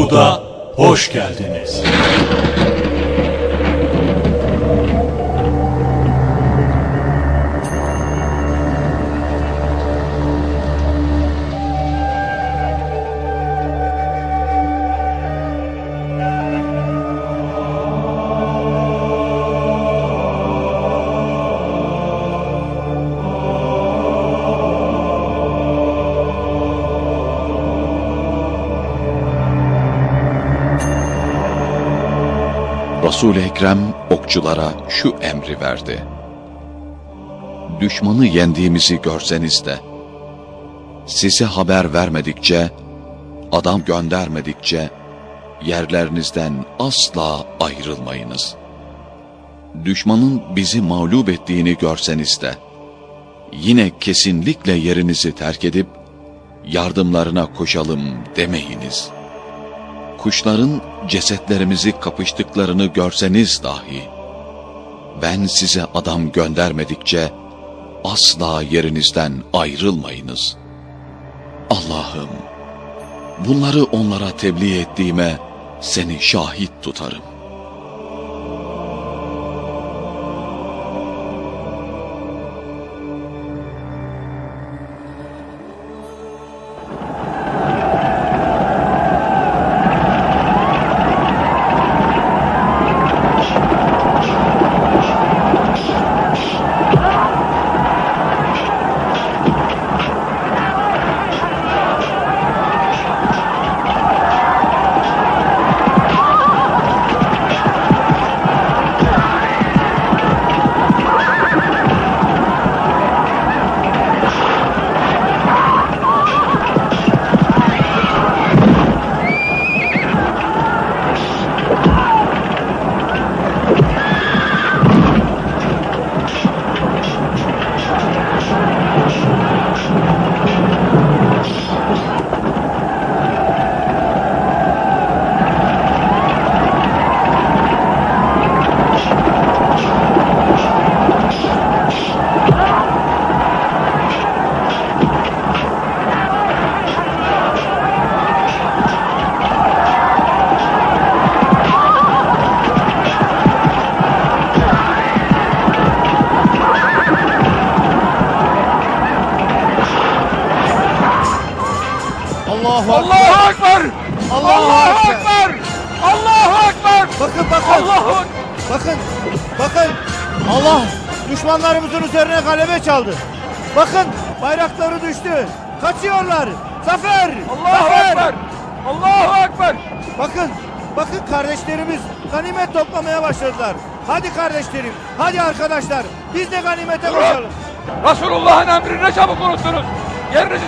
Uhud'a hoş geldiniz. Resul-i Ekrem okçulara şu emri verdi. Düşmanı yendiğimizi görseniz de, size haber vermedikçe, adam göndermedikçe, yerlerinizden asla ayrılmayınız. Düşmanın bizi mağlup ettiğini görseniz de, yine kesinlikle yerinizi terk edip, yardımlarına koşalım demeyiniz.'' Kuşların cesetlerimizi kapıştıklarını görseniz dahi, ben size adam göndermedikçe asla yerinizden ayrılmayınız. Allah'ım, bunları onlara tebliğ ettiğime seni şahit tutarım.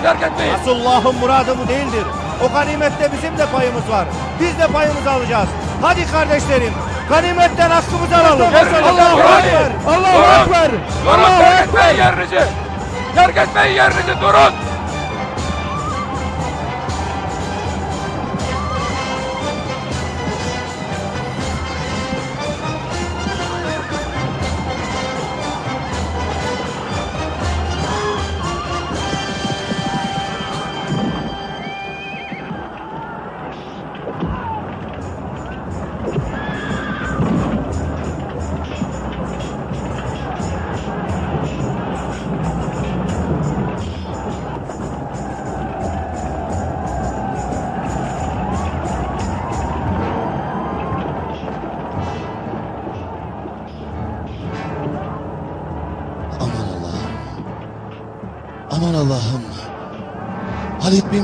Yerinizi terk etmeyin. Resulullah'ın muradı bu değildir. O ganimette bizim de payımız var. Biz de payımızı alacağız. Hadi kardeşlerim. Ganimetten hakkımızı alalım. Allahu Ekber. Allahu. Ekber. Durun terk etmeyin yerinizi. Terk etmeyin yerinizi durun.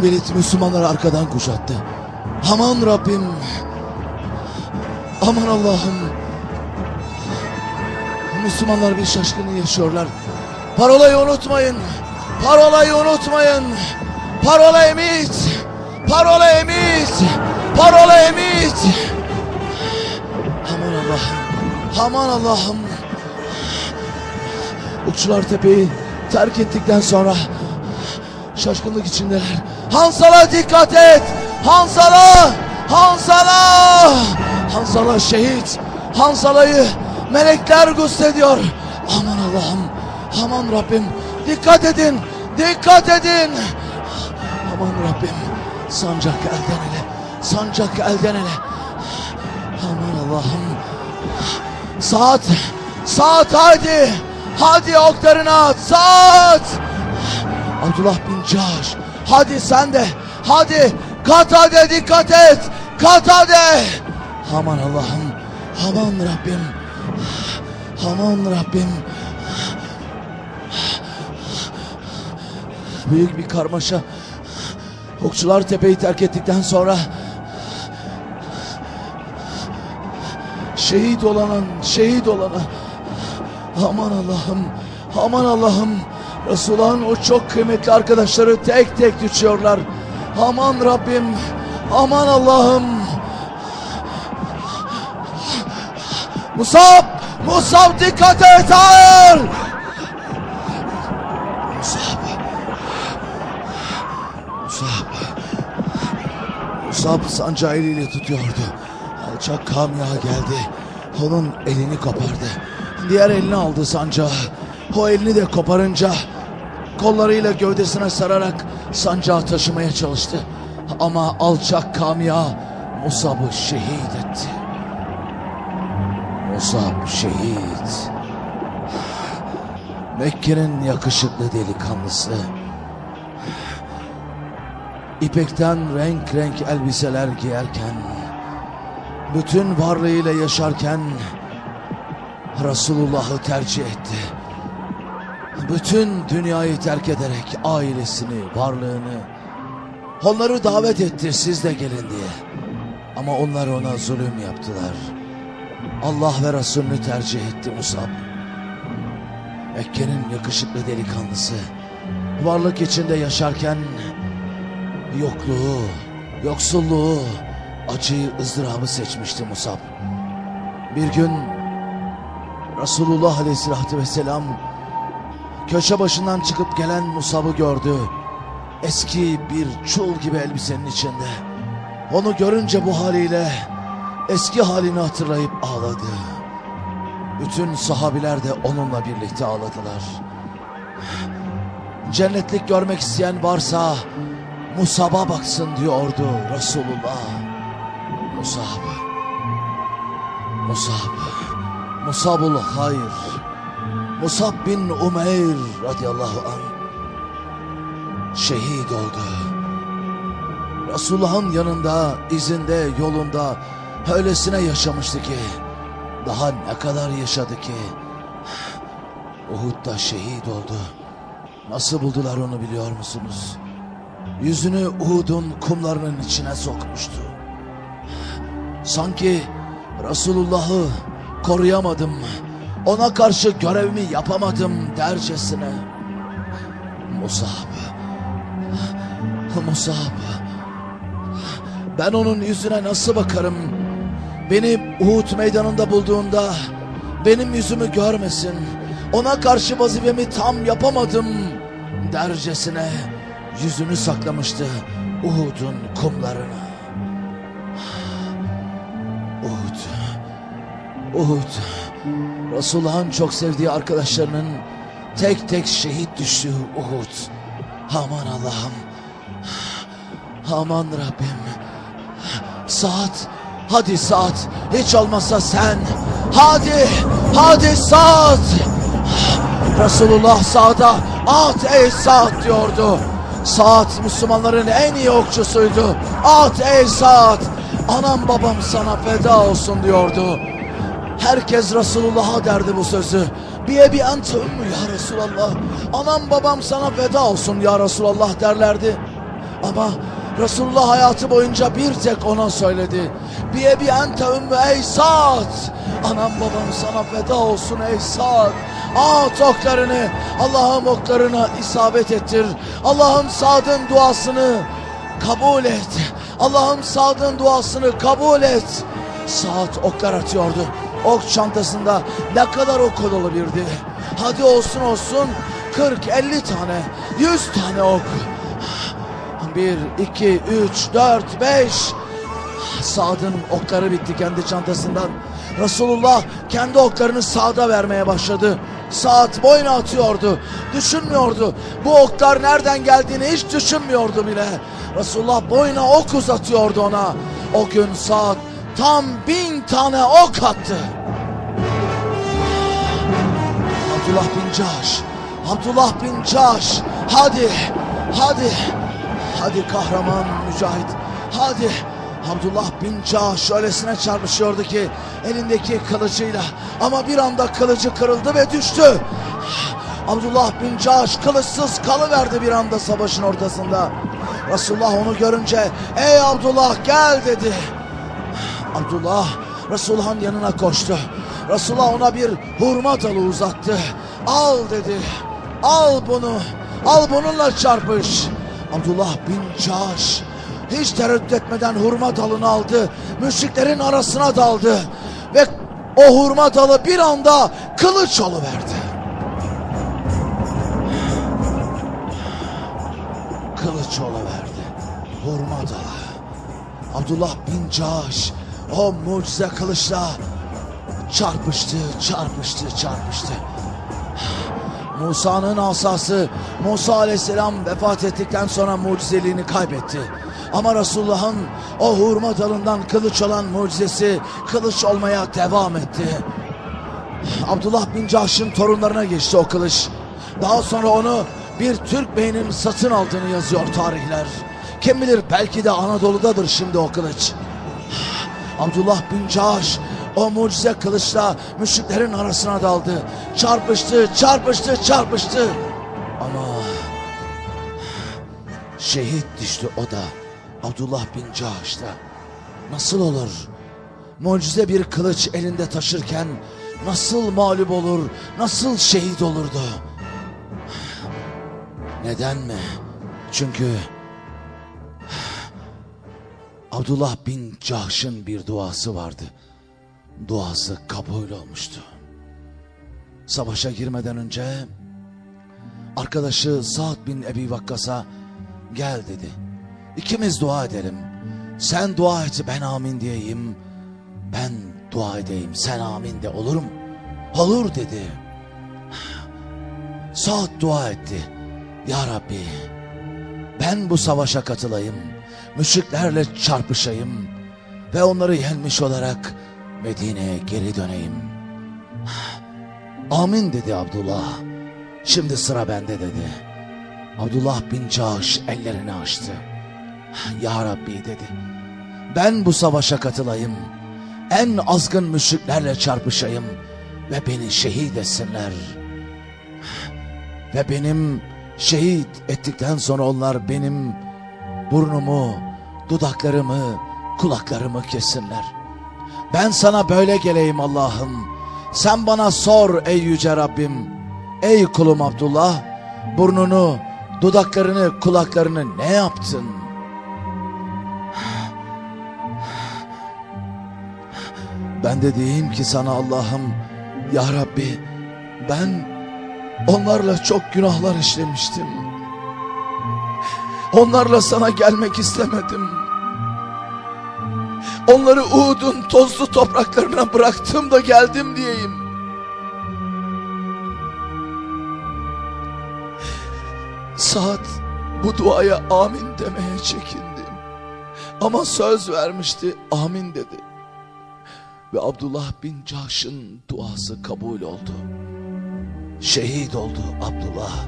Velid Müslümanları arkadan kuşattı. Aman Rabbim. Aman Allah'ım. Müslümanlar bir şaşkınlığı yaşıyorlar. Parolayı unutmayın. Parolayı unutmayın. Parola emit. Parola emit. Parola emit. Aman Allah'ım. Aman Allah'ım. Okçular tepeyi terk ettikten sonra şaşkınlık içindeler. Hansala dikkat et! Hansala! Hansala! Hansala şehit! Hansala'yı melekler guslediyor. Aman Allah'ım! Aman Rabbim! Dikkat edin! Dikkat edin! Aman Rabbim! Sancak elden ele! Sancak elden ele. Aman Allah'ım. Saat. Saat hadi. Hadi oklarını at. Saat. Abdullah bin Caş. Hadi sen de. Hadi. Katade dikkat et. Katade. Aman Allah'ım. Aman Rabbim. Aman Rabbim. Büyük bir karmaşa. Okçular tepeyi terk ettikten sonra şehit olanın, şehit olana aman Allah'ım, aman Allah'ım Resulullah'ın o çok kıymetli arkadaşları tek tek düşüyorlar. Aman Rabbim, aman Allah'ım. Musab, Musab dikkat et, hayır! Musab, Musab, Musab sancağı eliyle tutuyordu. Alçak kamya geldi. Onun elini kopardı. Diğer elini aldı sancağı. O elini de koparınca kollarıyla gövdesine sararak sancağı taşımaya çalıştı. Ama alçak kamya Musab'ı şehit etti. Musab şehit. Mekke'nin yakışıklı delikanlısı. İpekten renk renk elbiseler giyerken, bütün varlığıyla yaşarken Resulullah'ı tercih etti. Bütün dünyayı terk ederek ailesini, varlığını, onları davet etti siz de gelin diye. Ama onlar ona zulüm yaptılar. Allah ve Resulünü tercih etti Musab. Mekke'nin yakışıklı delikanlısı, varlık içinde yaşarken yokluğu, yoksulluğu, acıyı, ızdırabı seçmişti Musab. Bir gün Resulullah Aleyhisselatü Vesselam köşe başından çıkıp gelen Musab'ı gördü. Eski bir çul gibi elbisenin içinde. Onu görünce bu haliyle eski halini hatırlayıp ağladı. Bütün sahabiler de onunla birlikte ağladılar. Cennetlik görmek isteyen varsa Musab'a baksın diyordu Resulullah. Musab. Musab. Musabul hayır. Musab bin Umeyr radıyallahu an şehit oldu. Resulullah'ın yanında, izinde, yolunda öylesine yaşamıştı ki daha ne kadar yaşadı ki Uhud'da şehit oldu. Nasıl buldular onu biliyor musunuz? Yüzünü Uhud'un kumlarının içine sokmuştu. Sanki Resulullah'ı koruyamadım, ona karşı görevimi yapamadım dercesine. Musab, Musab, ben onun yüzüne nasıl bakarım? Beni Uhud meydanında bulduğunda benim yüzümü görmesin. Ona karşı vazifemi tam yapamadım dercesine yüzünü saklamıştı Uhud'un kumlarına. Uhud, Uhud, Resulullah'ın çok sevdiği arkadaşlarının tek tek şehit düştüğü Uhud. Aman Allah'ım, aman Rabbim. Saat, hadi saat, hiç olmazsa sen. Hadi, hadi saat. Resulullah sağda at ey saat diyordu. Saat Müslümanların en iyi okçusuydu. At ey saat. Anam babam sana feda olsun diyordu. Herkes Resulullah'a derdi bu sözü. Biye bir ente ümmü ya Resulallah. Anam babam sana feda olsun ya Resulallah derlerdi. Ama Resulullah hayatı boyunca bir tek ona söyledi. Biye bir ente ümmü ey saat. Anam babam sana feda olsun ey saat. At oklarını Allah'ım oklarına isabet ettir. Allah'ım Sad'ın duasını kabul et. Allah'ım Sad'ın duasını kabul et. Saat oklar atıyordu. Ok çantasında ne kadar ok olabilirdi? Hadi olsun olsun 40 50 tane 100 tane ok. 1 2 3 4 5 Sad'ın okları bitti kendi çantasından. Resulullah kendi oklarını Sa'da vermeye başladı. Saat boyuna atıyordu. Düşünmüyordu. Bu oklar nereden geldiğini hiç düşünmüyordu bile. Resulullah boyuna ok uzatıyordu ona. O gün saat tam bin tane ok attı. Abdullah bin Caş. Abdullah bin Caş. Hadi. Hadi. Hadi kahraman mücahit. Hadi. Abdullah bin Caş öylesine çarpışıyordu ki elindeki kılıcıyla ama bir anda kılıcı kırıldı ve düştü. Abdullah bin Caş kılıçsız kalıverdi bir anda savaşın ortasında. Resulullah onu görünce ey Abdullah gel dedi. Abdullah Resulullah'ın yanına koştu. Resulullah ona bir hurma dalı uzattı. Al dedi. Al bunu. Al bununla çarpış. Abdullah bin Caş hiç tereddüt etmeden hurma dalını aldı. Müşriklerin arasına daldı. Ve o hurma dalı bir anda kılıç oluverdi. Kılıç oluverdi. Hurma dalı. Abdullah bin Caş o mucize kılıçla çarpıştı, çarpıştı, çarpıştı. Musa'nın asası Musa aleyhisselam vefat ettikten sonra mucizeliğini kaybetti. Ama Resulullah'ın o hurma dalından kılıç olan mucizesi kılıç olmaya devam etti. Abdullah bin Cahş'ın torunlarına geçti o kılıç. Daha sonra onu bir Türk beyinin satın aldığını yazıyor tarihler. Kim bilir belki de Anadolu'dadır şimdi o kılıç. Abdullah bin Cahş o mucize kılıçla müşriklerin arasına daldı. Çarpıştı, çarpıştı, çarpıştı. Ama şehit düştü o da. Abdullah bin Cahş'ta. Nasıl olur? Mucize bir kılıç elinde taşırken nasıl mağlup olur, nasıl şehit olurdu? Neden mi? Çünkü Abdullah bin Cahş'ın bir duası vardı. Duası kabul olmuştu. Savaşa girmeden önce arkadaşı Sa'd bin Ebi Vakkas'a gel dedi. İkimiz dua edelim. Sen dua et ben amin diyeyim. Ben dua edeyim sen amin de olur mu? Olur dedi. Sa'd dua etti. Ya Rabbi ben bu savaşa katılayım. Müşriklerle çarpışayım. Ve onları yenmiş olarak Medine'ye geri döneyim. Amin dedi Abdullah. Şimdi sıra bende dedi. Abdullah bin Cahş ellerini açtı. Ya Rabbi dedi. Ben bu savaşa katılayım. En azgın müşriklerle çarpışayım. Ve beni şehit etsinler. Ve benim şehit ettikten sonra onlar benim burnumu, dudaklarımı, kulaklarımı kessinler. Ben sana böyle geleyim Allah'ım. Sen bana sor ey yüce Rabbim. Ey kulum Abdullah, burnunu, dudaklarını, kulaklarını ne yaptın? Ben de diyeyim ki sana Allah'ım, Ya Rabbi, ben onlarla çok günahlar işlemiştim. Onlarla sana gelmek istemedim. Onları Uhud'un tozlu topraklarına bıraktım da geldim diyeyim. Saat bu duaya amin demeye çekindim. Ama söz vermişti amin dedi. Ve Abdullah bin Cahş'ın duası kabul oldu. Şehit oldu Abdullah.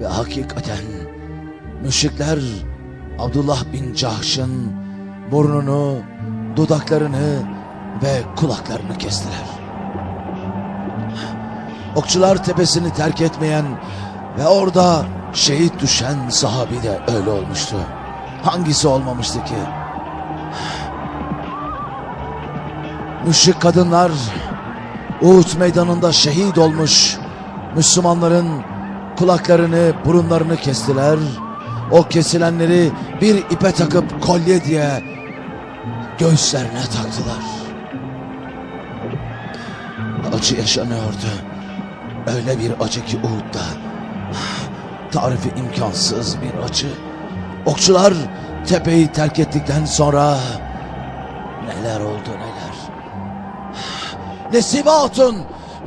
Ve hakikaten müşrikler Abdullah bin Cahş'ın burnunu, dudaklarını ve kulaklarını kestiler. Okçular tepesini terk etmeyen ve orada şehit düşen sahabi de öyle olmuştu. Hangisi olmamıştı ki? Müşrik kadınlar Uhud meydanında şehit olmuş Müslümanların kulaklarını, burunlarını kestiler. O kesilenleri bir ipe takıp kolye diye göğüslerine taktılar. Acı yaşanıyordu. Öyle bir acı ki Uhud'da. Tarifi imkansız bir acı. Okçular tepeyi terk ettikten sonra neler oldu neler. Nesibe Hatun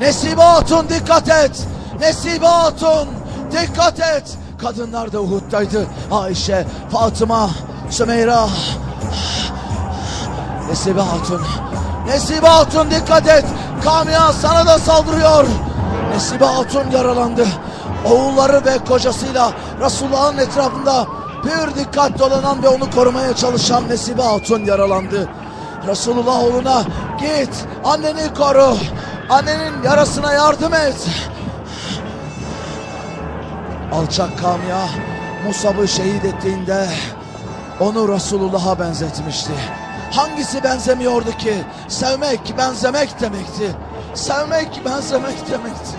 Nesibe Hatun dikkat et. Nesibe Hatun dikkat et. Kadınlar da Uhud'daydı. Ayşe, Fatıma, Sümeyra. Nesibe Hatun. Nesibe Hatun dikkat et. Kamia sana da saldırıyor. Nesibe Hatun yaralandı. Oğulları ve kocasıyla Resulullah'ın etrafında bir dikkat dolanan ve onu korumaya çalışan Nesibe Hatun yaralandı. Resulullah oğluna git anneni koru. Annenin yarasına yardım et. Alçak Kamia Musab'ı şehit ettiğinde onu Resulullah'a benzetmişti. Hangisi benzemiyordu ki? Sevmek benzemek demekti. Sevmek benzemek demekti.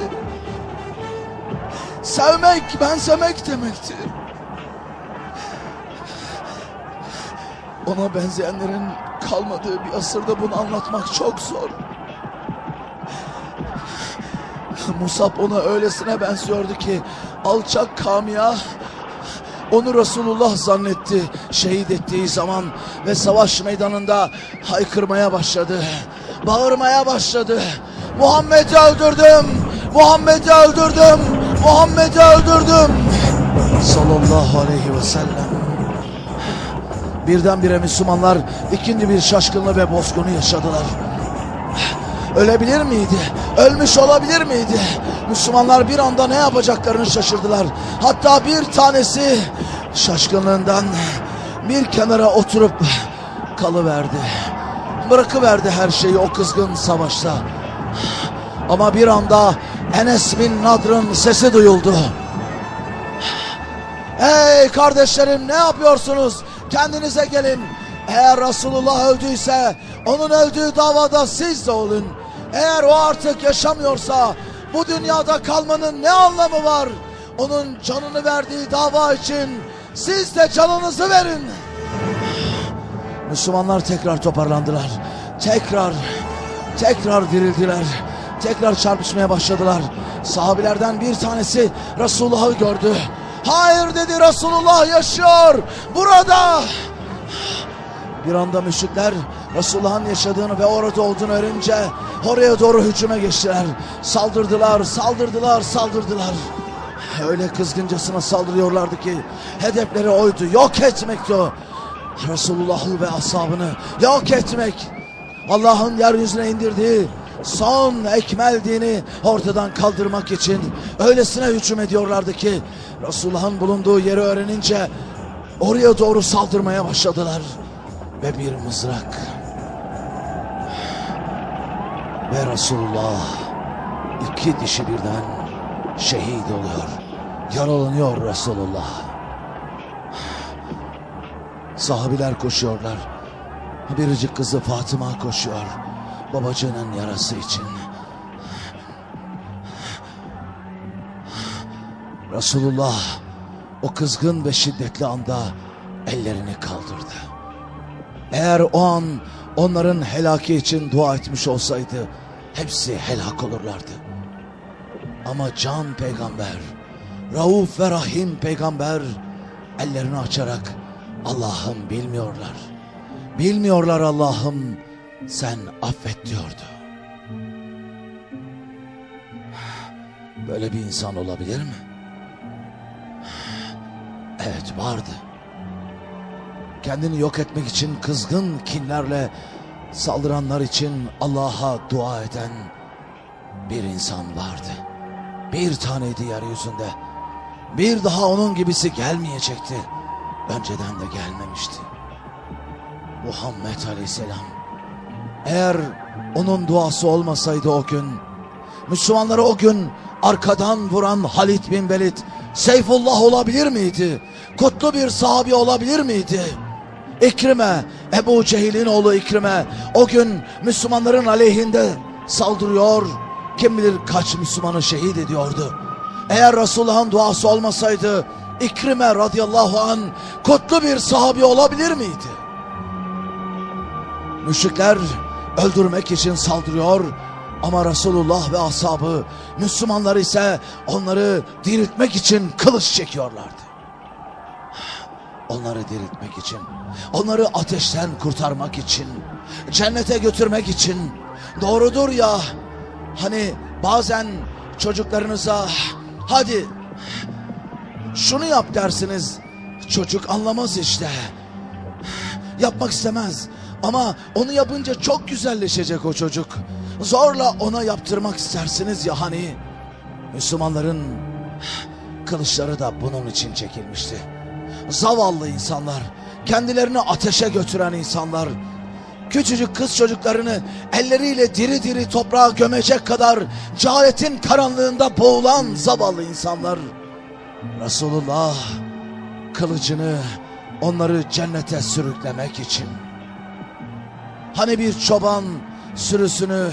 Sevmek benzemek demekti. Ona benzeyenlerin kalmadığı bir asırda bunu anlatmak çok zor. Musab ona öylesine benziyordu ki alçak Kamia onu Resulullah zannetti şehit ettiği zaman ve savaş meydanında haykırmaya başladı. Bağırmaya başladı. Muhammed'i öldürdüm. Muhammed'i öldürdüm. Muhammed'i öldürdüm. Sallallahu aleyhi ve sellem. Birdenbire Müslümanlar ikinci bir şaşkınlığı ve bozgunu yaşadılar. Ölebilir miydi? Ölmüş olabilir miydi? Müslümanlar bir anda ne yapacaklarını şaşırdılar. Hatta bir tanesi şaşkınlığından bir kenara oturup kalıverdi. Bırakıverdi her şeyi o kızgın savaşta. Ama bir anda Enes bin Nadr'ın sesi duyuldu. Hey kardeşlerim ne yapıyorsunuz? Kendinize gelin. Eğer Resulullah öldüyse onun öldüğü davada siz de olun. Eğer o artık yaşamıyorsa bu dünyada kalmanın ne anlamı var? Onun canını verdiği dava için siz de canınızı verin. Müslümanlar tekrar toparlandılar. Tekrar, tekrar dirildiler. Tekrar çarpışmaya başladılar. Sahabilerden bir tanesi Resulullah'ı gördü. Hayır dedi Resulullah yaşıyor. Burada. Bir anda müşrikler Resulullah'ın yaşadığını ve orada olduğunu öğrenince oraya doğru hücuma geçtiler. Saldırdılar, saldırdılar, saldırdılar. Öyle kızgıncasına saldırıyorlardı ki hedefleri oydu. Yok etmekti o. Resulullah'ı ve ashabını yok etmek. Allah'ın yeryüzüne indirdiği son ekmel dini ortadan kaldırmak için öylesine hücum ediyorlardı ki Resulullah'ın bulunduğu yeri öğrenince oraya doğru saldırmaya başladılar. Ve bir mızrak ve Resulullah iki dişi birden şehit oluyor. Yaralanıyor Resulullah. Sahabiler koşuyorlar. Biricik kızı Fatıma koşuyor. Babacığının yarası için. Resulullah o kızgın ve şiddetli anda ellerini kaldırdı. Eğer o an onların helaki için dua etmiş olsaydı hepsi helak olurlardı. Ama can peygamber, Rauf ve Rahim peygamber ellerini açarak Allah'ım bilmiyorlar. Bilmiyorlar Allah'ım sen affet diyordu. Böyle bir insan olabilir mi? Evet vardı. Kendini yok etmek için kızgın kinlerle saldıranlar için Allah'a dua eden bir insan vardı. Bir taneydi yeryüzünde. Bir daha onun gibisi gelmeyecekti. Önceden de gelmemişti. Muhammed Aleyhisselam. Eğer onun duası olmasaydı o gün, Müslümanları o gün arkadan vuran Halid bin Velid, Seyfullah olabilir miydi? Kutlu bir sahabi olabilir miydi? İkrime, Ebu Cehil'in oğlu İkrime, o gün Müslümanların aleyhinde saldırıyor, kim bilir kaç Müslümanı şehit ediyordu. Eğer Resulullah'ın duası olmasaydı, İkrime radıyallahu an kutlu bir sahabi olabilir miydi? Müşrikler öldürmek için saldırıyor ama Resulullah ve ashabı Müslümanlar ise onları diriltmek için kılıç çekiyorlardı. Onları diriltmek için, onları ateşten kurtarmak için, cennete götürmek için doğrudur ya hani bazen çocuklarınıza hadi şunu yap dersiniz. Çocuk anlamaz işte. Yapmak istemez. Ama onu yapınca çok güzelleşecek o çocuk. Zorla ona yaptırmak istersiniz ya hani. Müslümanların kılıçları da bunun için çekilmişti. Zavallı insanlar, kendilerini ateşe götüren insanlar, küçücük kız çocuklarını elleriyle diri diri toprağa gömecek kadar cehaletin karanlığında boğulan zavallı insanlar. Resulullah kılıcını onları cennete sürüklemek için. Hani bir çoban sürüsünü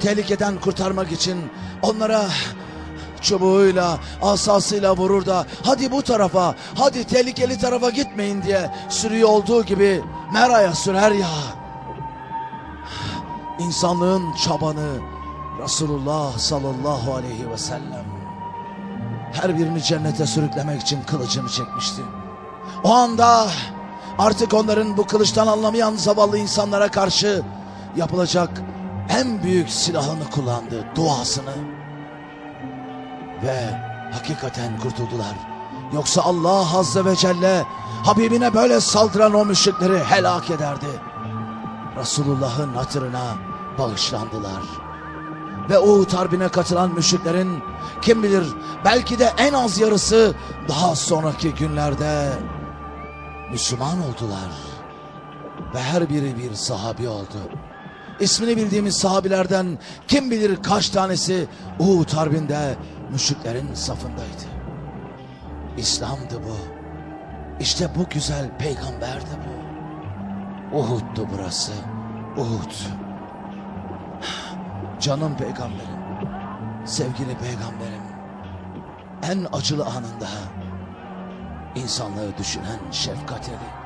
tehlikeden kurtarmak için onlara çubuğuyla, asasıyla vurur da hadi bu tarafa, hadi tehlikeli tarafa gitmeyin diye sürüyü olduğu gibi meraya sürer ya. İnsanlığın çabanı Resulullah sallallahu aleyhi ve sellem her birini cennete sürüklemek için kılıcını çekmişti. O anda artık onların bu kılıçtan anlamayan zavallı insanlara karşı yapılacak en büyük silahını kullandı, duasını. Ve hakikaten kurtuldular. Yoksa Allah Azze ve Celle Habibine böyle saldıran o müşrikleri helak ederdi. Resulullah'ın hatırına bağışlandılar. Ve Uhud Harbi'ne katılan müşriklerin kim bilir belki de en az yarısı daha sonraki günlerde Müslüman oldular. Ve her biri bir sahabi oldu. İsmini bildiğimiz sahabilerden kim bilir kaç tanesi Uhud Harbi'nde müşriklerin safındaydı. İslam'dı bu. İşte bu güzel peygamberdi bu. Uhud'du burası. Uhud. Canım peygamberim. Sevgili peygamberim. En acılı anında insanlığı düşünen şefkat eli.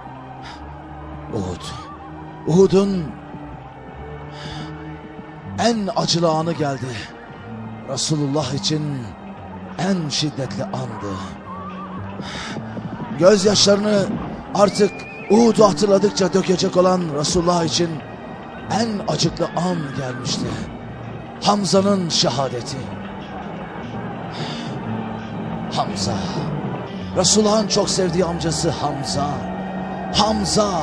Uhud. Uhud'un en acılı anı geldi. Resulullah için en şiddetli andı. Gözyaşlarını artık Uhud'u hatırladıkça dökecek olan Resulullah için en acıklı an gelmişti. Hamza'nın şehadeti. Hamza. Resulullah'ın çok sevdiği amcası Hamza. Hamza.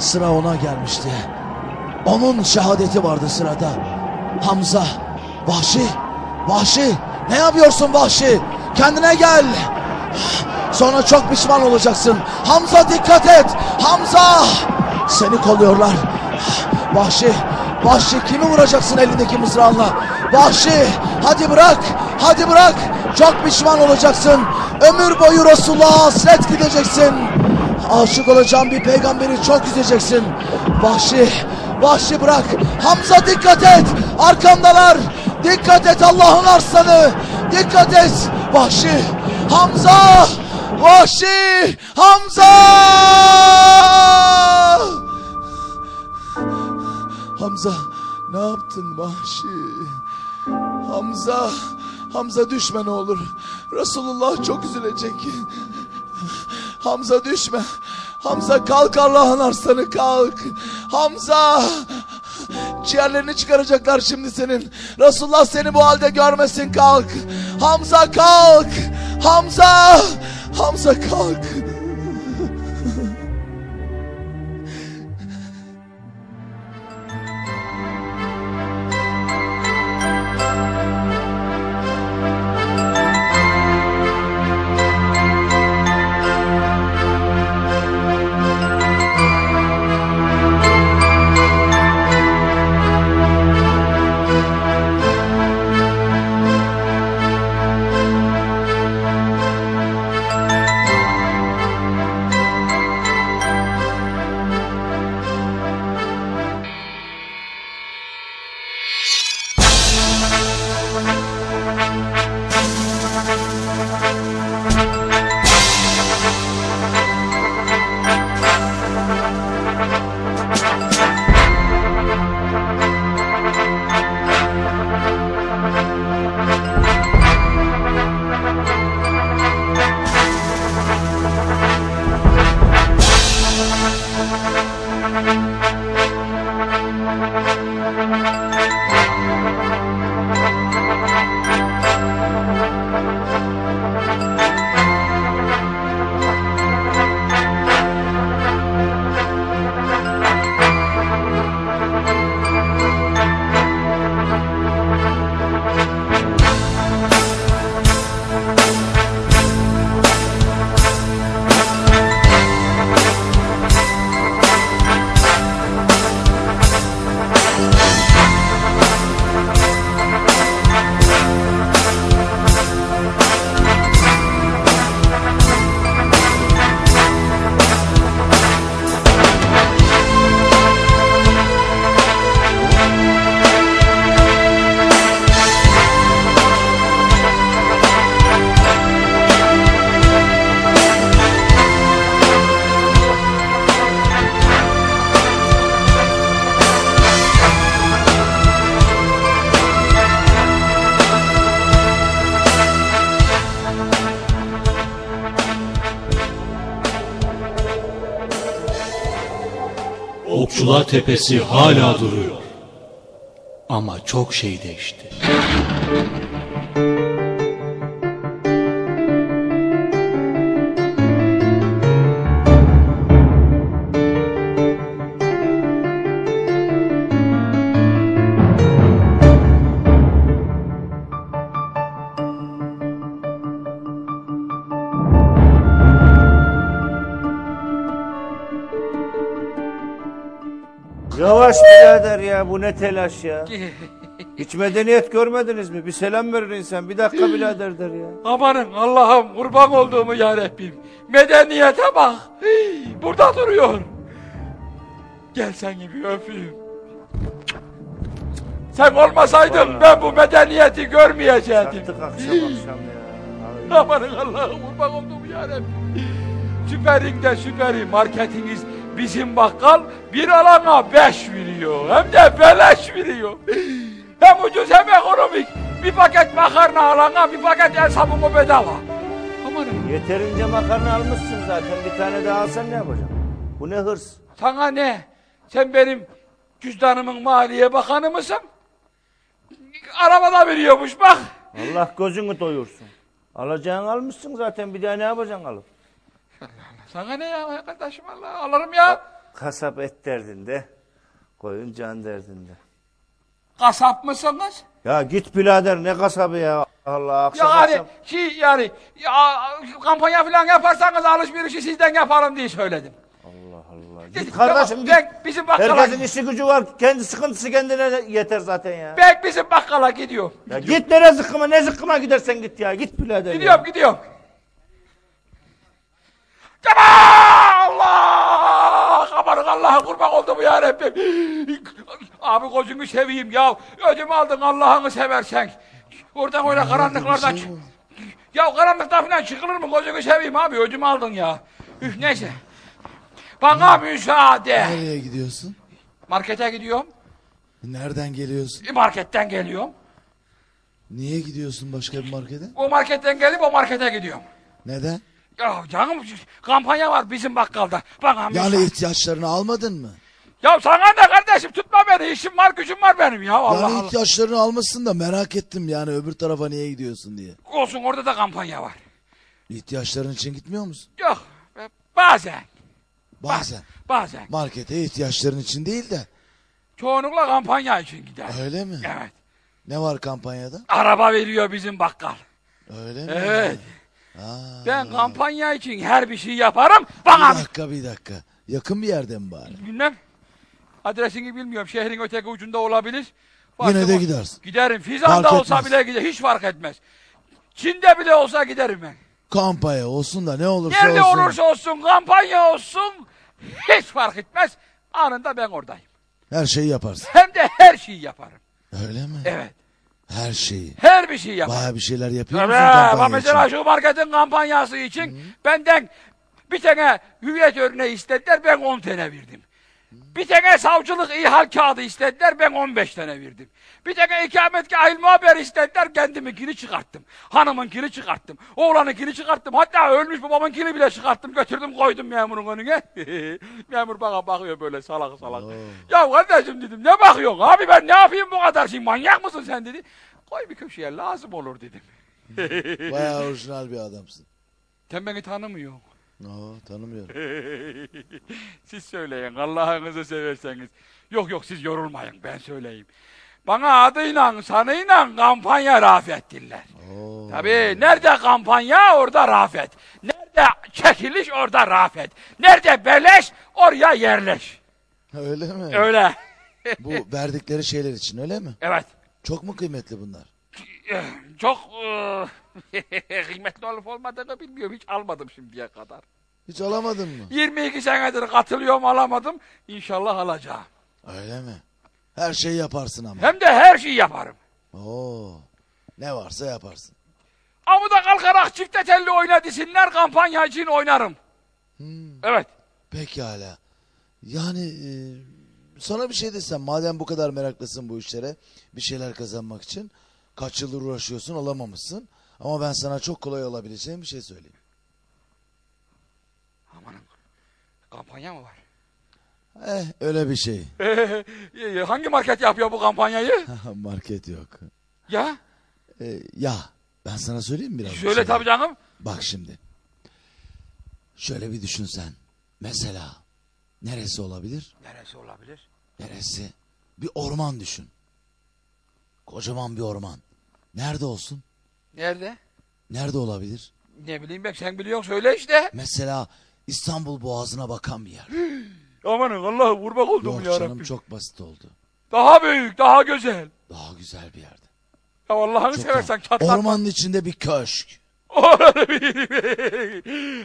Sıra ona gelmişti. Onun şehadeti vardı sırada. Hamza. Vahşi. Vahşi. Ne yapıyorsun Vahşi? Kendine gel. Sonra çok pişman olacaksın. Hamza dikkat et. Hamza. Seni kolluyorlar. Vahşi. Vahşi kimi vuracaksın elindeki mızrağınla? Vahşi. Hadi bırak. Hadi bırak. Çok pişman olacaksın. Ömür boyu Resulullah'a hasret gideceksin. Aşık olacağın bir peygamberi çok üzeceksin. Vahşi. Vahşi bırak. Hamza dikkat et. Arkamdalar. Dikkat et Allah'ın arslanı. Dikkat et. Vahşi. Hamza. Vahşi. Hamza. Hamza ne yaptın Vahşi? Hamza. Hamza düşme ne olur. Resulullah çok üzülecek. Hamza düşme. Hamza kalk Allah'ın arslanı kalk. Hamza. Ciğerlerini çıkaracaklar şimdi senin. Resulullah seni bu halde görmesin kalk. Hamza kalk. Hamza. Hamza kalk. Topçular Tepesi hala duruyor. Ama çok şey değişti. Birader ya bu ne telaş ya. Hiç medeniyet görmediniz mi? Bir selam verir insan. Bir dakika birader der ya. Amanın Allah'ım kurban olduğumu ya Rabbim. Medeniyete bak. Burada duruyor. Gel seni bir öpeyim. Sen olmasaydın ben bu medeniyeti görmeyecektim. Çattık akşam akşam ya. Amanın Allah'ım kurban olduğumu ya Rabbim. Süperin de süperi marketiniz bizim bakkal bir alana beş veriyor. Hem de beleş veriyor. Hem ucuz hem ekonomik. Bir paket makarna alana bir paket el sabunu bedava. Amanın Yeterince makarna almışsın zaten. Bir tane daha alsan ne yapacaksın? Bu ne hırs? sana ne? Sen benim cüzdanımın maliye bakanı mısın? Arabada veriyormuş bak. Allah gözünü doyursun. Alacağını almışsın zaten. Bir daha ne yapacaksın alıp? Sana ne ya kardeşim Allah alırım ya. Kasap et derdinde. Koyun can derdinde. Kasap mısınız? Ya git birader ne kasabı ya. Allah akşam Yani akşam. şey yani ya, kampanya falan yaparsanız alışverişi sizden yaparım diye söyledim. Allah Allah. Git kardeşim git. Ben bizim bakkala, Herkesin işi gücü var. Kendi sıkıntısı kendine yeter zaten ya. ben bizim bakkala gidiyorum. Ya git nereye zıkkıma ne zıkkıma gidersen git ya. Git birader Gidiyorum ya. gidiyorum. Tamam Allah! Amanın Allah'a kurban oldum ya Rabbim. Abi gözünü seveyim ya. Ödümü aldın Allah'ını seversen. Oradan öyle karanlıklardan çık. Ya karanlıkta falan çıkılır mı? Gözünü seveyim abi. Ödümü aldın ya. Üf neyse. Bana müsaade. Nereye gidiyorsun? Markete gidiyorum. Nereden geliyorsun? Marketten geliyorum. Niye gidiyorsun başka bir markete? O marketten gelip o markete gidiyorum. Neden? Ya canım kampanya var bizim bakkalda. Bana müsaade. Yani ihtiyaçlarını almadın mı? Ya sana ne kardeşim tutma beni işim var gücüm var benim ya Allah yani Allah. ihtiyaçlarını almışsın da merak ettim yani öbür tarafa niye gidiyorsun diye. Olsun orada da kampanya var. İhtiyaçların için gitmiyor musun? Yok e, bazen Bazen. bazen. Markete ihtiyaçların için değil de. Çoğunlukla kampanya için gider. Öyle mi? Evet. Ne var kampanyada? Araba veriyor bizim bakkal. Öyle mi? Evet. Aa, Ben kampanya için her bir şey yaparım. Bana bir dakika bir dakika. Yakın bir yerde mi bari? bilmem. Adresini bilmiyorum. Şehrin öteki ucunda olabilir. Yine de gidersin. Giderim. Fizan'da Fark olsa etmez. bile gider. Hiç fark etmez. Çin'de bile olsa giderim ben. Kampanya olsun da ne olursa Nerede olsun. olursa olsun kampanya olsun hiç fark etmez. Anında ben oradayım. Her şeyi yaparsın. Hem de her şeyi yaparım. Öyle mi? Evet. Her şeyi. Her bir şey yaparım. Baya bir şeyler yapıyor musun kampanya mesela için? şu marketin kampanyası için benden bir tane hüviyet örneği istediler ben 10 tane verdim. Bir tane savcılık ihal kağıdı istediler ben 15 tane verdim. Bir tane ikametgah ilmi haber istediler kendiminkini çıkarttım. Hanımınkini çıkarttım. Oğlanınkini çıkarttım. Hatta ölmüş babamınkini bile çıkarttım götürdüm koydum memurun önüne. Memur bana bakıyor böyle salak salak. Ya kardeşim dedim ne bakıyorsun abi ben ne yapayım bu kadar şey manyak mısın sen dedi. Koy bir köşeye lazım olur dedim. Baya orijinal bir adamsın. Sen beni tanımıyorsun. Oo, tanımıyorum. siz söyleyin Allah'ınızı severseniz. Yok yok siz yorulmayın ben söyleyeyim. Bana adıyla sanıyla kampanya Rafet diller. Oo. Tabii nerede kampanya orada Rafet. Nerede çekiliş orada Rafet. Nerede beleş oraya yerleş. Öyle mi? Öyle. Bu verdikleri şeyler için öyle mi? Evet. Çok mu kıymetli bunlar? Çok eee, kıymetli olup olmadığını bilmiyorum. Hiç almadım şimdiye kadar. Hiç alamadın mı? 22 senedir katılıyorum alamadım. İnşallah alacağım. Öyle mi? Her şeyi yaparsın ama. Hem de her şeyi yaparım. Oo. Ne varsa yaparsın. Amuda kalkarak çifte telli oyna desinler kampanya için oynarım. Hmm, Evet. pekala. Yani e, sana bir şey desem madem bu kadar meraklısın bu işlere bir şeyler kazanmak için kaç yıldır uğraşıyorsun alamamışsın ama ben sana çok kolay olabileceğim bir şey söyleyeyim. Amanın. Kampanya mı var? Eh öyle bir şey. Ee, hangi market yapıyor bu kampanyayı? Market yok. ya Ee, ya ben sana söyleyeyim mi biraz. bir söyle tabii canım. Bak şimdi. Şöyle bir düşünsen. Mesela neresi olabilir? Neresi olabilir? Neresi? Bir orman düşün. Kocaman bir orman. Nerede olsun? Nerede? Nerede olabilir? Ne bileyim ben sen biliyorsun söyle işte. Mesela İstanbul Boğazı'na bakan bir yer. Amanın Allah'ım kurban oldum Yok ya canım Rabbim. çok basit oldu. Daha büyük, daha güzel. Daha güzel bir yerde. Ya Allah'ını Çok seversen daha- çatlatma. Ormanın içinde bir köşk.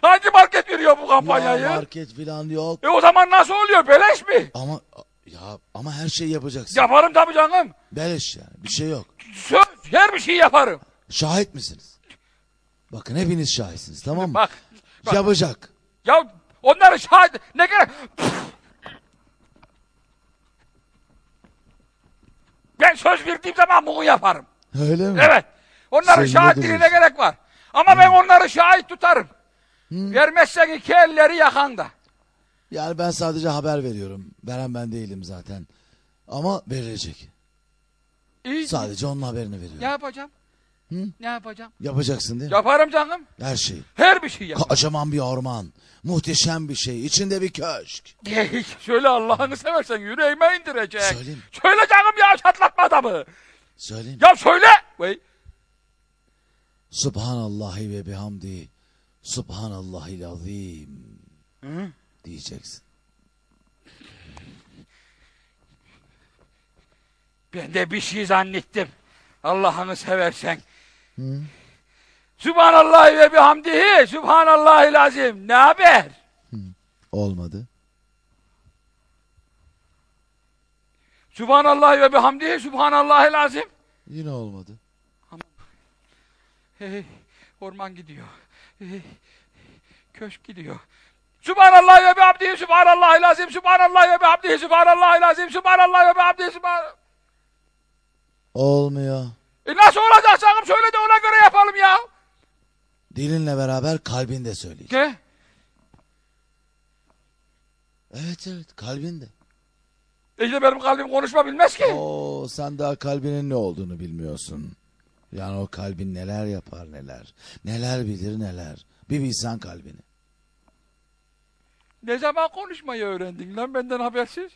Hangi market veriyor bu Ya kampanyayı? market falan yok. E o zaman nasıl oluyor? Beleş mi? Ama ya ama her şeyi yapacaksın. Yaparım tabii canım. Beleş yani bir şey yok. Söz, her bir şey yaparım. Şahit misiniz? Bakın hepiniz şahitsiniz tamam mı? Bak, bak. Yapacak. Ya onları şahit... Ne gerek... Ben söz verdiğim zaman bunu yaparım. Öyle mi? Evet. Onların Sen ne şahitliğine gerek var. Ama ben onları şahit tutarım. Vermezsen iki elleri yakanda. Yani ben sadece haber veriyorum. Veren ben değilim zaten. Ama verilecek. İyi. Sadece onun haberini veriyorum. Ne yapacağım? Ne yapacağım? Yapacaksın değil mi? Yaparım canım. Her şeyi. Her bir şey yaparım. Kocaman bir orman. Muhteşem bir şey. İçinde bir köşk. Söyle Allah'ını seversen yüreğime indirecek. Söyleyeyim. Söyle canım ya çatlatma adamı. Söyleyeyim. Ya söyle. Vay. Subhanallahi ve bihamdi. Subhanallahil azim. Hı? Diyeceksin. Ben de bir şey zannettim. Allah'ını seversen. Subhanallah ve bihamdihi. Subhanallahil azim. Ne haber? Olmadı. Subhanallah ve bihamdihi. Subhanallahil azim. Yine olmadı. Hey, orman gidiyor. Hey, köşk gidiyor. Subhanallah ve bihamdihi. Subhanallahil azim. Subhanallah ve bihamdihi. Subhanallahil azim. Subhanallah ve bihamdihi. Subhan... Olmuyor. E nasıl olacak sakın söyle de ona göre yapalım ya. Dilinle beraber kalbin de söyleyecek. Ne? Evet evet kalbin de. İşte benim kalbim konuşma bilmez ki. Oo sen daha kalbinin ne olduğunu bilmiyorsun. Yani o kalbin neler yapar neler. Neler bilir neler. Bir bilsen kalbini. Ne zaman konuşmayı öğrendin lan benden habersiz?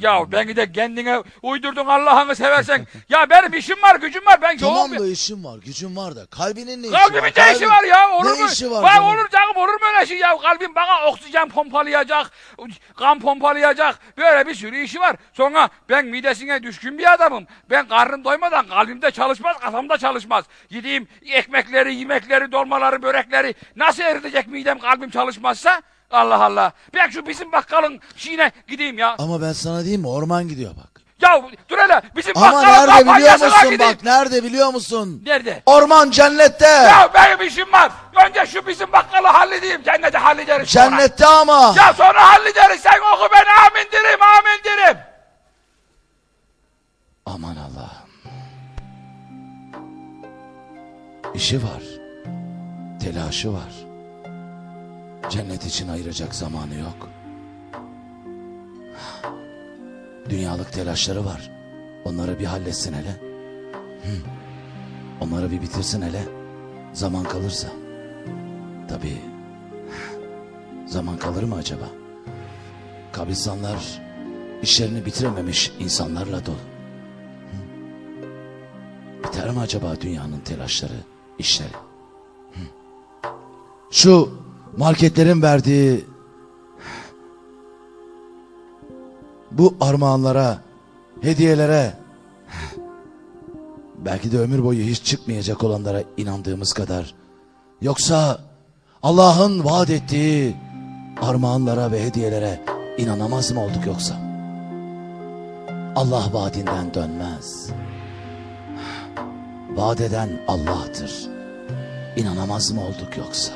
Ya beni de kendine uydurdun Allah'ını seversen. ya benim işim var, gücüm var. Ben yoğun Tamam bir... da işin var gücün var da. Kalbinin ne işi var? Kalbimin ne işi Kalbin- var ya? Olur ne mu? işi var Vay canım? olur canım olur mu öyle şey ya? Kalbim bana oksijen pompalayacak, kan pompalayacak. Böyle bir sürü işi var. Sonra ben midesine düşkün bir adamım. Ben karnım doymadan kalbimde çalışmaz, kafamda çalışmaz. Yediğim ekmekleri, yemekleri, dolmaları, börekleri nasıl eritecek midem kalbim çalışmazsa? Allah Allah. Ben şu bizim bakkalın şeyine gideyim ya. Ama ben sana diyeyim mi orman gidiyor bak. Ya dur hele bizim Ama bakkalın nerede biliyor kampanyasına musun gideyim. bak nerede biliyor musun? Nerede? Orman cennette. Ya benim işim var. Önce şu bizim bakkalı halledeyim. Cenneti hallederiz sonra. Cennette ama. Ya sonra hallederiz. Sen oku ben amin derim, amin derim. Aman Allah'ım. İşi var. Telaşı var. Cennet için ayıracak zamanı yok. Dünyalık telaşları var. Onları bir halletsin hele. Hı. Onları bir bitirsin hele. Zaman kalırsa. Tabii. Zaman kalır mı acaba? Kabristanlar işlerini bitirememiş insanlarla dolu. Biter mi acaba dünyanın telaşları, işleri? Hı. Şu marketlerin verdiği bu armağanlara, hediyelere belki de ömür boyu hiç çıkmayacak olanlara inandığımız kadar yoksa Allah'ın vaat ettiği armağanlara ve hediyelere inanamaz mı olduk yoksa? Allah vaadinden dönmez. Vaat eden Allah'tır. İnanamaz mı olduk yoksa?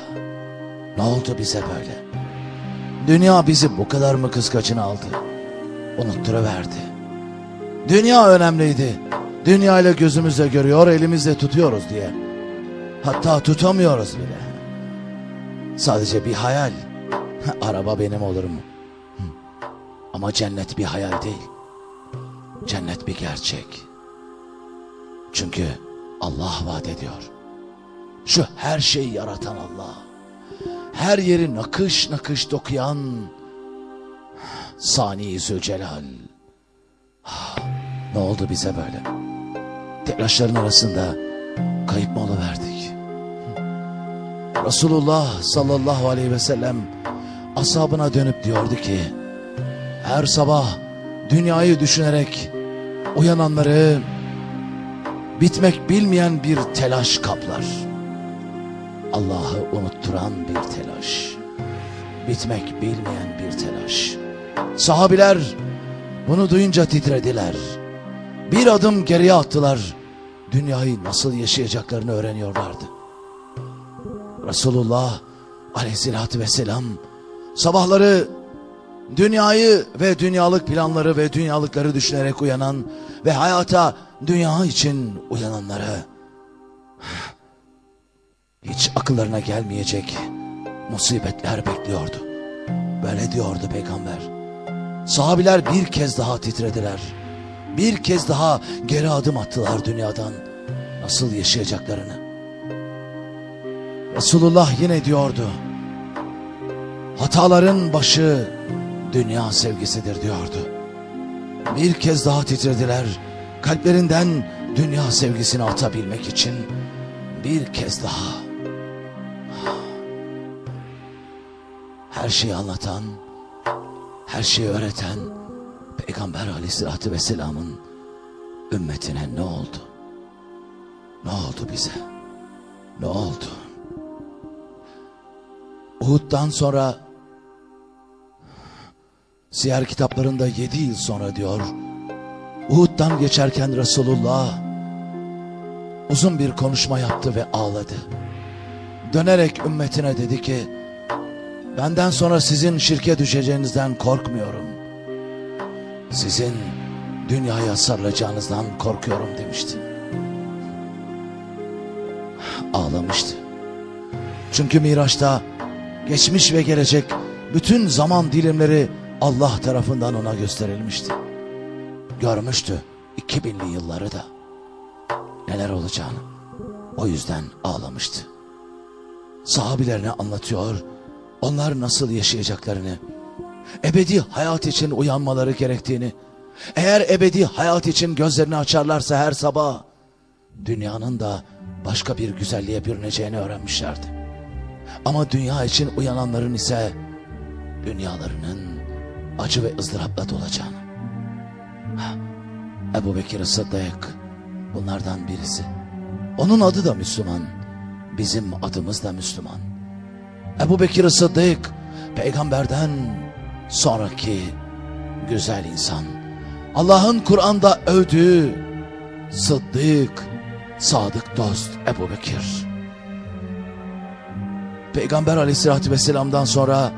Ne oldu bize böyle? Dünya bizi bu kadar mı kıskaçına aldı? Unutturuverdi. Dünya önemliydi. Dünya ile gözümüzle görüyor, elimizle tutuyoruz diye. Hatta tutamıyoruz bile. Sadece bir hayal. Araba benim olur mu? Ama cennet bir hayal değil. Cennet bir gerçek. Çünkü Allah vaat ediyor. Şu her şeyi yaratan Allah. Her yeri nakış nakış dokuyan Sani Zülcelal. Ne oldu bize böyle? Telaşların arasında kayıp mı verdik? Resulullah sallallahu aleyhi ve sellem ashabına dönüp diyordu ki her sabah dünyayı düşünerek uyananları bitmek bilmeyen bir telaş kaplar. Allah'ı unutturan bir telaş. Bitmek bilmeyen bir telaş. Sahabiler bunu duyunca titrediler. Bir adım geriye attılar. Dünyayı nasıl yaşayacaklarını öğreniyorlardı. Resulullah aleyhissalatü vesselam sabahları dünyayı ve dünyalık planları ve dünyalıkları düşünerek uyanan ve hayata dünya için uyananlara hiç akıllarına gelmeyecek musibetler bekliyordu. Böyle diyordu peygamber. Sahabiler bir kez daha titrediler. Bir kez daha geri adım attılar dünyadan. Nasıl yaşayacaklarını. Resulullah yine diyordu. Hataların başı dünya sevgisidir diyordu. Bir kez daha titrediler. Kalplerinden dünya sevgisini atabilmek için bir kez daha. Her şeyi anlatan, her şeyi öğreten Peygamber aleyhissalatü vesselamın ümmetine ne oldu? Ne oldu bize? Ne oldu? Uhud'dan sonra siyer kitaplarında yedi yıl sonra diyor Uhud'dan geçerken Resulullah uzun bir konuşma yaptı ve ağladı. Dönerek ümmetine dedi ki benden sonra sizin şirke düşeceğinizden korkmuyorum. Sizin dünyaya sarılacağınızdan korkuyorum demişti. Ağlamıştı. Çünkü Miraç'ta geçmiş ve gelecek bütün zaman dilimleri Allah tarafından ona gösterilmişti. Görmüştü 2000'li yılları da neler olacağını. O yüzden ağlamıştı. Sahabilerine anlatıyor, onlar nasıl yaşayacaklarını, ebedi hayat için uyanmaları gerektiğini, eğer ebedi hayat için gözlerini açarlarsa her sabah, dünyanın da başka bir güzelliğe bürüneceğini öğrenmişlerdi. Ama dünya için uyananların ise dünyalarının acı ve ızdırapla dolacağını. Ebu Bekir Sıddık bunlardan birisi. Onun adı da Müslüman. Bizim adımız da Müslüman. Ebu Bekir Sıddık peygamberden sonraki güzel insan. Allah'ın Kur'an'da övdüğü Sıddık, sadık dost Ebu Bekir. Peygamber aleyhissalatü vesselam'dan sonra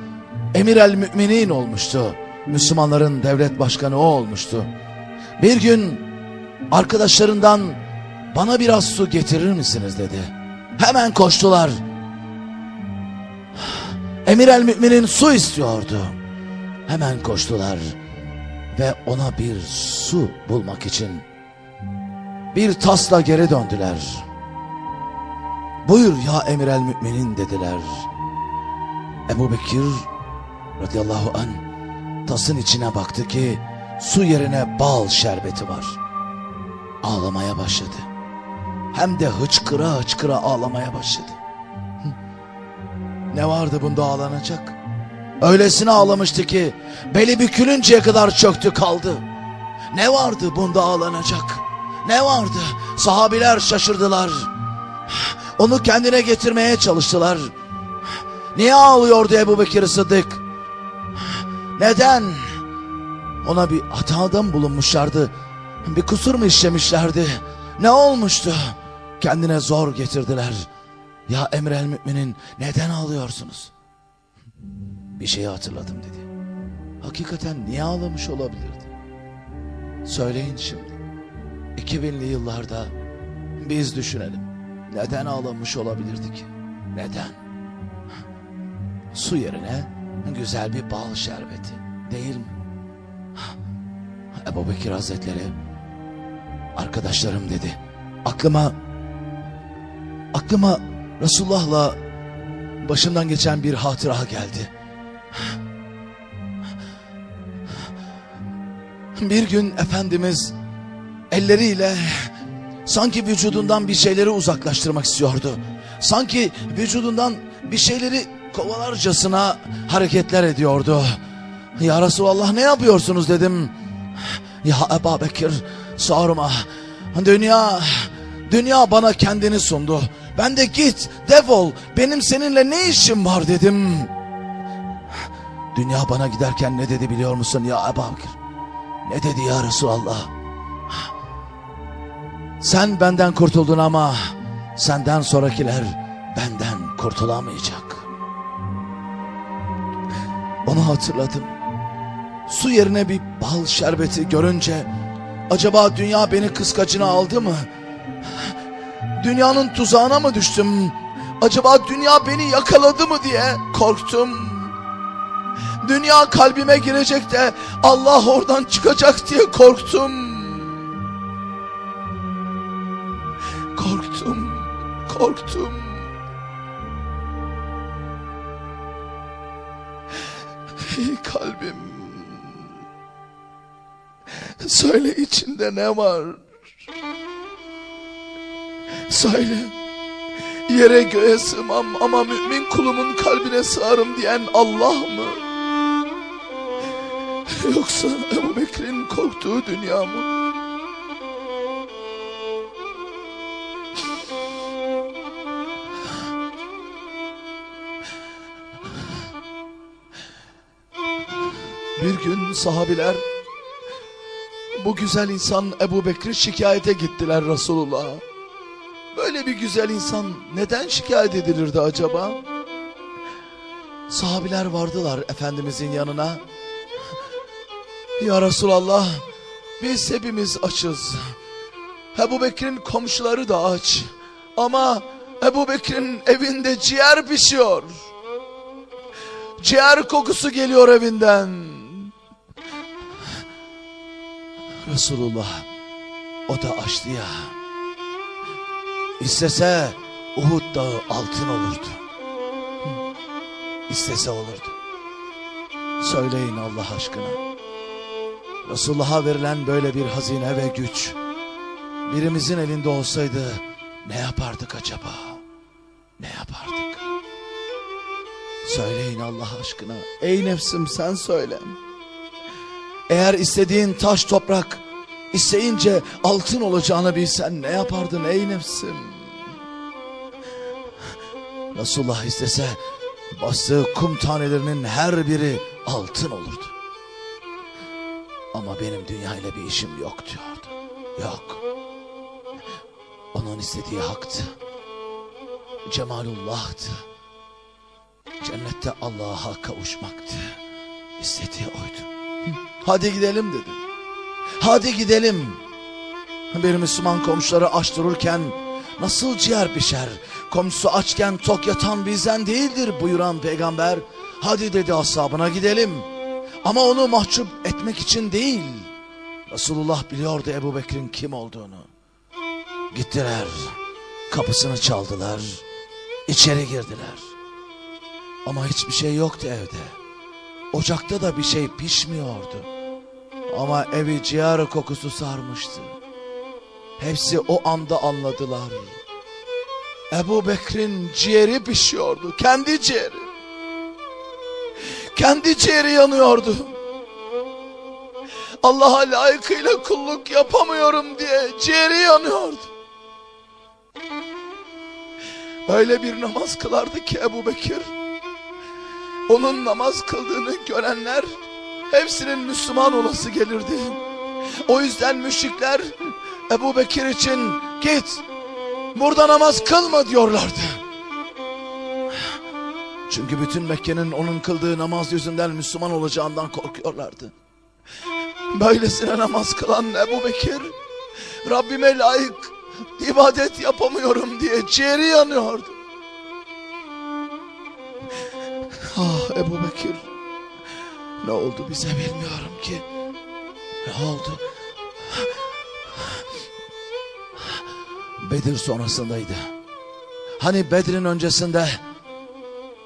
emir el müminin olmuştu. Müslümanların devlet başkanı o olmuştu. Bir gün arkadaşlarından bana biraz su getirir misiniz dedi. Hemen koştular. Emir el müminin su istiyordu. Hemen koştular ve ona bir su bulmak için bir tasla geri döndüler. Buyur ya emir el müminin dediler. Ebu Bekir radıyallahu an tasın içine baktı ki su yerine bal şerbeti var. Ağlamaya başladı. Hem de hıçkıra hıçkıra ağlamaya başladı. Ne vardı bunda ağlanacak? Öylesine ağlamıştı ki beli bükülünceye kadar çöktü kaldı. Ne vardı bunda ağlanacak? Ne vardı? Sahabiler şaşırdılar. Onu kendine getirmeye çalıştılar. Niye ağlıyordu Ebu Bekir Sıddık? Neden? Ona bir hatada mı bulunmuşlardı? Bir kusur mu işlemişlerdi? Ne olmuştu? Kendine zor getirdiler. Ya Emrel Müminin neden ağlıyorsunuz? Bir şeyi hatırladım dedi. Hakikaten niye ağlamış olabilirdi? Söyleyin şimdi. 2000'li yıllarda biz düşünelim. Neden ağlamış olabilirdi ki? Neden? Su yerine güzel bir bal şerbeti değil mi? Ebu Bekir Hazretleri arkadaşlarım dedi. Aklıma aklıma Resulullah'la başımdan geçen bir hatıra geldi. Bir gün Efendimiz elleriyle sanki vücudundan bir şeyleri uzaklaştırmak istiyordu. Sanki vücudundan bir şeyleri kovalarcasına hareketler ediyordu. Ya Resulallah ne yapıyorsunuz dedim. Ya Ebu Bekir sorma. Dünya, dünya bana kendini sundu. Ben de git defol benim seninle ne işim var dedim. Dünya bana giderken ne dedi biliyor musun ya Ebu Bekir? Ne dedi ya Resulallah? Sen benden kurtuldun ama senden sonrakiler benden kurtulamayacak. Onu hatırladım. Su yerine bir bal şerbeti görünce acaba dünya beni kıskacına aldı mı? Dünyanın tuzağına mı düştüm? Acaba dünya beni yakaladı mı diye korktum. Dünya kalbime girecek de Allah oradan çıkacak diye korktum. Korktum, korktum. Kalbim. Söyle içinde ne var? Söyle. Yere göğe sığmam ama mümin kulumun kalbine sığarım diyen Allah mı? Yoksa Ebu Bekir'in korktuğu dünya mı? Bir gün sahabiler bu güzel insan Ebu Bekir'i şikayete gittiler Resulullah'a. Böyle bir güzel insan neden şikayet edilirdi acaba? Sahabiler vardılar Efendimizin yanına. Ya Resulallah biz hepimiz açız. Ebu Bekir'in komşuları da aç. Ama Ebu Bekir'in evinde ciğer pişiyor. Ciğer kokusu geliyor evinden. Resulullah o da açtı ya. İstese Uhud dağı altın olurdu. İstese olurdu. Söyleyin Allah aşkına. Resulullah'a verilen böyle bir hazine ve güç birimizin elinde olsaydı ne yapardık acaba? Ne yapardık? Söyleyin Allah aşkına. Ey nefsim sen söyle. Eğer istediğin taş toprak isteyince altın olacağını bilsen ne yapardın ey nefsim? Resulullah istese bastığı kum tanelerinin her biri altın olurdu. Ama benim dünya ile bir işim yok diyordu. Yok. Onun istediği haktı. Cemalullah'tı. Cennette Allah'a kavuşmaktı. İstediği oydu. Hadi gidelim dedi. Hadi gidelim. Bir Müslüman komşuları aç dururken nasıl ciğer pişer? Komşusu açken tok yatan bizden değildir buyuran peygamber. Hadi dedi ashabına gidelim. Ama onu mahcup etmek için değil. Resulullah biliyordu Ebu Bekir'in kim olduğunu. Gittiler. Kapısını çaldılar. içeri girdiler. Ama hiçbir şey yoktu evde. Ocakta da bir şey pişmiyordu. Ama evi ciğer kokusu sarmıştı. Hepsi o anda anladılar. Ebu Bekir'in ciğeri pişiyordu. Kendi ciğeri. Kendi ciğeri yanıyordu. Allah'a layıkıyla kulluk yapamıyorum diye ciğeri yanıyordu. Öyle bir namaz kılardı ki Ebu Bekir. Onun namaz kıldığını görenler hepsinin Müslüman olası gelirdi. O yüzden müşrikler Ebu Bekir için git burada namaz kılma diyorlardı. Çünkü bütün Mekke'nin onun kıldığı namaz yüzünden Müslüman olacağından korkuyorlardı. Böylesine namaz kılan Ebu Bekir Rabbime layık ibadet yapamıyorum diye ciğeri yanıyordu. Ah Ebu Bekir ne oldu bize bilmiyorum ki. Ne oldu? Bedir sonrasındaydı. Hani Bedir'in öncesinde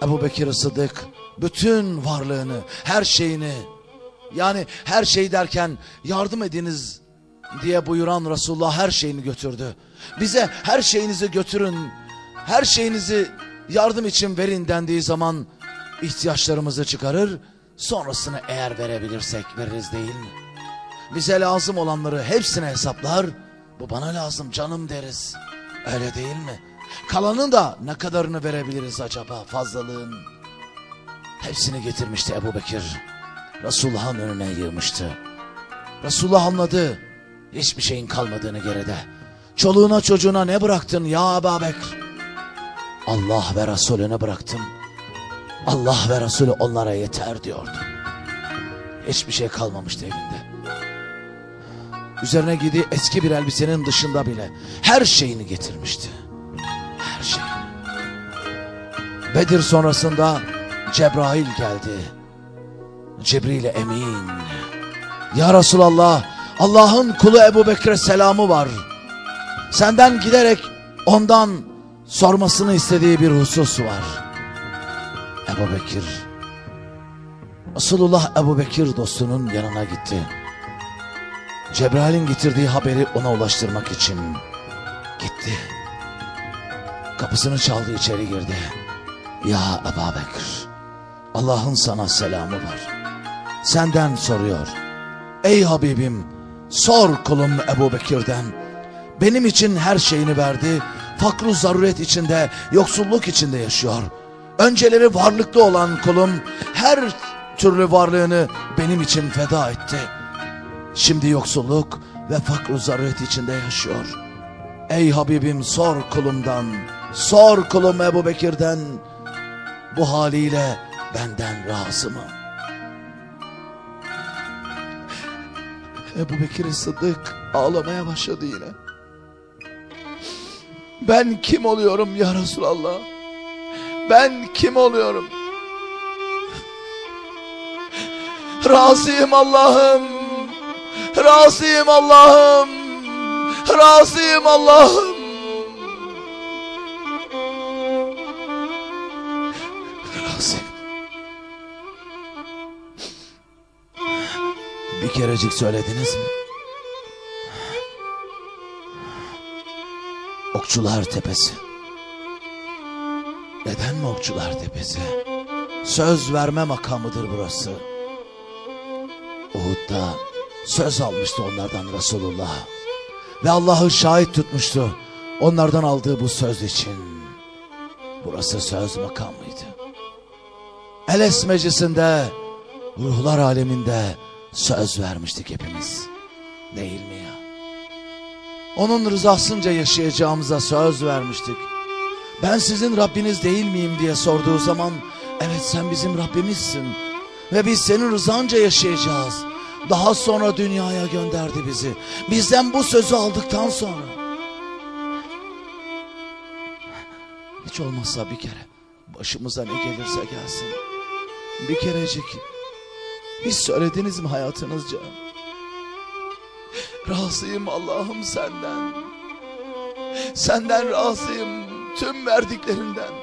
Ebu Bekir Sıddık bütün varlığını, her şeyini yani her şey derken yardım ediniz diye buyuran Resulullah her şeyini götürdü. Bize her şeyinizi götürün, her şeyinizi yardım için verin dendiği zaman ihtiyaçlarımızı çıkarır, sonrasını eğer verebilirsek veririz değil mi? Bize lazım olanları hepsine hesaplar, bu bana lazım canım deriz. Öyle değil mi? Kalanın da ne kadarını verebiliriz acaba fazlalığın? Hepsini getirmişti Ebu Bekir. Resulullah'ın önüne yığmıştı. Resulullah anladı. Hiçbir şeyin kalmadığını geride. Çoluğuna çocuğuna ne bıraktın ya Ebu Bekir? Allah ve Resulüne bıraktım. Allah ve Resulü onlara yeter diyordu. Hiçbir şey kalmamıştı evinde. Üzerine giydiği eski bir elbisenin dışında bile her şeyini getirmişti. Her şeyini. Bedir sonrasında Cebrail geldi. Cibril Emin. Ya Resulallah Allah'ın kulu Ebu Bekir'e selamı var. Senden giderek ondan sormasını istediği bir husus var. Ebu Bekir. Resulullah Ebu Bekir dostunun yanına gitti. Cebrail'in getirdiği haberi ona ulaştırmak için gitti. Kapısını çaldı içeri girdi. Ya Ebu Bekir. Allah'ın sana selamı var. Senden soruyor. Ey Habibim sor kulum Ebu Bekir'den. Benim için her şeyini verdi. Fakru zaruret içinde, yoksulluk içinde yaşıyor. Önceleri varlıklı olan kulum her türlü varlığını benim için feda etti. Şimdi yoksulluk ve fakru zaruret içinde yaşıyor. Ey Habibim sor kulumdan, sor kulum Ebu Bekir'den. Bu haliyle benden razı mı? Ebu Bekir Sıddık ağlamaya başladı yine. Ben kim oluyorum ya Resulallah? Ben kim oluyorum? Razıyım Allah'ım. Razıyım Allah'ım. Razıyım Allah'ım. Razıyım. Bir kerecik söylediniz mi? Okçular Tepesi. Neden mi Okçular Tepesi? Söz verme makamıdır burası. Uhud'da söz almıştı onlardan Resulullah. Ve Allah'ı şahit tutmuştu. Onlardan aldığı bu söz için. Burası söz makamıydı. Eles meclisinde, ruhlar aleminde söz vermiştik hepimiz. Değil mi ya? Onun rızasınca yaşayacağımıza söz vermiştik. Ben sizin Rabbiniz değil miyim diye sorduğu zaman evet sen bizim Rabbimizsin. Ve biz senin rızanca yaşayacağız. Daha sonra dünyaya gönderdi bizi. Bizden bu sözü aldıktan sonra. Hiç olmazsa bir kere başımıza ne gelirse gelsin. Bir kerecik hiç söylediniz mi hayatınızca? Razıyım Allah'ım senden. Senden razıyım tüm verdiklerinden.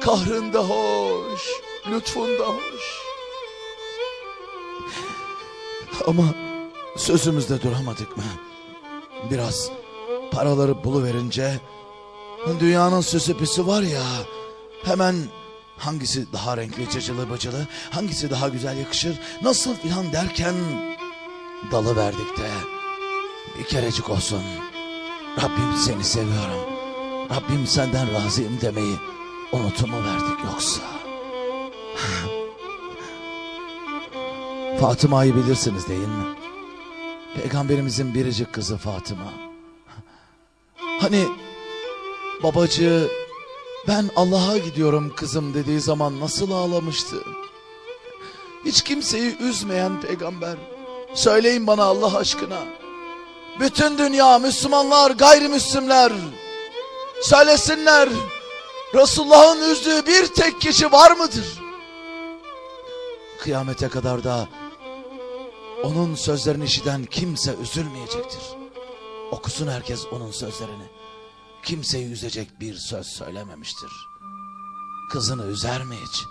Kahrın da hoş, lütfun da hoş. Ama sözümüzde duramadık mı? Biraz paraları buluverince dünyanın süsü püsü var ya hemen hangisi daha renkli cıcılı bıcılı hangisi daha güzel yakışır nasıl filan derken dalı verdik de bir kerecik olsun. Rabbim seni seviyorum. Rabbim senden razıyım demeyi unutumu verdik yoksa Fatıma'yı bilirsiniz değil mi? Peygamberimizin biricik kızı Fatıma. Hani babacığı ben Allah'a gidiyorum kızım dediği zaman nasıl ağlamıştı? Hiç kimseyi üzmeyen peygamber. Söyleyin bana Allah aşkına. Bütün dünya Müslümanlar gayrimüslimler. Söylesinler. Resulullah'ın üzdüğü bir tek kişi var mıdır? Kıyamete kadar da Onun sözlerini işiten kimse üzülmeyecektir. Okusun herkes onun sözlerini. Kimseyi üzecek bir söz söylememiştir. Kızını üzer mi hiç?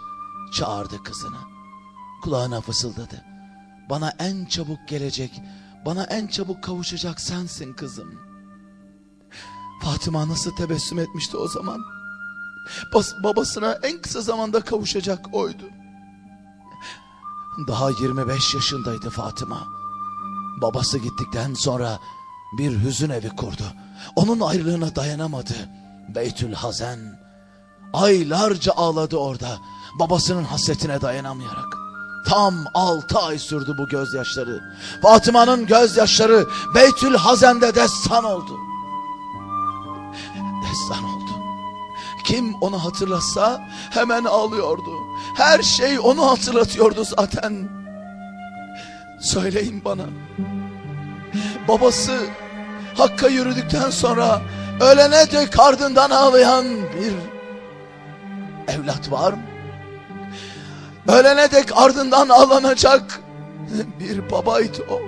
Çağırdı kızını. Kulağına fısıldadı. Bana en çabuk gelecek, bana en çabuk kavuşacak sensin kızım. Fatıma nasıl tebessüm etmişti o zaman? Bas, babasına en kısa zamanda kavuşacak oydu. Daha 25 yaşındaydı Fatıma. Babası gittikten sonra bir hüzün evi kurdu. Onun ayrılığına dayanamadı. Beytül Hazen. Aylarca ağladı orada. Babasının hasretine dayanamayarak. Tam altı ay sürdü bu gözyaşları. Fatıma'nın gözyaşları Beytül Hazen'de destan oldu. Destan oldu. Kim onu hatırlasa hemen ağlıyordu. Her şey onu hatırlatıyordu zaten. Söyleyin bana. Babası Hakk'a yürüdükten sonra ölene dek ardından ağlayan bir evlat var mı? Ölene dek ardından ağlanacak bir babaydı o.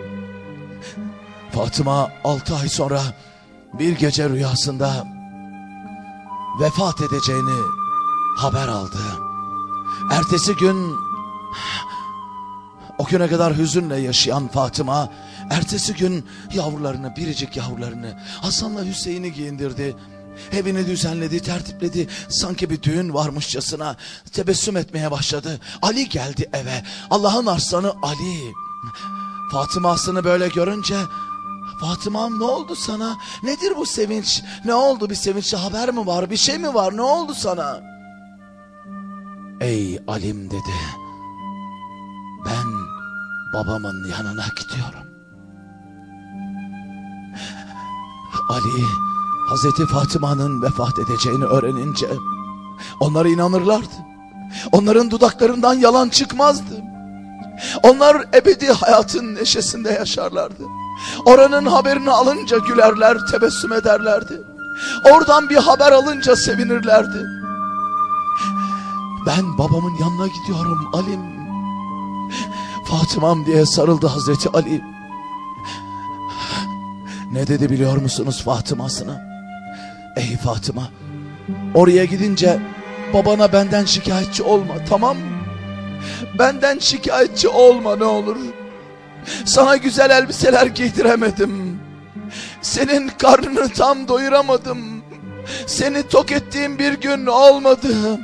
Fatıma altı ay sonra bir gece rüyasında vefat edeceğini haber aldı. Ertesi gün o güne kadar hüzünle yaşayan Fatıma ertesi gün yavrularını biricik yavrularını Hasan'la Hüseyin'i giyindirdi. Evini düzenledi, tertipledi. Sanki bir düğün varmışçasına tebessüm etmeye başladı. Ali geldi eve. Allah'ın arslanı Ali. Fatıma'sını böyle görünce Fatıma'm ne oldu sana? Nedir bu sevinç? Ne oldu bir sevinçli haber mi var? Bir şey mi var? Ne oldu sana? Ey Alim dedi. Ben babamın yanına gidiyorum. Ali Hazreti Fatıma'nın vefat edeceğini öğrenince onlara inanırlardı. Onların dudaklarından yalan çıkmazdı. Onlar ebedi hayatın neşesinde yaşarlardı. Oranın haberini alınca gülerler, tebessüm ederlerdi. Oradan bir haber alınca sevinirlerdi. Ben babamın yanına gidiyorum Alim. Fatımam diye sarıldı Hazreti Ali. Ne dedi biliyor musunuz Fatıma'sına? Ey Fatıma, oraya gidince babana benden şikayetçi olma tamam mı? Benden şikayetçi olma ne olur. Sana güzel elbiseler giydiremedim. Senin karnını tam doyuramadım. Seni tok ettiğim bir gün olmadı.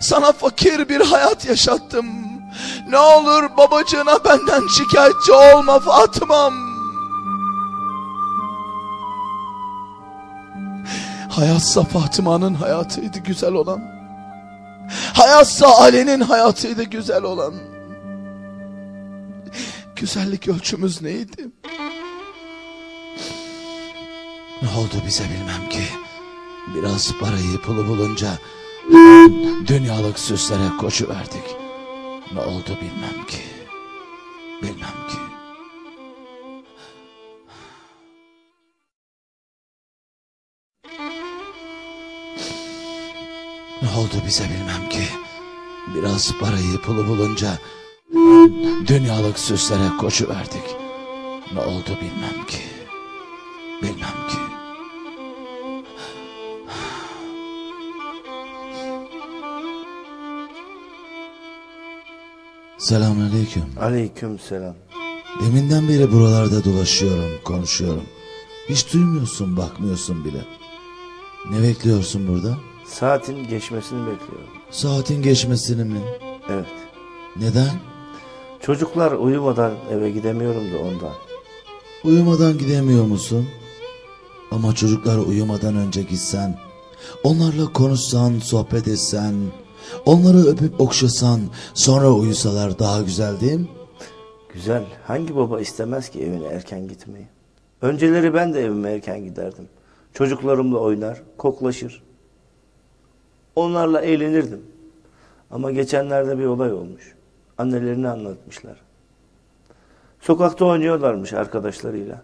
Sana fakir bir hayat yaşattım. Ne olur babacığına benden şikayetçi olma Fatıma'm. Hayatsa Fatıma'nın hayatıydı güzel olan. Hayatsa Ali'nin hayatıydı güzel olan. Güzellik ölçümüz neydi? Ne oldu bize bilmem ki. Biraz parayı pulu bulunca dünyalık süslere koşu verdik. Ne oldu bilmem ki. Bilmem ki. Oldu bize bilmem ki. Biraz parayı pulu bulunca dünyalık süslere koşu verdik. Ne oldu bilmem ki. Bilmem ki. Selamünaleyküm. Aleyküm selam. Deminden beri buralarda dolaşıyorum, konuşuyorum. Hiç duymuyorsun, bakmıyorsun bile. Ne bekliyorsun burada? Saatin geçmesini bekliyorum. Saatin geçmesini mi? Evet. Neden? Çocuklar uyumadan eve gidemiyorum da ondan. Uyumadan gidemiyor musun? Ama çocuklar uyumadan önce gitsen, onlarla konuşsan, sohbet etsen, onları öpüp okşasan, sonra uyusalar daha güzel değil mi? Güzel. Hangi baba istemez ki evine erken gitmeyi? Önceleri ben de evime erken giderdim. Çocuklarımla oynar, koklaşır. Onlarla eğlenirdim. Ama geçenlerde bir olay olmuş. Annelerini anlatmışlar. Sokakta oynuyorlarmış arkadaşlarıyla.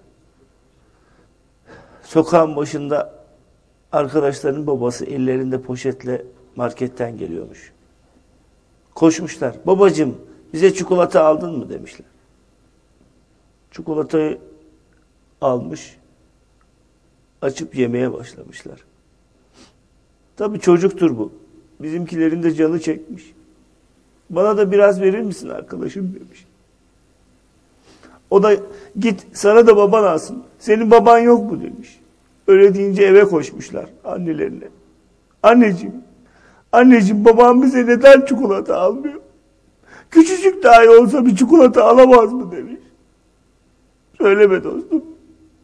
Sokağın başında arkadaşların babası ellerinde poşetle marketten geliyormuş. Koşmuşlar. Babacım bize çikolata aldın mı demişler. Çikolatayı almış, açıp yemeye başlamışlar. Tabii çocuktur bu. Bizimkilerin de canı çekmiş. Bana da biraz verir misin arkadaşım demiş. O da git sana da baban alsın. Senin baban yok mu demiş. Öyle deyince eve koşmuşlar annelerine. Anneciğim, anneciğim babam bize neden çikolata almıyor? Küçücük dahi olsa bir çikolata alamaz mı demiş. Söyleme dostum.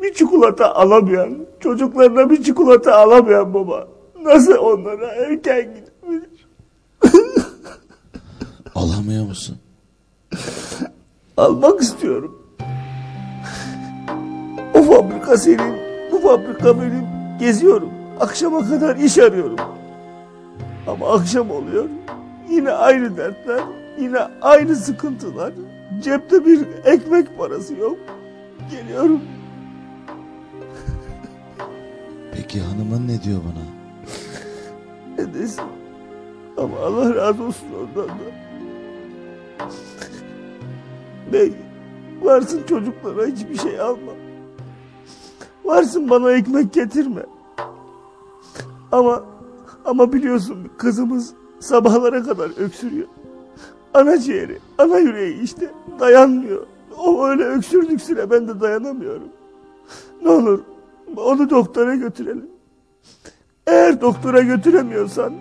Bir çikolata alamayan, çocuklarına bir çikolata alamayan baba nasıl onlara erken gitmiş? Alamıyor musun? Almak istiyorum. O fabrika senin, bu fabrika benim. Geziyorum. Akşama kadar iş arıyorum. Ama akşam oluyor. Yine aynı dertler, yine aynı sıkıntılar. Cepte bir ekmek parası yok. Geliyorum. Peki hanımın ne diyor bana? Ne desin? Ama Allah razı olsun ondan da. Bey, varsın çocuklara hiçbir şey alma. Varsın bana ekmek getirme. Ama ama biliyorsun kızımız sabahlara kadar öksürüyor. Ana ciğeri, ana yüreği işte dayanmıyor. O öyle öksürdük süre ben de dayanamıyorum. Ne olur onu doktora götürelim. Eğer doktora götüremiyorsan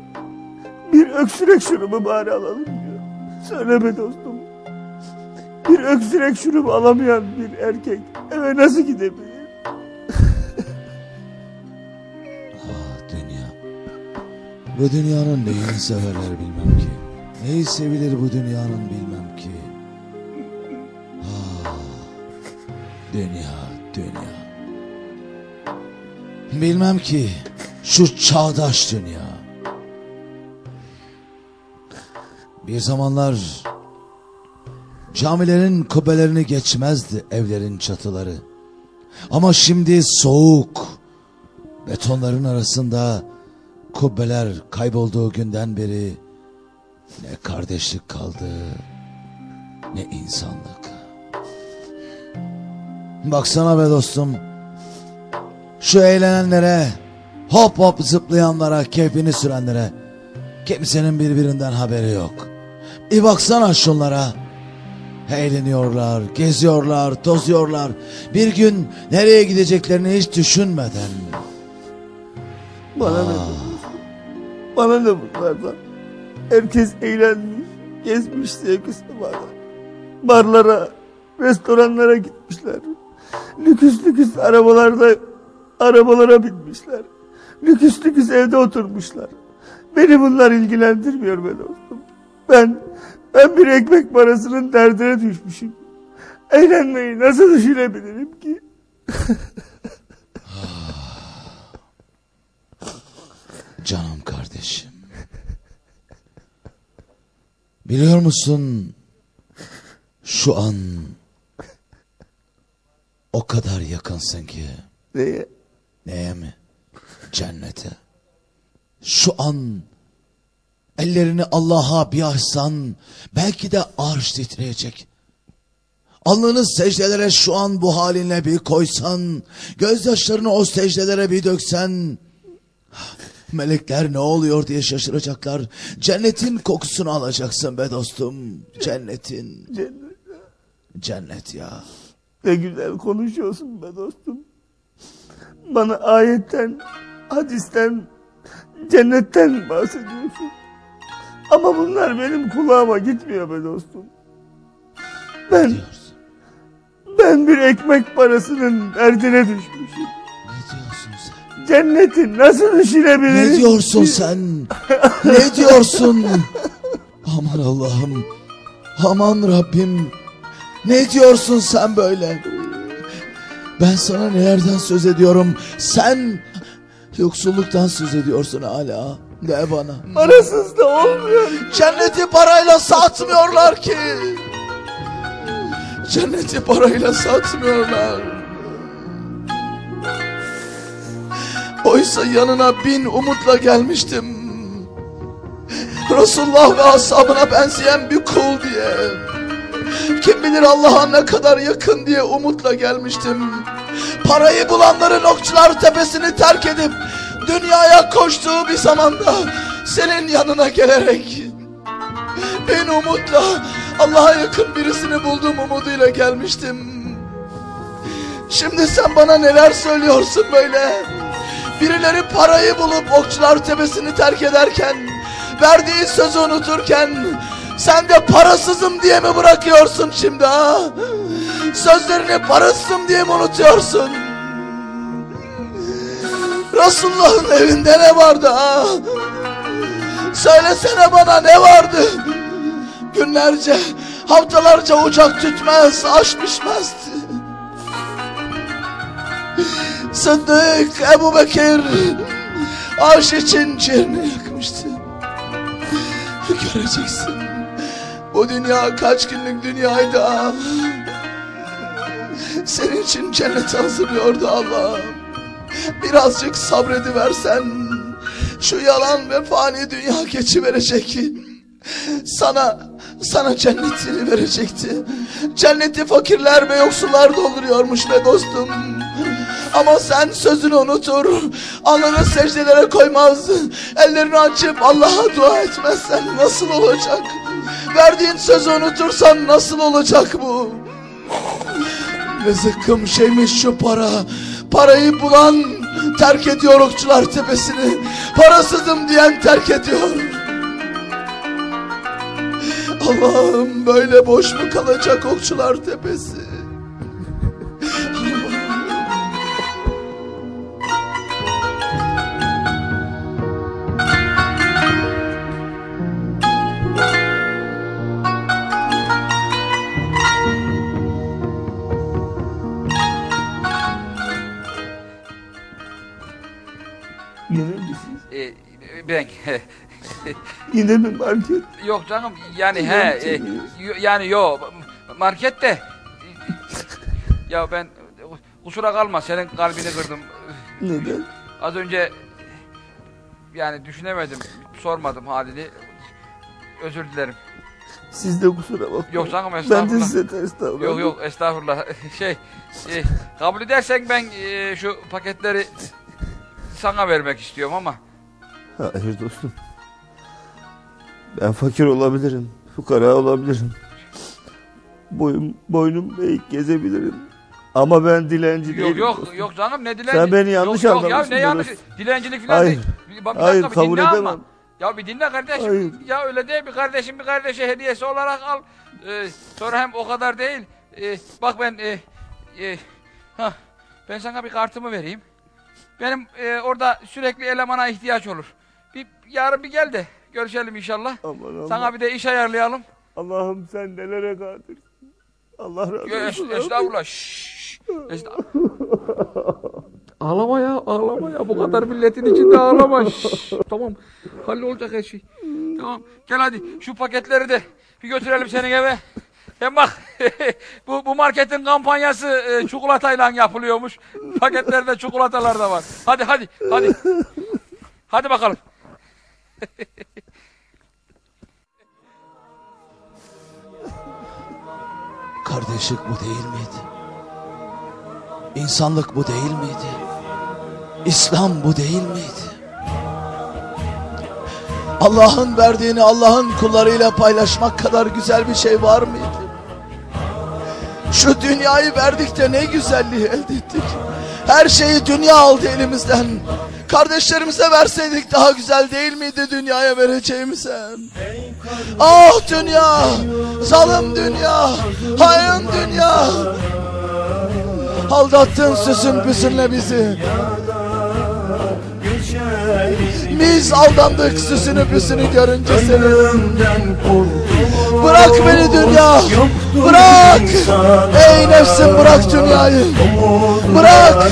bir öksürek şurubu bari alalım diyor. Söyleme dostum. Bir öksürek şurubu alamayan bir erkek eve nasıl gidebilir? Ah dünya. Bu dünyanın neyini severler bilmem ki. Neyi sevilir bu dünyanın bilmem ki. Ah, dünya, dünya. Bilmem ki şu çağdaş dünya. Bir zamanlar camilerin kubbelerini geçmezdi evlerin çatıları. Ama şimdi soğuk, betonların arasında kubbeler kaybolduğu günden beri ne kardeşlik kaldı ne insanlık. Baksana be dostum. Şu eğlenenlere, hop hop zıplayanlara, keyfini sürenlere kimsenin birbirinden haberi yok. Bir baksana şunlara. Eğleniyorlar, geziyorlar, tozuyorlar. Bir gün nereye gideceklerini hiç düşünmeden. Bana ne? Bana ne bunlardan? Herkes eğlenmiş, gezmiş sevgisi var. Barlara, restoranlara gitmişler. Lüküs lüküs arabalarda arabalara binmişler. Lüküs lüküs evde oturmuşlar. Beni bunlar ilgilendirmiyor be dostum. Ben ben bir ekmek parasının derdine düşmüşüm. Eğlenmeyi nasıl düşünebilirim ki? Canım kardeşim. Biliyor musun? Şu an o kadar yakınsın ki. Neye? Neye mi? Cennete. Şu an ellerini Allah'a bir açsan belki de arş titreyecek. Alnını secdelere şu an bu halinle bir koysan, gözyaşlarını o secdelere bir döksen, melekler ne oluyor diye şaşıracaklar. Cennetin kokusunu alacaksın be dostum. Cennetin. Cennet. Cennet ya. Ne güzel konuşuyorsun be dostum. Bana ayetten, hadisten, cennetten bahsediyorsun. Ama bunlar benim kulağıma gitmiyor be dostum. Ben, Diyorsun. ben bir ekmek parasının derdine düşmüşüm. Ne diyorsun sen? Cenneti nasıl düşünebilirim? Ne diyorsun sen? ne diyorsun? Aman Allah'ım. Aman Rabbim. Ne diyorsun sen böyle? Ben sana nelerden söz ediyorum? Sen yoksulluktan söz ediyorsun hala. De bana. Parasız da olmuyor. Cenneti parayla satmıyorlar ki. Cenneti parayla satmıyorlar. Oysa yanına bin umutla gelmiştim. Resulullah ve ashabına benzeyen bir kul diye. Kim bilir Allah'a ne kadar yakın diye umutla gelmiştim. Parayı bulanların okçular tepesini terk edip dünyaya koştuğu bir zamanda senin yanına gelerek ben umutla Allah'a yakın birisini buldum umuduyla gelmiştim. Şimdi sen bana neler söylüyorsun böyle? Birileri parayı bulup okçular tepesini terk ederken, verdiği sözü unuturken, sen de parasızım diye mi bırakıyorsun şimdi ha? Sözlerini parasızım diye mi unutuyorsun? Resulullah'ın evinde ne vardı ha? Söylesene bana ne vardı? Günlerce, haftalarca ocak tütmez, aş pişmezdi. Sıddık Ebu Bekir aş için ciğerini yakmıştı. Göreceksin. Bu dünya kaç günlük dünyaydı. Senin için cenneti hazırlıyordu Allah. Birazcık sabrediversen şu yalan ve fani dünya geçiverecek. Sana sana cennetini verecekti. Cenneti fakirler ve yoksullar dolduruyormuş be dostum. Ama sen sözünü unutur, alnını secdelere koymaz, ellerini açıp Allah'a dua etmezsen nasıl olacak? Verdiğin sözü unutursan nasıl olacak bu? Ne zıkkım şeymiş şu para. Parayı bulan terk ediyor okçular tepesini. Parasızım diyen terk ediyor. Allah'ım böyle boş mu kalacak okçular tepesi? Ben Yine mi market? yok canım yani he e, yani yo markette ya ben kusura kalma senin kalbini kırdım. Neden? Az önce yani düşünemedim, sormadım halini. Özür dilerim. Siz de kusura bakmayın. Yok canım, Ben de estağfurullah. size ters davrandım. Yok yok estağfurullah. Şey e, kabul edersen ben e, şu paketleri sana vermek istiyorum ama Hayır dostum. Ben fakir olabilirim. Fukara olabilirim. Boyum, boynum eğik gezebilirim. Ama ben dilenci yok değilim. yok dostum. yok canım ne dilenci. Sen beni yanlış yok, yok, anlamışsın ya ne yanlış dilencilik falan Hayır. değil. Bir, bir Hayır, dakika, kabul dinle ama. edemem. Ya bir dinle kardeşim. Hayır. Ya öyle değil bir kardeşim bir kardeşe hediyesi olarak al. Ee, sonra hem o kadar değil. Ee, bak ben e, e, hah, ben sana bir kartımı vereyim. Benim e, orada sürekli elemana ihtiyaç olur. Bir yarın bir gel de görüşelim inşallah. Aman Allah. Sana bir de iş ayarlayalım. Allah'ım sen nelere kadirsin. Allah razı olsun. es- estağfurullah. Şşş. Estağfurullah. Ağlama ya, ağlama ya. Bu kadar milletin içinde ağlama. Şşş. Tamam. Hallolacak her şey. Tamam. Gel hadi. Şu paketleri de bir götürelim senin eve. Hem bak bu, bu marketin kampanyası e, çikolatayla yapılıyormuş. Paketlerde çikolatalar da var. Hadi hadi hadi. Hadi bakalım. Kardeşlik bu değil miydi? İnsanlık bu değil miydi? İslam bu değil miydi? Allah'ın verdiğini Allah'ın kullarıyla paylaşmak kadar güzel bir şey var mıydı? Şu dünyayı verdik de ne güzelliği elde ettik. Her şeyi dünya aldı elimizden. Kardeşlerimize verseydik daha güzel değil miydi dünyaya vereceğimize? Ah dünya, zalim dünya, hain dünya. Aldattın süsün püsünle bizi. Biz aldandık süsünü püsünü görünce senin. Bırak beni dünya. Bırak. Ey nefsim bırak dünyayı. Bırak.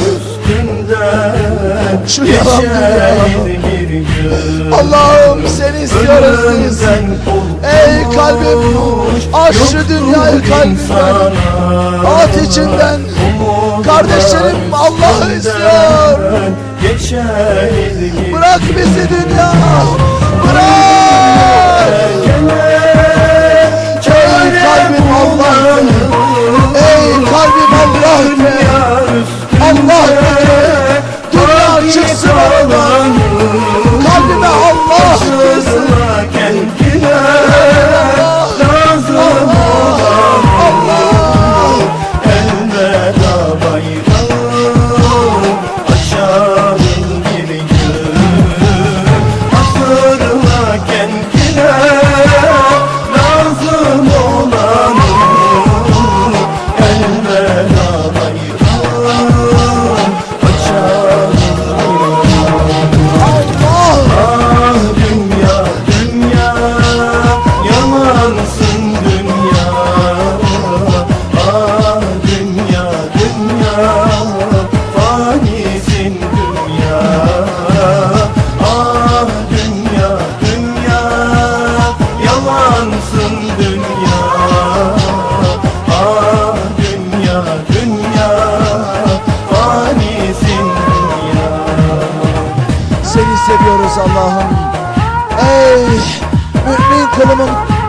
Şu yalan dünyayı. Allah'ım seni istiyoruz biz. Ey kalbim aç şu dünyayı kalbimden. At içinden. Kardeşlerim Allah'ı istiyor geçeriz gibi. Bırak bizi dünya. Bırak. Ey kalbim Allah'ın Ey kalbim Allah'ın Allah'ın Dünya çıksın Kalbime Allah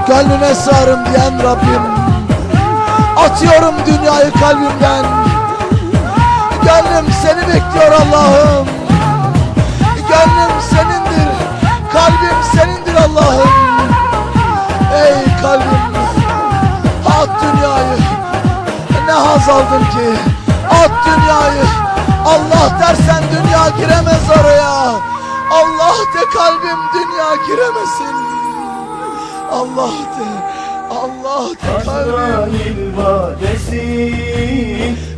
gönlüne sığarım diyen Rabbim. Atıyorum dünyayı kalbimden. Gönlüm seni bekliyor Allah'ım. Gönlüm senindir. Kalbim senindir Allah'ım. Ey kalbim. At dünyayı. Ne haz aldın ki? At dünyayı. Allah dersen dünya giremez oraya. Allah de kalbim dünya giremesin. Allah de. Allah de kalbim. Azrail vadesi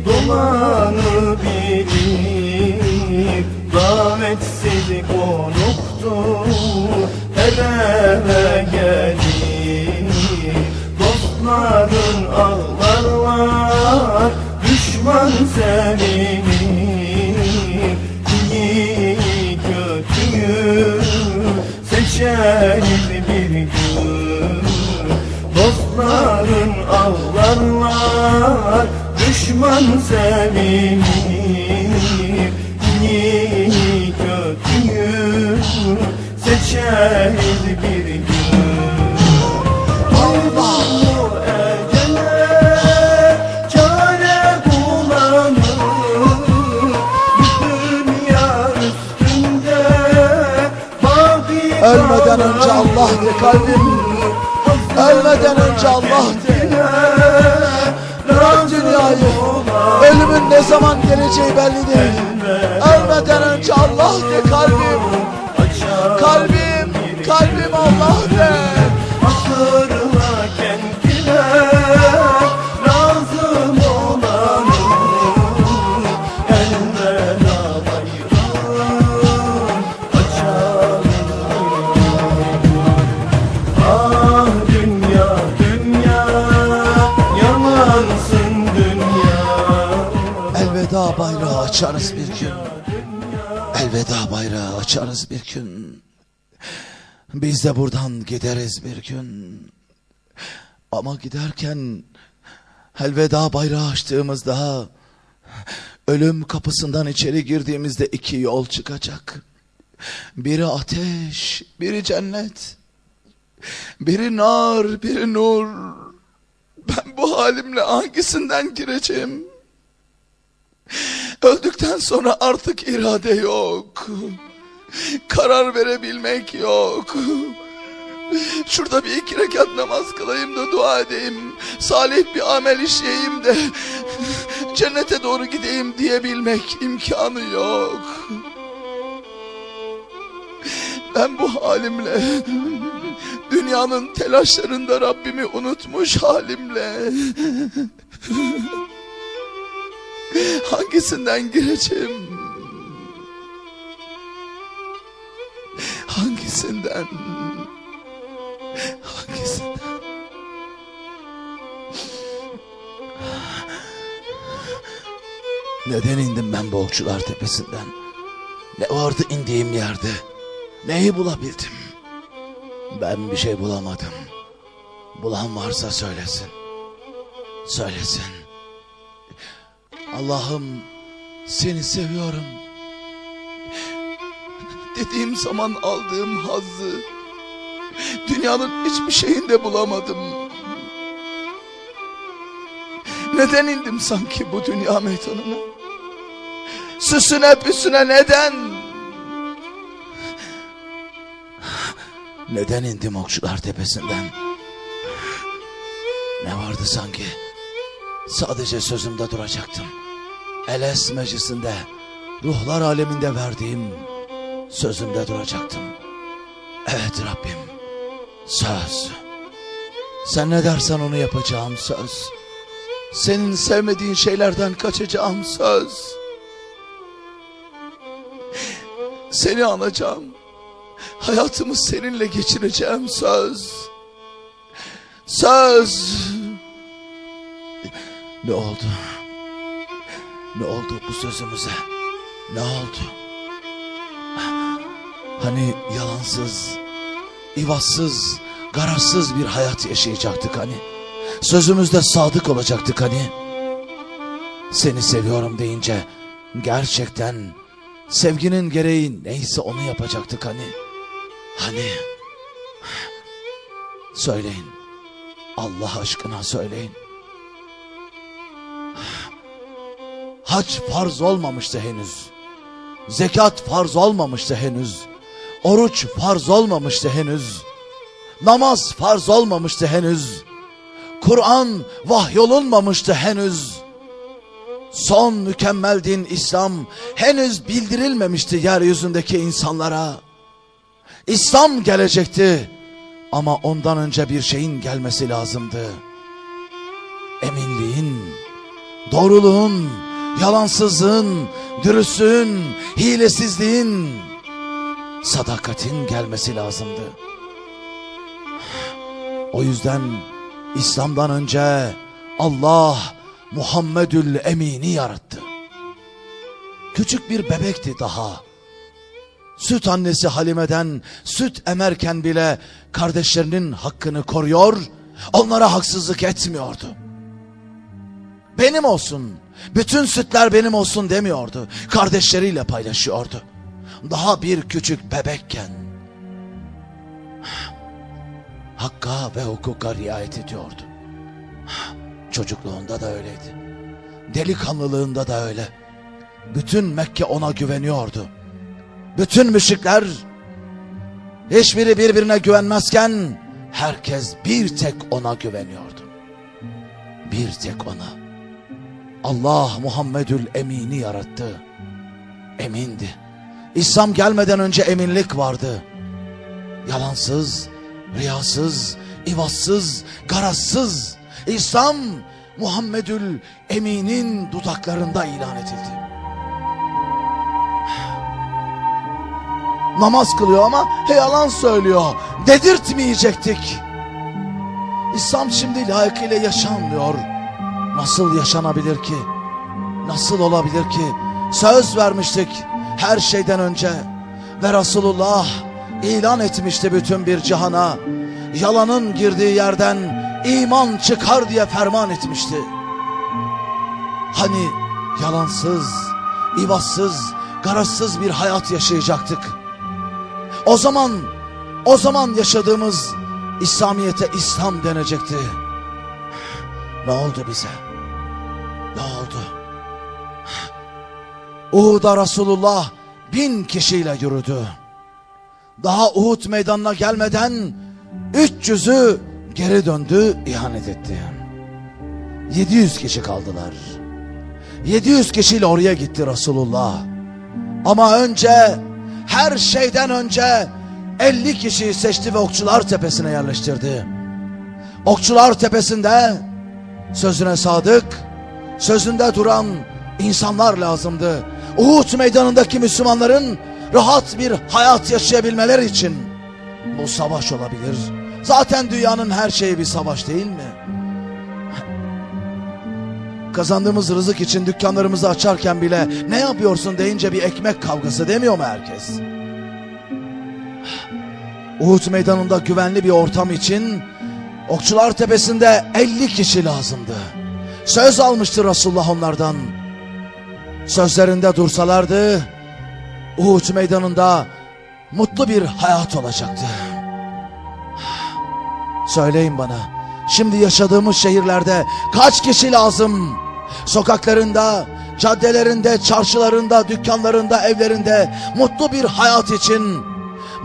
dolanı bilir Davetsiz konuktur her eve gelir Dostların ağlarlar düşman sevinir İyi kötüyü seçeriz bir gün Dostların ağlarlar Düşman sevinir İyi kötüyü Seçeriz bir gün Ölmeden önce Allah kalbim. Ölmeden önce Allah de. Bırak dünyayı. Ölümün ne zaman geleceği belli değil. Ölmeden önce Allah de kalbim. Kalbim, kalbim Allah açarız bir gün. Elveda bayrağı açarız bir gün. Biz de buradan gideriz bir gün. Ama giderken elveda bayrağı açtığımızda ölüm kapısından içeri girdiğimizde iki yol çıkacak. Biri ateş, biri cennet. Biri nar, biri nur. Ben bu halimle hangisinden gireceğim? Öldükten sonra artık irade yok. Karar verebilmek yok. Şurada bir iki rekat namaz kılayım da dua edeyim. Salih bir amel işleyeyim de cennete doğru gideyim diyebilmek imkanı yok. Ben bu halimle dünyanın telaşlarında Rabbimi unutmuş halimle hangisinden gireceğim? Hangisinden? Hangisinden? Neden indim ben bu okçular tepesinden? Ne vardı indiğim yerde? Neyi bulabildim? Ben bir şey bulamadım. Bulan varsa söylesin. Söylesin. Allah'ım seni seviyorum. Dediğim zaman aldığım hazzı dünyanın hiçbir şeyinde bulamadım. Neden indim sanki bu dünya meydanına? Süsüne püsüne neden? Neden indim okçular tepesinden? Ne vardı sanki? Sadece sözümde duracaktım. Eles meclisinde, ruhlar aleminde verdiğim sözümde duracaktım. Evet Rabbim, söz. Sen ne dersen onu yapacağım söz. Senin sevmediğin şeylerden kaçacağım söz. Seni anacağım. Hayatımı seninle geçireceğim söz. Söz. Ne oldu? Ne oldu bu sözümüze? Ne oldu? Hani yalansız, ivazsız, garazsız bir hayat yaşayacaktık hani. Sözümüzde sadık olacaktık hani. Seni seviyorum deyince gerçekten Sevginin gereği neyse onu yapacaktık hani. Hani. Söyleyin. Allah aşkına söyleyin. Hac farz olmamıştı henüz. Zekat farz olmamıştı henüz. Oruç farz olmamıştı henüz. Namaz farz olmamıştı henüz. Kur'an vahyolunmamıştı henüz. Son mükemmel din İslam henüz bildirilmemişti yeryüzündeki insanlara. İslam gelecekti ama ondan önce bir şeyin gelmesi lazımdı. Eminliğin, doğruluğun, yalansızlığın, dürüstlüğün, hilesizliğin, sadakatin gelmesi lazımdı. O yüzden İslam'dan önce Allah Muhammedül Emin'i yarattı. Küçük bir bebekti daha. Süt annesi Halime'den süt emerken bile kardeşlerinin hakkını koruyor, onlara haksızlık etmiyordu. Benim olsun, bütün sütler benim olsun demiyordu. Kardeşleriyle paylaşıyordu. Daha bir küçük bebekken. Hakka ve hukuka riayet ediyordu. Çocukluğunda da öyleydi. Delikanlılığında da öyle. Bütün Mekke ona güveniyordu. Bütün müşrikler hiçbiri birbirine güvenmezken herkes bir tek ona güveniyordu. Bir tek ona. Allah Muhammedül Emin'i yarattı. Emindi. İslam gelmeden önce eminlik vardı. Yalansız, riyasız, ivassız, garazsız. İslam Muhammedül Emin'in dudaklarında ilan edildi. Namaz kılıyor ama yalan söylüyor. Dedirtmeyecektik. İslam şimdi layıkıyla yaşanmıyor. Nasıl yaşanabilir ki? Nasıl olabilir ki? Söz vermiştik her şeyden önce. Ve Resulullah ilan etmişti bütün bir cihana. Yalanın girdiği yerden iman çıkar diye ferman etmişti. Hani yalansız, ivassız, garazsız bir hayat yaşayacaktık. O zaman, o zaman yaşadığımız İslamiyete İslam denecekti. Ne oldu bize? Ne oldu? Uhud'a Resulullah bin kişiyle yürüdü. Daha Uhud meydanına gelmeden 300'ü geri döndü, ihanet etti. 700 kişi kaldılar. 700 kişiyle oraya gitti Resulullah. Ama önce, her şeyden önce 50 kişiyi seçti ve Okçular Tepesi'ne yerleştirdi. Okçular Tepesi'nde sözüne sadık, sözünde duran insanlar lazımdı. Uhud meydanındaki Müslümanların rahat bir hayat yaşayabilmeleri için bu savaş olabilir. Zaten dünyanın her şeyi bir savaş değil mi? Kazandığımız rızık için dükkanlarımızı açarken bile ne yapıyorsun deyince bir ekmek kavgası demiyor mu herkes? Uhud meydanında güvenli bir ortam için Okçular Tepesi'nde 50 kişi lazımdı. Söz almıştı Resulullah onlardan. Sözlerinde dursalardı Uhud meydanında mutlu bir hayat olacaktı. Söyleyin bana şimdi yaşadığımız şehirlerde kaç kişi lazım? Sokaklarında, caddelerinde, çarşılarında, dükkanlarında, evlerinde mutlu bir hayat için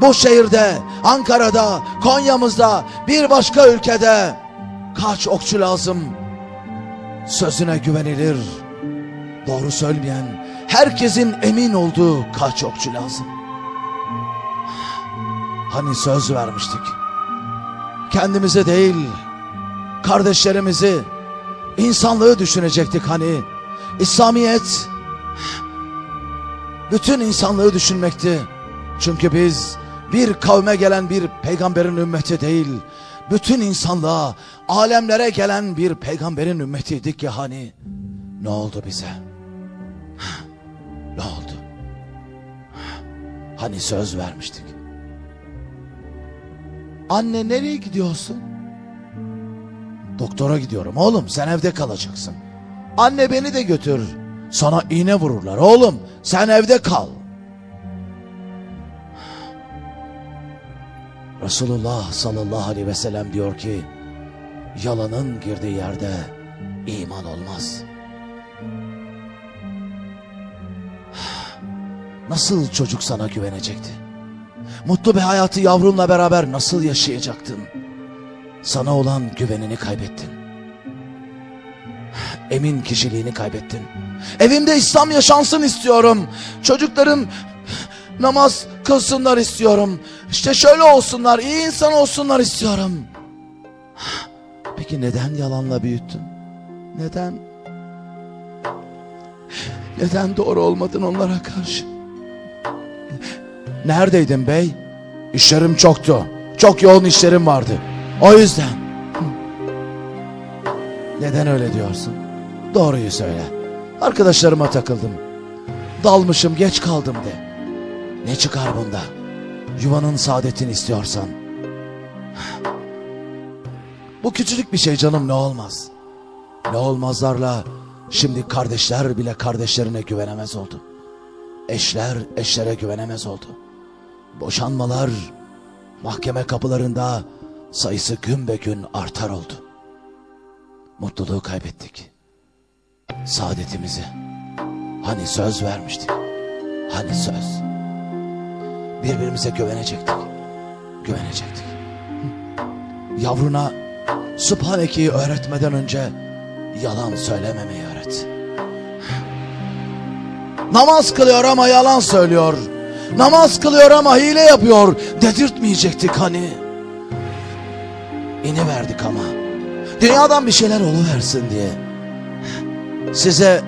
bu şehirde, Ankara'da, Konya'mızda, bir başka ülkede kaç okçu lazım? Sözüne güvenilir, doğru söylemeyen, herkesin emin olduğu kaç okçu lazım? Hani söz vermiştik? Kendimize değil, kardeşlerimizi, insanlığı düşünecektik hani. İslamiyet, bütün insanlığı düşünmekti. Çünkü biz bir kavme gelen bir peygamberin ümmeti değil, bütün insanlığa, alemlere gelen bir peygamberin ümmetiydik ya hani. Ne oldu bize? Ne oldu? Hani söz vermiştik. Anne nereye gidiyorsun? Doktora gidiyorum oğlum sen evde kalacaksın. Anne beni de götür. Sana iğne vururlar oğlum sen evde kal. Resulullah sallallahu aleyhi ve sellem diyor ki yalanın girdiği yerde iman olmaz. Nasıl çocuk sana güvenecekti? Mutlu bir hayatı yavrunla beraber nasıl yaşayacaktın? Sana olan güvenini kaybettin. Emin kişiliğini kaybettin. Evimde İslam yaşansın istiyorum. Çocuklarım namaz kılsınlar istiyorum. İşte şöyle olsunlar, iyi insan olsunlar istiyorum. Peki neden yalanla büyüttün? Neden? Neden doğru olmadın onlara karşı? Neredeydin bey? İşlerim çoktu. Çok yoğun işlerim vardı. O yüzden. Neden öyle diyorsun? Doğruyu söyle. Arkadaşlarıma takıldım. Dalmışım geç kaldım de. Ne çıkar bunda? Yuvanın saadetini istiyorsan. Bu küçücük bir şey canım ne olmaz. Ne olmazlarla şimdi kardeşler bile kardeşlerine güvenemez oldu. Eşler eşlere güvenemez oldu. Boşanmalar mahkeme kapılarında sayısı gün be gün artar oldu. Mutluluğu kaybettik. Saadetimizi. Hani söz vermiştik. Hani söz. Birbirimize güvenecektik. Güvenecektik. Yavruna Subhaneke'yi öğretmeden önce yalan söylememeyi öğret. Namaz kılıyor ama yalan söylüyor. Namaz kılıyor ama hile yapıyor. Dedirtmeyecektik hani. İni verdik ama. Dünyadan bir şeyler oluversin diye. Size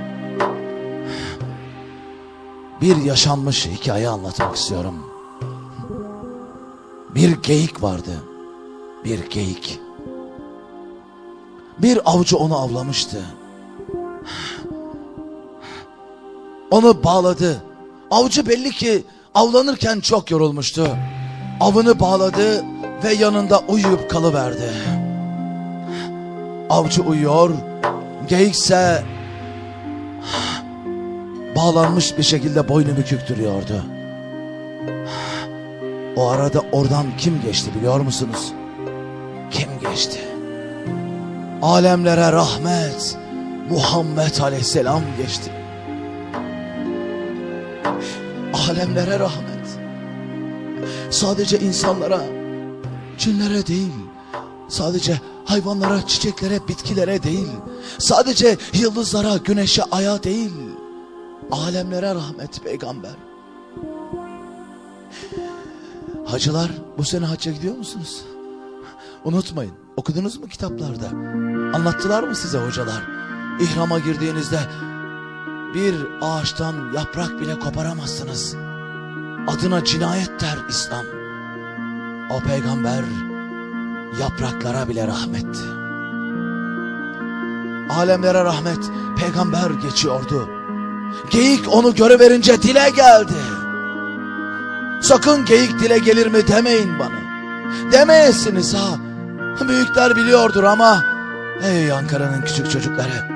bir yaşanmış hikaye anlatmak istiyorum. Bir geyik vardı. Bir geyik. Bir avcı onu avlamıştı. Onu bağladı. Avcı belli ki avlanırken çok yorulmuştu. Avını bağladı ve yanında uyuyup kalıverdi. Avcı uyuyor, geyikse bağlanmış bir şekilde boynu bükük duruyordu. O arada oradan kim geçti biliyor musunuz? Kim geçti? Alemlere rahmet Muhammed Aleyhisselam geçti. Alemlere rahmet. Sadece insanlara, cinlere değil, sadece hayvanlara, çiçeklere, bitkilere değil, sadece yıldızlara, güneşe, aya değil, alemlere rahmet peygamber. Hacılar bu sene hacca gidiyor musunuz? Unutmayın okudunuz mu kitaplarda? Anlattılar mı size hocalar? İhrama girdiğinizde bir ağaçtan yaprak bile koparamazsınız. Adına cinayet der İslam. O peygamber yapraklara bile rahmetti. Alemlere rahmet peygamber geçiyordu. Geyik onu görüverince dile geldi. Sakın geyik dile gelir mi demeyin bana. Demeyesiniz ha. Büyükler biliyordur ama ey Ankara'nın küçük çocukları,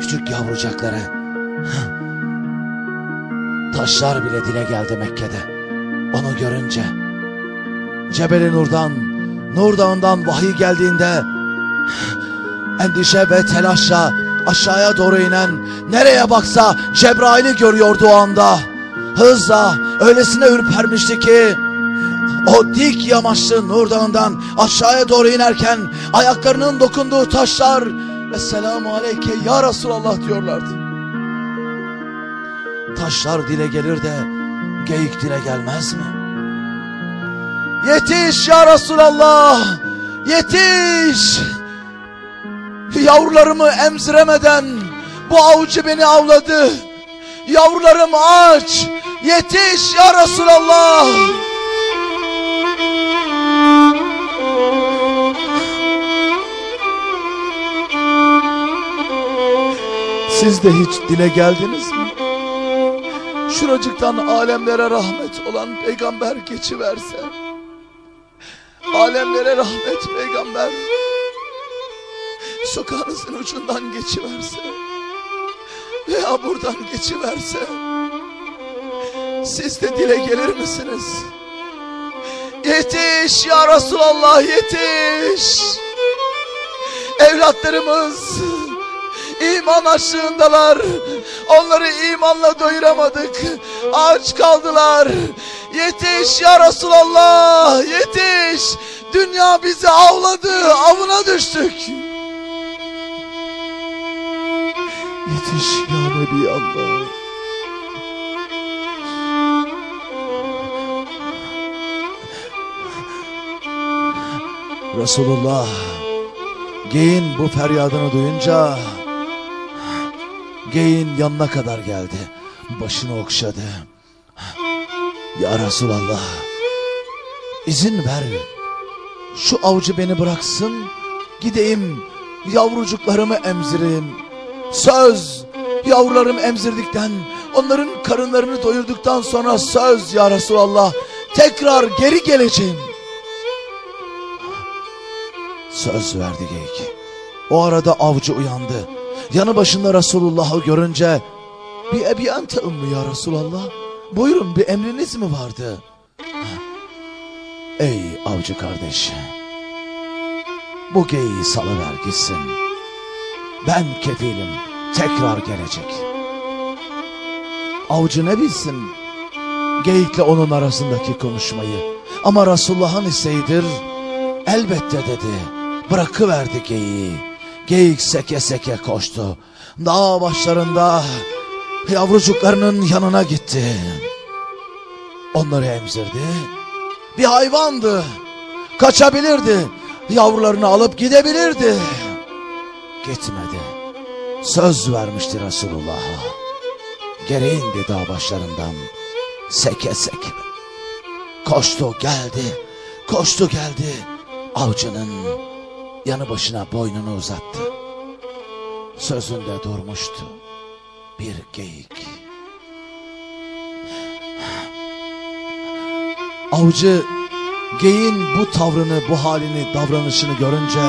küçük yavrucakları. Taşlar bile dile geldi Mekke'de. Onu görünce Cebeli Nur'dan, Nur Dağı'ndan vahiy geldiğinde endişe ve telaşla aşağıya doğru inen nereye baksa Cebrail'i görüyordu o anda. Hızla öylesine ürpermişti ki o dik yamaçlı Nur Dağı'ndan aşağıya doğru inerken ayaklarının dokunduğu taşlar Esselamu Aleyke Ya Resulallah diyorlardı. Taşlar dile gelir de geyik dile gelmez mi? Yetiş ya Resulallah! Yetiş! Yavrularımı emziremeden bu avcı beni avladı. Yavrularım aç! Yetiş ya Resulallah! Siz de hiç dile geldiniz mi? Şuracıktan alemlere rahmet olan peygamber geçiverse. Alemlere rahmet peygamber. Sokağınızın ucundan geçiverse. Veya buradan geçiverse. Siz de dile gelir misiniz? Yetiş ya Resulallah yetiş. Evlatlarımız iman açlığındalar. Onları imanla doyuramadık. Aç kaldılar. Yetiş ya Resulallah yetiş. Dünya bizi avladı. Avına düştük. Yetiş ya Nebi Allah. Resulullah Geyin bu feryadını duyunca Geyin yanına kadar geldi. Başını okşadı. Ya Resulallah izin ver. Şu avcı beni bıraksın Gideyim Yavrucuklarımı emzireyim Söz Yavrularım emzirdikten Onların karınlarını doyurduktan sonra Söz ya Resulallah Tekrar geri geleceğim Söz verdi geyik. O arada avcı uyandı. Yanı başında Resulullah'ı görünce bir ebi ente ümmü ya Resulallah. Buyurun bir emriniz mi vardı? Ey avcı kardeş. Bu geyiği salıver gitsin. Ben kefilim. Tekrar gelecek. Avcı ne bilsin? Geyikle onun arasındaki konuşmayı. Ama Resulullah'ın isteğidir. Elbette dedi. Bırakıverdi geyiği. Geyik seke seke koştu. Dağ başlarında yavrucuklarının yanına gitti. Onları emzirdi. Bir hayvandı. Kaçabilirdi. Yavrularını alıp gidebilirdi. Gitmedi. Söz vermişti Resulullah'a. Geri indi dağ başlarından. Seke seke. Koştu geldi. Koştu geldi. Avcının yanı başına boynunu uzattı. Sözünde durmuştu. Bir geyik. Avcı geyin bu tavrını, bu halini, davranışını görünce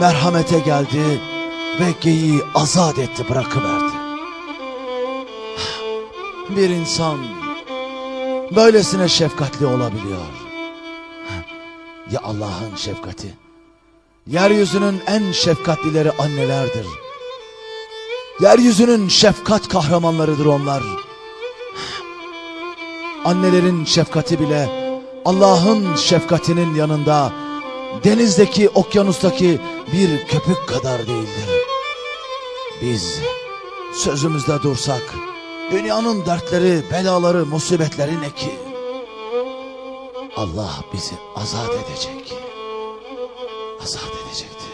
merhamete geldi geyiği azat etti, bırakıverdi. Bir insan böylesine şefkatli olabiliyor. Ya Allah'ın şefkati? Yeryüzünün en şefkatlileri annelerdir. Yeryüzünün şefkat kahramanlarıdır onlar. Annelerin şefkati bile Allah'ın şefkatinin yanında denizdeki, okyanustaki bir köpük kadar değildir. Biz sözümüzde dursak dünyanın dertleri, belaları, musibetleri ne ki? Allah bizi azat edecek. Azat edecekti.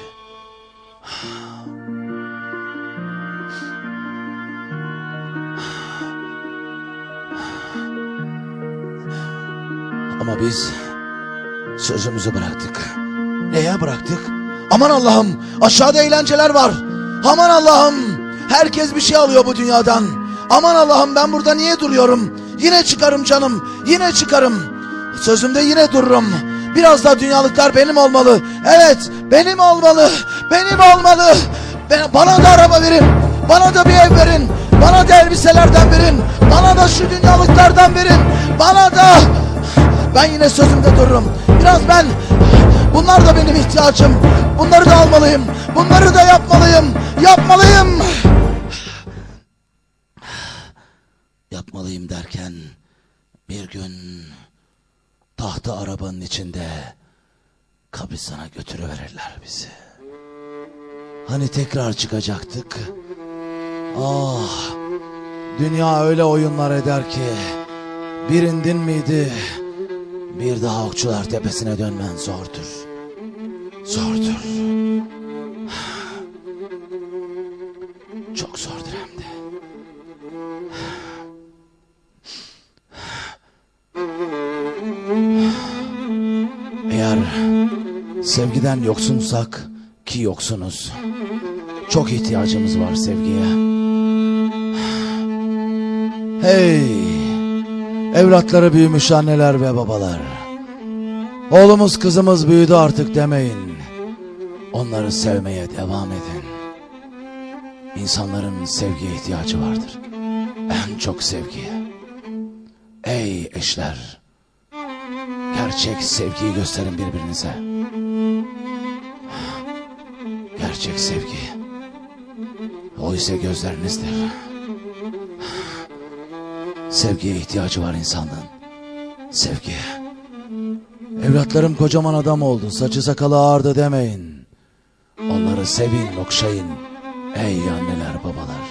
Ama biz sözümüzü bıraktık. Neye bıraktık? Aman Allah'ım aşağıda eğlenceler var. Aman Allah'ım herkes bir şey alıyor bu dünyadan. Aman Allah'ım ben burada niye duruyorum? Yine çıkarım canım. Yine çıkarım. Sözümde yine dururum. Biraz da dünyalıklar benim olmalı. Evet benim olmalı. Benim olmalı. Ben, bana da araba verin. Bana da bir ev verin. Bana da elbiselerden verin. Bana da şu dünyalıklardan verin. Bana da... Ben yine sözümde dururum. Biraz ben... Bunlar da benim ihtiyacım. Bunları da almalıyım. Bunları da yapmalıyım. Yapmalıyım. Yapmalıyım derken bir gün tahta arabanın içinde kabristana götürüverirler bizi. Hani tekrar çıkacaktık. Ah, dünya öyle oyunlar eder ki bir indin miydi bir daha okçular tepesine dönmen zordur. Zordur. Çok zordur hem de. Eğer sevgiden yoksunsak ki yoksunuz. Çok ihtiyacımız var sevgiye. Hey! Evlatları büyümüş anneler ve babalar. Oğlumuz kızımız büyüdü artık demeyin. Onları sevmeye devam edin. İnsanların sevgiye ihtiyacı vardır. En çok sevgiye. Ey eşler! Gerçek sevgiyi gösterin birbirinize. Gerçek sevgi. O ise gözlerinizdir. Sevgiye ihtiyacı var insanlığın. Sevgi. Evlatlarım kocaman adam oldu. Saçı sakalı ağardı demeyin. Onları sevin, okşayın. Ey anneler, babalar.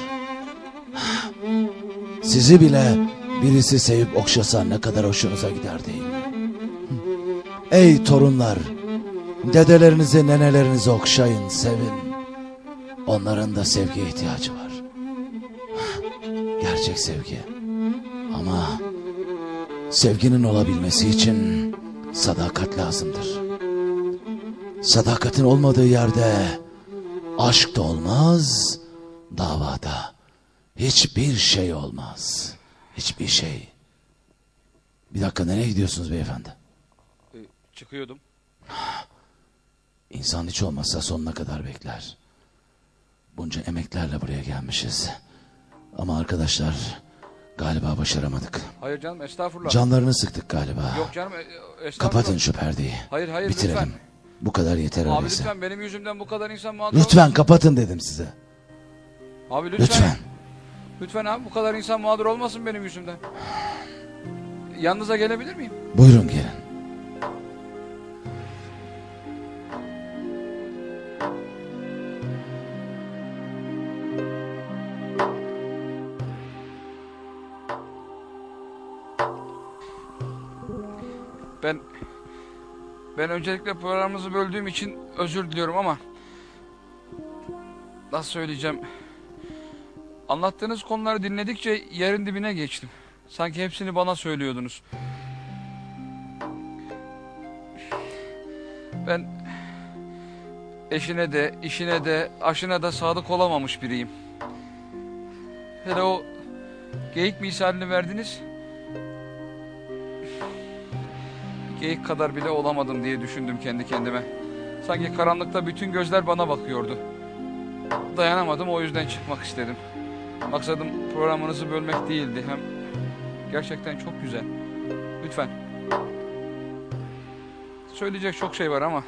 Sizi bile birisi sevip okşasa ne kadar hoşunuza gider değil mi? Ey torunlar, dedelerinizi, nenelerinizi okşayın, sevin. Onların da sevgiye ihtiyacı var. Gerçek sevgi. Ama sevginin olabilmesi için sadakat lazımdır. Sadakatin olmadığı yerde aşk da olmaz, davada hiçbir şey olmaz. Hiçbir şey. Bir dakika nereye gidiyorsunuz beyefendi? Ee, çıkıyordum. İnsan hiç olmazsa sonuna kadar bekler. Bunca emeklerle buraya gelmişiz. Ama arkadaşlar galiba başaramadık. Hayır canım estağfurullah. Canlarını sıktık galiba. Yok canım e, estağfurullah. Kapatın şu perdeyi. Hayır hayır Bitirelim. lütfen. Bu kadar yeter Abi öyleyse. lütfen benim yüzümden bu kadar insan mağdur Lütfen olmasın. kapatın dedim size. Abi lütfen. Lütfen. Lütfen abi bu kadar insan mağdur olmasın benim yüzümden. Yanınıza gelebilir miyim? Buyurun gelin. Öncelikle programımızı böldüğüm için özür diliyorum ama nasıl söyleyeceğim? Anlattığınız konuları dinledikçe yerin dibine geçtim. Sanki hepsini bana söylüyordunuz. Ben eşine de, işine de, aşına da sadık olamamış biriyim. Hele o geyik misalini verdiniz. Geyik kadar bile olamadım diye düşündüm kendi kendime. Sanki karanlıkta bütün gözler bana bakıyordu. Dayanamadım o yüzden çıkmak istedim. Maksadım programınızı bölmek değildi. Hem gerçekten çok güzel. Lütfen. Söyleyecek çok şey var ama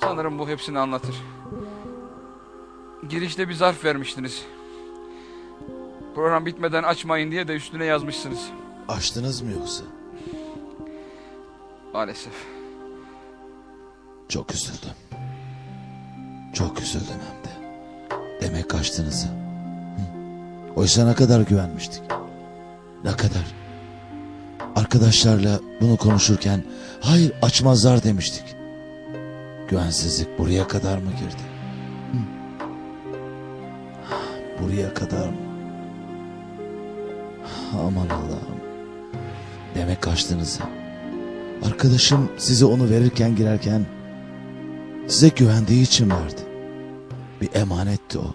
sanırım bu hepsini anlatır. Girişte bir zarf vermiştiniz. Program bitmeden açmayın diye de üstüne yazmışsınız. Açtınız mı yoksa? Maalesef. Çok üzüldüm. Çok üzüldüm hem de. Demek kaçtınız. Oysa ne kadar güvenmiştik. Ne kadar. Arkadaşlarla bunu konuşurken hayır açmazlar demiştik. Güvensizlik buraya kadar mı girdi? Buraya kadar mı? Aman Allah'ım. Demek kaçtınız. ha. Arkadaşım size onu verirken girerken size güvendiği için verdi. Bir emanetti o.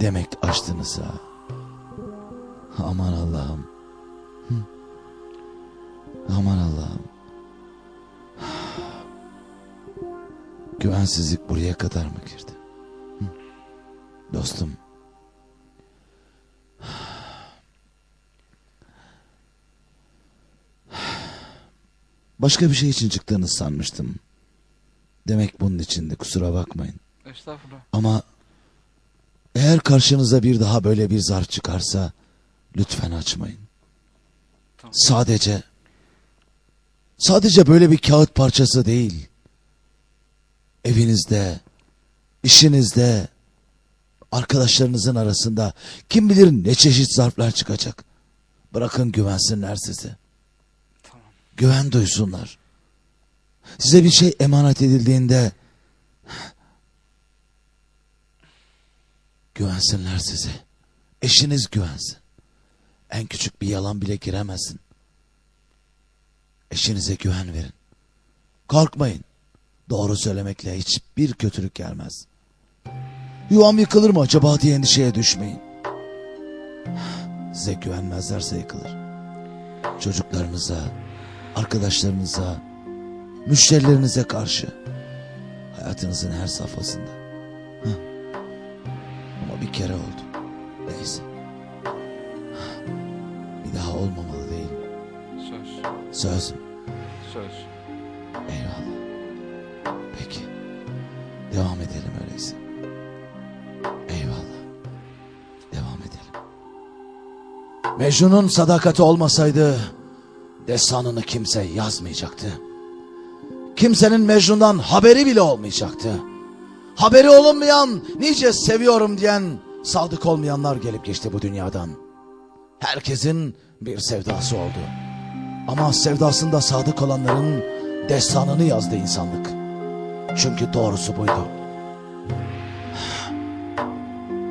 Demek açtınız ha. Aman Allah'ım. Hı. Aman Allah'ım. Güvensizlik buraya kadar mı girdi? Dostum. Başka bir şey için çıktığınız sanmıştım. Demek bunun içindi kusura bakmayın. Estağfurullah. Ama eğer karşınıza bir daha böyle bir zarf çıkarsa lütfen açmayın. Tamam. Sadece sadece böyle bir kağıt parçası değil. Evinizde, işinizde, arkadaşlarınızın arasında kim bilir ne çeşit zarflar çıkacak. Bırakın güvensinler size. Güven duysunlar. Size bir şey emanet edildiğinde güvensinler size. Eşiniz güvensin. En küçük bir yalan bile giremesin. Eşinize güven verin. Korkmayın. Doğru söylemekle hiçbir kötülük gelmez. Yuvam yıkılır mı acaba diye endişeye düşmeyin. Size güvenmezlerse yıkılır. Çocuklarınıza, arkadaşlarınıza, müşterilerinize karşı. Hayatınızın her safhasında. Hah. Ama bir kere oldu. Neyse. Bir daha olmamalı değil mi? Söz. Söz mü? söz. Eyvallah. Peki. Devam edelim öyleyse. Eyvallah. Devam edelim. Mecnun'un sadakati olmasaydı destanını kimse yazmayacaktı. Kimsenin Mecnun'dan haberi bile olmayacaktı. Haberi olunmayan, nice seviyorum diyen sadık olmayanlar gelip geçti bu dünyadan. Herkesin bir sevdası oldu. Ama sevdasında sadık olanların destanını yazdı insanlık. Çünkü doğrusu buydu.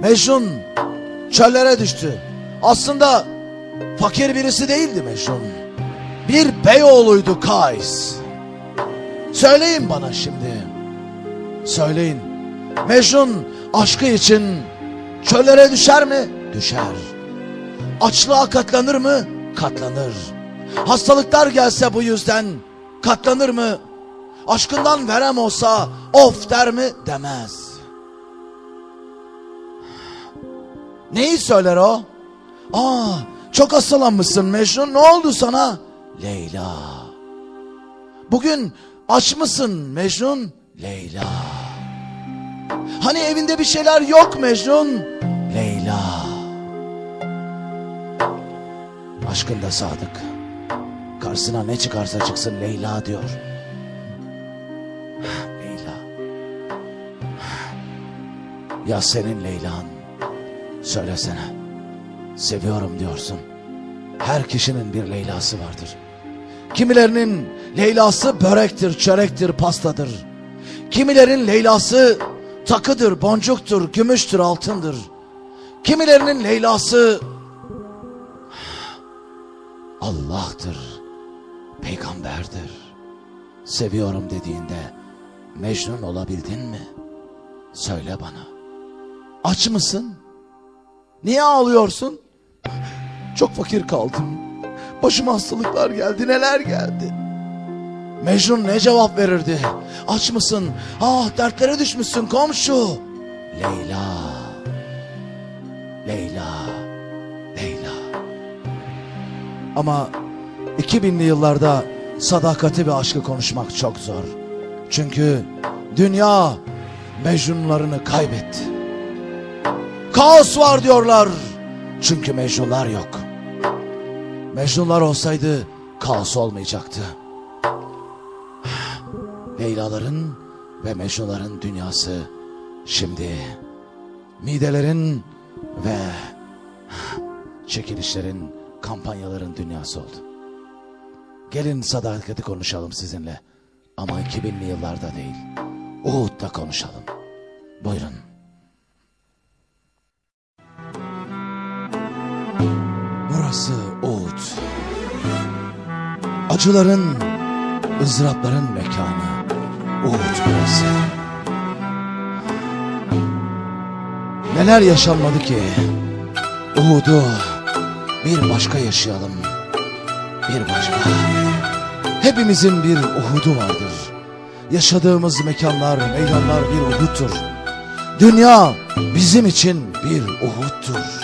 Mecnun çöllere düştü. Aslında fakir birisi değildi Mecnun. Bir beyoğluydu Kays. Söyleyin bana şimdi. Söyleyin. Mecnun aşkı için çöllere düşer mi? Düşer. Açlığa katlanır mı? Katlanır. Hastalıklar gelse bu yüzden katlanır mı? Aşkından verem olsa of der mi? Demez. Neyi söyler o? Aa, çok hastalanmışsın Mecnun. Ne oldu sana? Leyla. Bugün aç mısın Mecnun? Leyla. Hani evinde bir şeyler yok Mecnun? Leyla. Aşkında sadık. Karşısına ne çıkarsa çıksın Leyla diyor. Leyla. Ya senin Leylan? Söylesene. Seviyorum diyorsun. Her kişinin bir Leyla'sı vardır. Kimilerinin Leyla'sı börektir, çörektir, pastadır. Kimilerin Leyla'sı takıdır, boncuktur, gümüştür, altındır. Kimilerinin Leyla'sı Allah'tır, peygamberdir. Seviyorum dediğinde Mecnun olabildin mi? Söyle bana. Aç mısın? Niye ağlıyorsun? Çok fakir kaldım. Başıma hastalıklar geldi, neler geldi. Mecnun ne cevap verirdi? Aç mısın? Ah dertlere düşmüşsün komşu. Leyla. Leyla. Leyla. Ama 2000'li yıllarda sadakati ve aşkı konuşmak çok zor. Çünkü dünya Mecnunlarını kaybetti. Kaos var diyorlar. Çünkü Mecnunlar yok. Mecnunlar olsaydı kaos olmayacaktı. Leylaların ve Mecnunların dünyası şimdi midelerin ve çekilişlerin, kampanyaların dünyası oldu. Gelin sadakati konuşalım sizinle. Ama 2000'li yıllarda değil. Uhud'da konuşalım. Buyurun. Burası Uhud. Acıların, ızdırapların mekanı. Uhud burası. Neler yaşanmadı ki? Uhud'u bir başka yaşayalım. Bir başka. Hepimizin bir Uhud'u vardır. Yaşadığımız mekanlar, meydanlar bir Uhud'tur. Dünya bizim için bir Uhud'dur.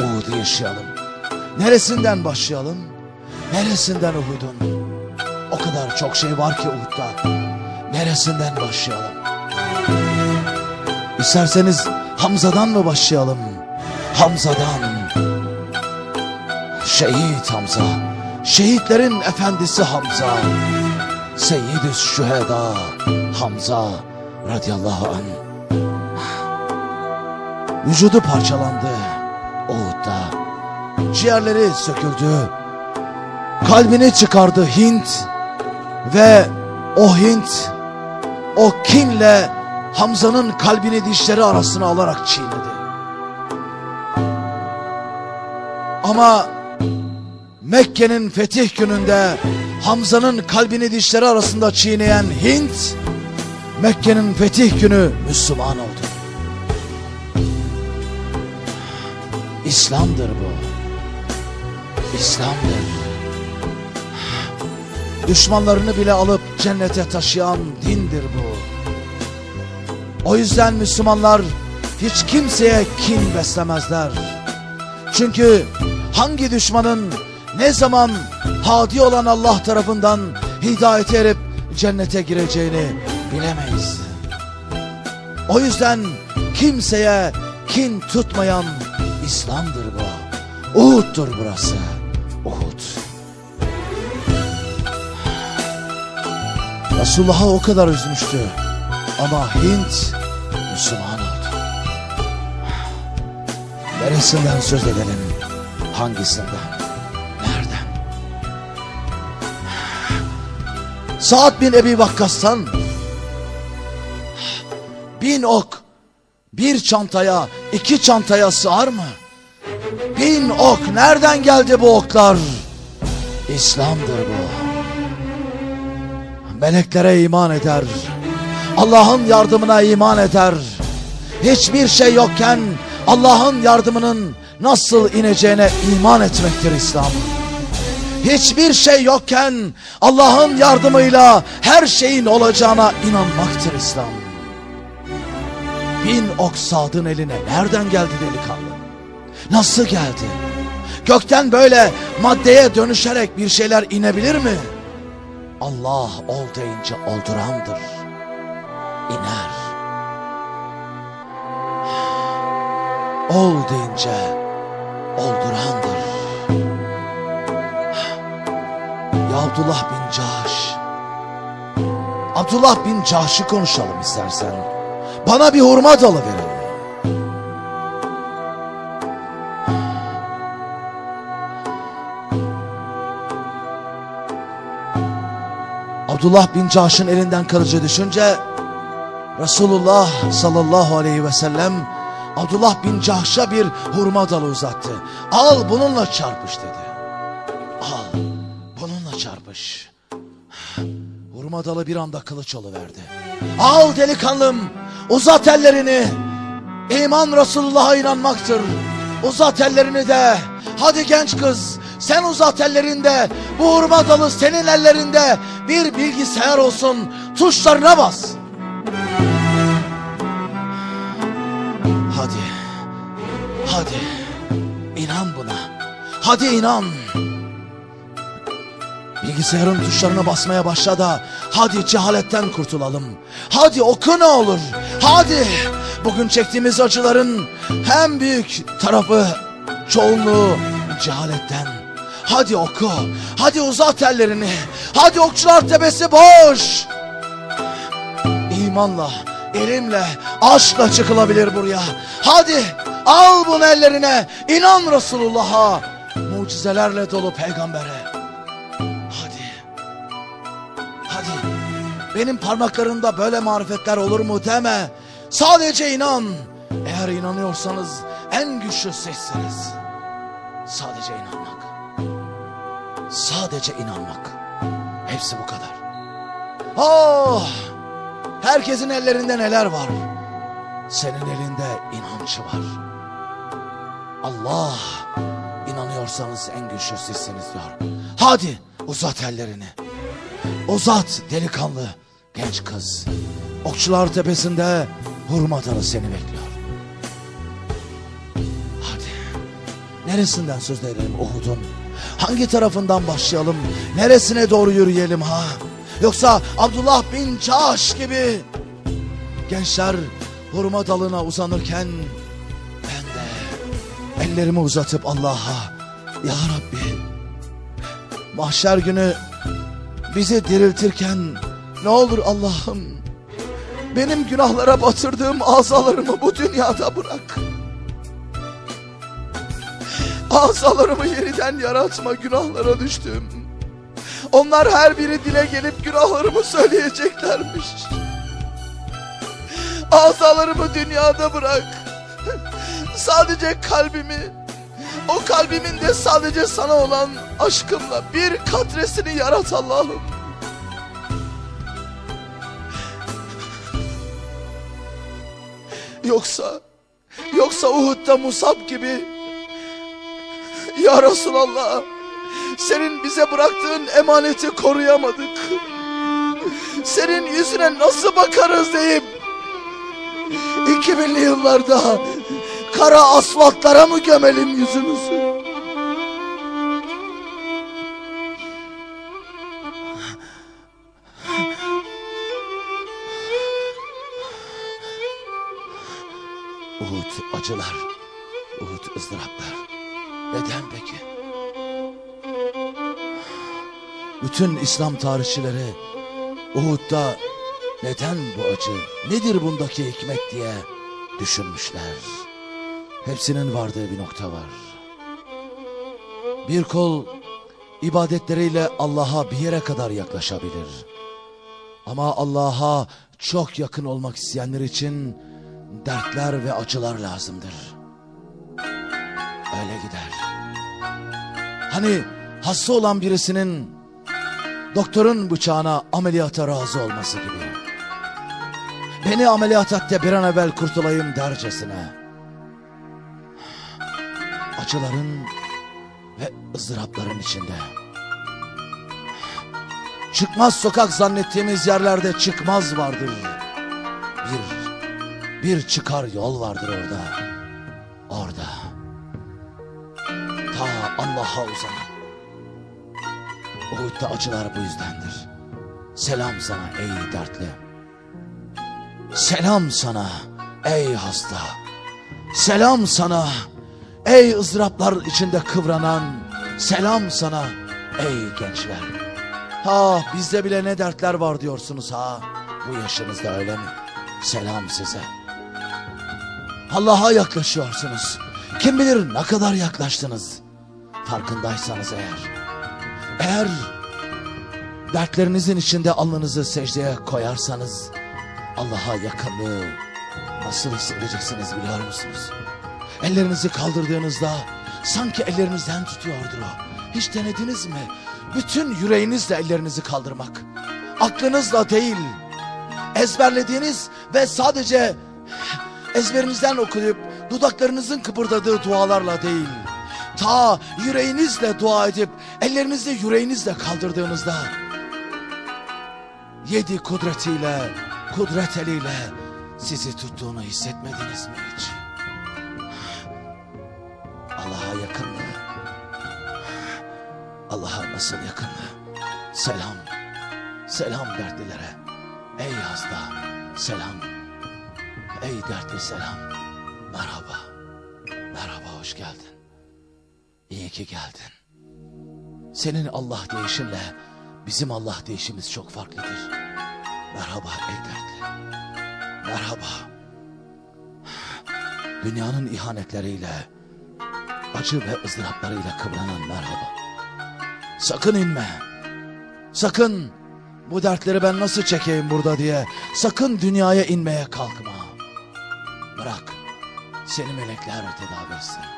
Uhud'u yaşayalım. Neresinden başlayalım? Neresinden Uhud'un? O kadar çok şey var ki Uhud'da. Neresinden başlayalım? İsterseniz Hamza'dan mı başlayalım? Hamza'dan. Şehit Hamza. Şehitlerin efendisi Hamza. Seyyidü Şüheda Hamza radıyallahu anh. Vücudu parçalandı. Ciğerleri söküldü. Kalbini çıkardı Hint. Ve o Hint o kinle Hamza'nın kalbini dişleri arasına alarak çiğnedi. Ama Mekke'nin fetih gününde Hamza'nın kalbini dişleri arasında çiğneyen Hint, Mekke'nin fetih günü Müslüman oldu. İslam'dır bu. İslam'dır. Düşmanlarını bile alıp cennete taşıyan dindir bu. O yüzden Müslümanlar hiç kimseye kin beslemezler. Çünkü hangi düşmanın ne zaman hadi olan Allah tarafından hidayete erip cennete gireceğini bilemeyiz. O yüzden kimseye kin tutmayan İslam'dır bu. Uhud'dur burası. Resulullah'ı o kadar üzmüştü. Ama Hint Müslüman oldu. Neresinden söz edelim? Hangisinden? Nereden? Saad bin Ebi Vakkas'tan bin ok bir çantaya iki çantaya sığar mı? Bin ok nereden geldi bu oklar? İslam'dır bu. Meleklere iman eder. Allah'ın yardımına iman eder. Hiçbir şey yokken Allah'ın yardımının nasıl ineceğine iman etmektir İslam. Hiçbir şey yokken Allah'ın yardımıyla her şeyin olacağına inanmaktır İslam. Bin ok Sad'ın eline nereden geldi delikanlı? Nasıl geldi? Gökten böyle maddeye dönüşerek bir şeyler inebilir mi? Allah ol deyince oldurandır. İner. Ol deyince oldurandır. Ya Abdullah bin Cahş. Abdullah bin Cahş'ı konuşalım istersen. Bana bir hurma dalı verin. Abdullah bin Cahş'ın elinden kılıcı düşünce Resulullah sallallahu aleyhi ve sellem Abdullah bin Cahş'a bir hurma dalı uzattı. Al bununla çarpış dedi. Al bununla çarpış. Hurma dalı bir anda kılıç verdi. Al delikanlım uzat ellerini. İman Resulullah'a inanmaktır. Uzat ellerini de. Hadi genç kız sen uzat ellerinde. Bu hurma dalı senin ellerinde. Bir bilgisayar olsun. Tuşlarına bas. Hadi. Hadi. İnan buna. Hadi inan. Bilgisayarın tuşlarına basmaya başla da hadi cehaletten kurtulalım. Hadi oku ne olur. Hadi. Bugün çektiğimiz acıların hem büyük tarafı çoğunluğu cehaletten. Hadi oku. Hadi uzat ellerini. Hadi okçular tepesi boş. İmanla, ilimle, aşkla çıkılabilir buraya. Hadi al bunu ellerine. İnan Resulullah'a. Mucizelerle dolu peygambere. Hadi. Hadi. Benim parmaklarımda böyle marifetler olur mu deme. Sadece inan. Eğer inanıyorsanız en güçlü sizsiniz. Sadece inanmak. Sadece inanmak. Hepsi bu kadar. Oh! Herkesin ellerinde neler var? Senin elinde inancı var. Allah inanıyorsanız en güçlü sizsiniz diyor. Hadi uzat ellerini. Uzat delikanlı genç kız. Okçular tepesinde hurma dalı seni bekliyor. Hadi. Neresinden söz edelim Uhud'un? Hangi tarafından başlayalım? Neresine doğru yürüyelim ha? Yoksa Abdullah bin Çaş gibi gençler hurma dalına uzanırken ben de ellerimi uzatıp Allah'a Ya Rabbi mahşer günü bizi diriltirken ne olur Allah'ım benim günahlara batırdığım azalarımı bu dünyada bırak. Azalarımı yeniden yaratma günahlara düştüm. Onlar her biri dile gelip günahlarımı söyleyeceklermiş. Azalarımı dünyada bırak. Sadece kalbimi, o kalbimin de sadece sana olan aşkımla bir katresini yarat Allah'ım. Yoksa, yoksa Uhud'da Musab gibi ya Resulallah senin bize bıraktığın emaneti koruyamadık. Senin yüzüne nasıl bakarız deyip 2000'li yıllarda kara asfaltlara mı gömelim yüzümüzü? Umut acılar Bütün İslam tarihçileri Uhud'da neden bu acı, nedir bundaki hikmet diye düşünmüşler. Hepsinin vardığı bir nokta var. Bir kol ibadetleriyle Allah'a bir yere kadar yaklaşabilir. Ama Allah'a çok yakın olmak isteyenler için dertler ve acılar lazımdır. Öyle gider. Hani hasta olan birisinin doktorun bıçağına ameliyata razı olması gibi. Beni ameliyat et bir an evvel kurtulayım dercesine. Acıların ve ızdırapların içinde. Çıkmaz sokak zannettiğimiz yerlerde çıkmaz vardır. Bir, bir çıkar yol vardır orada. Orada. Ta Allah'a uzanan. Uhud'da acılar bu yüzdendir. Selam sana ey dertli. Selam sana ey hasta. Selam sana ey ızdıraplar içinde kıvranan. Selam sana ey gençler. Ha bizde bile ne dertler var diyorsunuz ha. Bu yaşınızda öyle mi? Selam size. Allah'a yaklaşıyorsunuz. Kim bilir ne kadar yaklaştınız. Farkındaysanız eğer. Eğer dertlerinizin içinde alnınızı secdeye koyarsanız Allah'a yakınlığı nasıl hissedeceksiniz biliyor musunuz? Ellerinizi kaldırdığınızda sanki ellerinizden tutuyordur o. Hiç denediniz mi? Bütün yüreğinizle ellerinizi kaldırmak. Aklınızla değil. Ezberlediğiniz ve sadece ezberinizden okuyup dudaklarınızın kıpırdadığı dualarla değil. Ta yüreğinizle dua edip ellerinizi yüreğinizle kaldırdığınızda yedi kudretiyle, kudret eliyle sizi tuttuğunu hissetmediniz mi hiç? Allah'a yakınlığı. Allah'a nasıl yakınlığı? Selam. Selam dertlilere. Ey hasta. Selam. Ey dertli selam. Merhaba. Merhaba hoş geldin. İyi ki geldin. Senin Allah deyişinle bizim Allah deyişimiz çok farklıdır. Merhaba ey dertli. Merhaba. Dünyanın ihanetleriyle, acı ve ızdıraplarıyla kıvranan merhaba. Sakın inme. Sakın bu dertleri ben nasıl çekeyim burada diye sakın dünyaya inmeye kalkma. Bırak seni melekler tedavi etsin.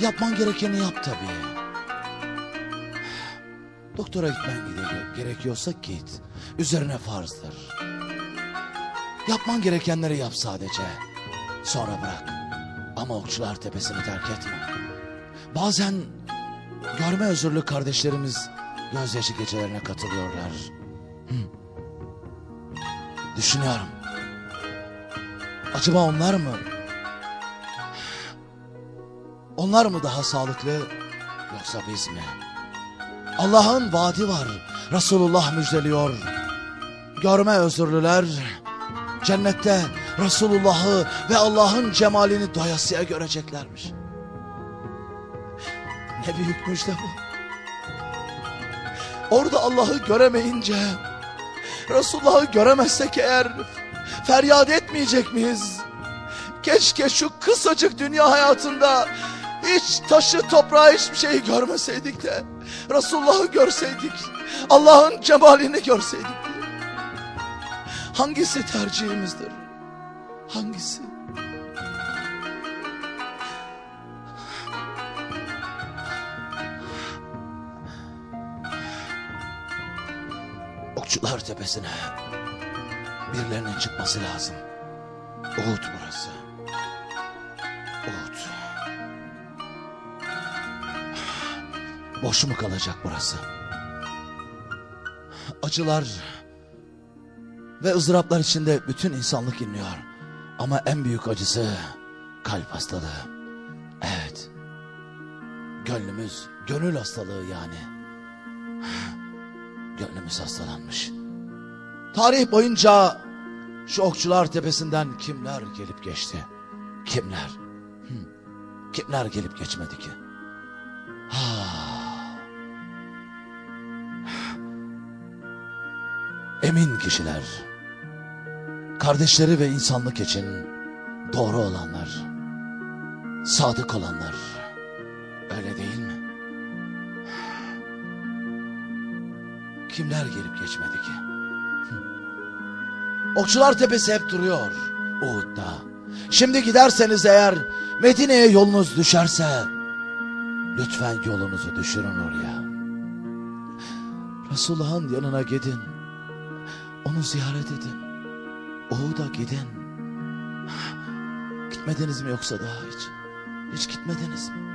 Yapman gerekeni yap tabii. Doktora gitmen gerekiyorsa git. Üzerine farzdır. Yapman gerekenleri yap sadece. Sonra bırak. Ama okçular tepesini terk etme. Bazen görme özürlü kardeşlerimiz gözyaşı gecelerine katılıyorlar. Hı. Düşünüyorum. Acaba onlar mı? Onlar mı daha sağlıklı yoksa biz mi? Allah'ın vaadi var. Resulullah müjdeliyor. Görme özürlüler cennette Resulullah'ı ve Allah'ın cemalini doyasıya göreceklermiş. Ne büyük müjde bu. Orada Allah'ı göremeyince Resulullah'ı göremezsek eğer feryat etmeyecek miyiz? Keşke şu kısacık dünya hayatında hiç taşı toprağı hiçbir şeyi görmeseydik de Resulullah'ı görseydik. Allah'ın cemalini görseydik diye. Hangisi tercihimizdir? Hangisi? Okçular tepesine birilerinin çıkması lazım. Uhud burası. Uhud. Boş mu kalacak burası? Acılar ve ızdıraplar içinde bütün insanlık inliyor. Ama en büyük acısı kalp hastalığı. Evet. Gönlümüz, gönül hastalığı yani. Gönlümüz hastalanmış. Tarih boyunca şu okçular tepesinden kimler gelip geçti? Kimler? Kimler gelip geçmedi ki? Ha. Emin kişiler. Kardeşleri ve insanlık için doğru olanlar. Sadık olanlar. Öyle değil mi? Kimler gelip geçmedi ki? Okçular Tepesi hep duruyor. Uhud'da. Şimdi giderseniz eğer Medine'ye yolunuz düşerse lütfen yolunuzu düşürün oraya. Resulullah'ın yanına gidin. Onu ziyaret edin. Uhud'a gidin. Gitmediniz mi yoksa daha hiç? Hiç gitmediniz mi?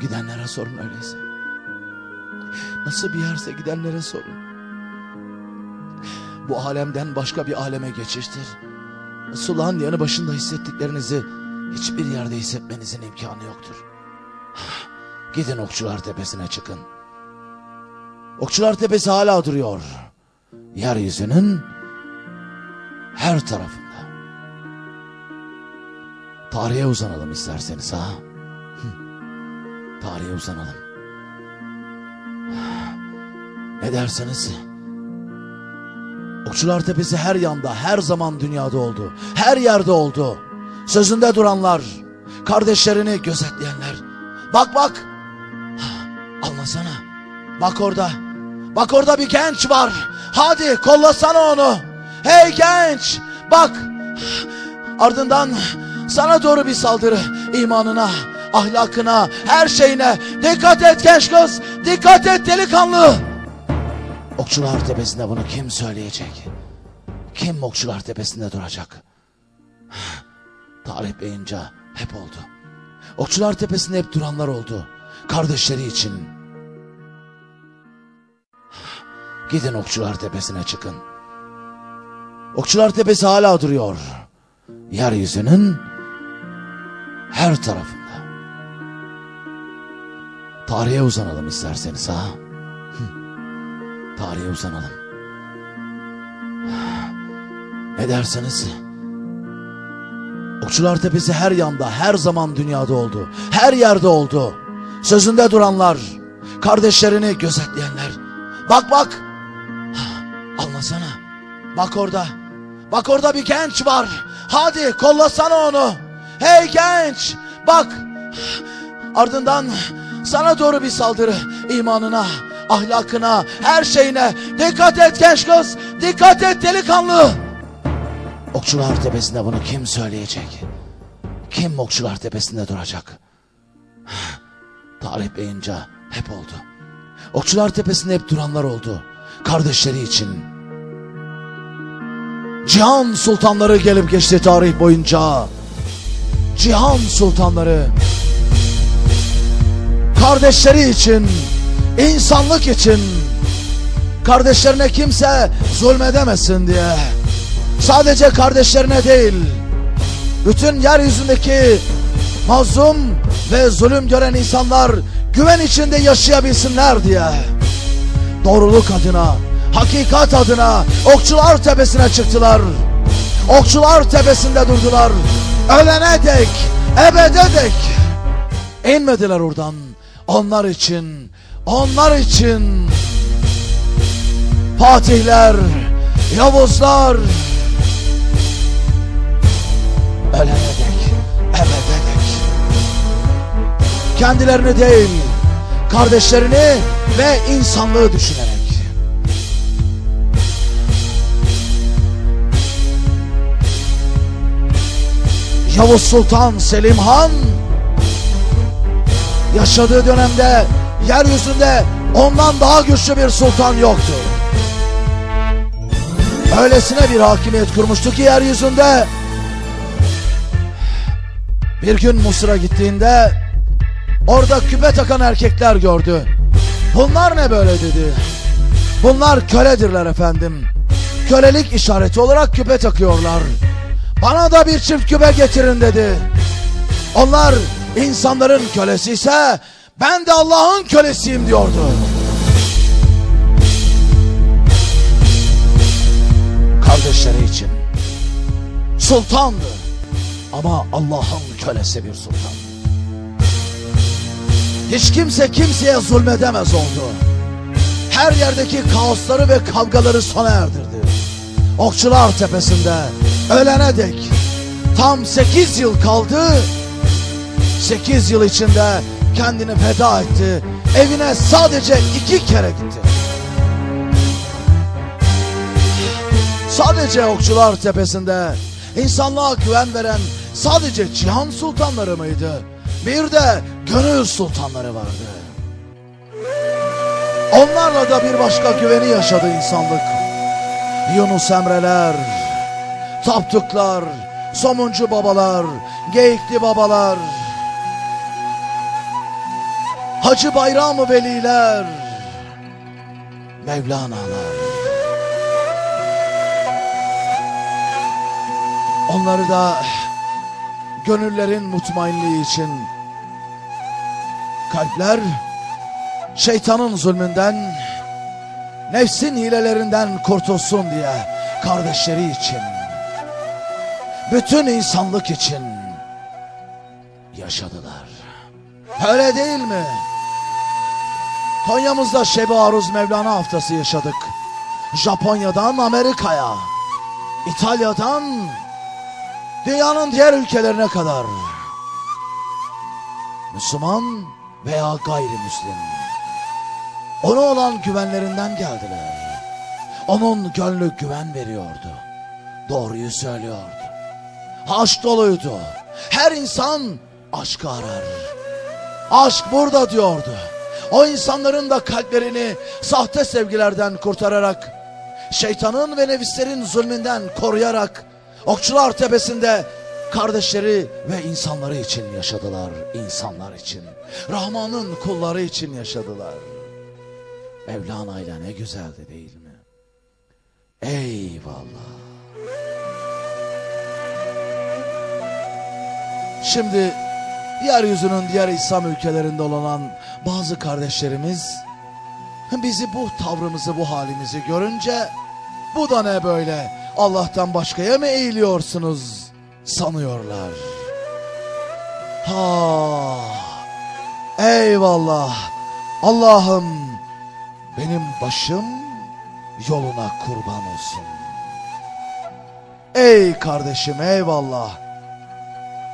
Gidenlere sorun öyleyse. Nasıl bir yerse gidenlere sorun. Bu alemden başka bir aleme geçiştir. Resulullah'ın yanı başında hissettiklerinizi hiçbir yerde hissetmenizin imkanı yoktur. Gidin Okçular Tepesi'ne çıkın. Okçular Tepesi hala duruyor. Yeryüzünün her tarafında. Tarihe uzanalım isterseniz ha. Tarihe uzanalım. Ne derseniz. Okçular Tepesi her yanda, her zaman dünyada oldu. Her yerde oldu. Sözünde duranlar, kardeşlerini gözetleyenler. Bak bak. Anlasana. Bak orada. Bak orada bir genç var. Hadi kollasana onu. Hey genç. Bak. Ardından sana doğru bir saldırı. imanına, ahlakına, her şeyine. Dikkat et genç kız. Dikkat et delikanlı. Okçular Tepesi'nde bunu kim söyleyecek? Kim Okçular Tepesi'nde duracak? Tarih boyunca hep oldu. Okçular Tepesi'nde hep duranlar oldu. Kardeşleri için. Gidin Okçular Tepesi'ne çıkın. Okçular Tepesi hala duruyor. Yeryüzünün her tarafında. Tarihe uzanalım isterseniz ha. Tarihe uzanalım. Ne derseniz. Okçular Tepesi her yanda, her zaman dünyada oldu. Her yerde oldu. Sözünde duranlar, kardeşlerini gözetleyenler. Bak bak. Anlasana. Bak orada. Bak orada bir genç var. Hadi kollasana onu. Hey genç. Bak. Ardından sana doğru bir saldırı. imanına, ahlakına, her şeyine. Dikkat et genç kız. Dikkat et delikanlı. Okçular Tepesi'nde bunu kim söyleyecek? Kim Okçular Tepesi'nde duracak? Tarih boyunca hep oldu. Okçular Tepesi'nde hep duranlar oldu. Kardeşleri için. Cihan sultanları gelip geçti tarih boyunca. Cihan sultanları. Kardeşleri için, insanlık için. Kardeşlerine kimse zulmedemesin diye. Sadece kardeşlerine değil, bütün yeryüzündeki mazlum ve zulüm gören insanlar güven içinde yaşayabilsinler diye. Doğruluk adına, hakikat adına Okçular Tepesi'ne çıktılar. Okçular Tepesi'nde durdular. Ölene dek, ebede dek. İnmediler oradan. Onlar için, onlar için. Fatihler, Yavuzlar, ölene dek, ebede dek. Kendilerini değil, kardeşlerini ve insanlığı düşünerek. Yavuz Sultan Selim Han yaşadığı dönemde yeryüzünde ondan daha güçlü bir sultan yoktu. Öylesine bir hakimiyet kurmuştu ki yeryüzünde bir gün Mısır'a gittiğinde orada küpe takan erkekler gördü. Bunlar ne böyle dedi. Bunlar köledirler efendim. Kölelik işareti olarak küpe takıyorlar. Bana da bir çift küpe getirin dedi. Onlar insanların kölesi ise ben de Allah'ın kölesiyim diyordu. Kardeşleri için, Sultandı. Ama Allah'ın kölesi bir sultan. Hiç kimse kimseye zulmedemez oldu. Her yerdeki kaosları ve kavgaları sona erdirdi. Okçular tepesinde ölene dek tam 8 yıl kaldı. 8 yıl içinde kendini feda etti. Evine sadece iki kere gitti. Sadece okçular tepesinde insanlığa güven veren sadece cihan sultanları mıydı? Bir de gönül sultanları vardı. Onlarla da bir başka güveni yaşadı insanlık. Yunus Emreler, Tapduklar, Somuncu babalar, Geyikli babalar, Hacı Bayram Veliler, Mevlana'lar. Onları da gönüllerin mutmainliği için kalpler şeytanın zulmünden nefsin hilelerinden kurtulsun diye kardeşleri için bütün insanlık için yaşadılar. Öyle değil mi? Konya'mızda Şebi Aruz Mevlana haftası yaşadık. Japonya'dan Amerika'ya, İtalya'dan dünyanın diğer ülkelerine kadar. Müslüman veya gayrimüslim. Ona olan güvenlerinden geldiler. Onun gönlü güven veriyordu. Doğruyu söylüyordu. Aşk doluydu. Her insan aşkı arar. Aşk burada diyordu. O insanların da kalplerini sahte sevgilerden kurtararak, şeytanın ve nefislerin zulmünden koruyarak, Okçular Tepesi'nde kardeşleri ve insanları için yaşadılar. insanlar için. Rahman'ın kulları için yaşadılar. Mevlana ile ne güzeldi değil mi? Eyvallah. Şimdi yeryüzünün diğer İslam ülkelerinde olan bazı kardeşlerimiz bizi bu tavrımızı bu halimizi görünce bu da ne böyle Allah'tan başkaya mı eğiliyorsunuz sanıyorlar. Ha, eyvallah Allah'ım benim başım yoluna kurban olsun. Ey kardeşim eyvallah.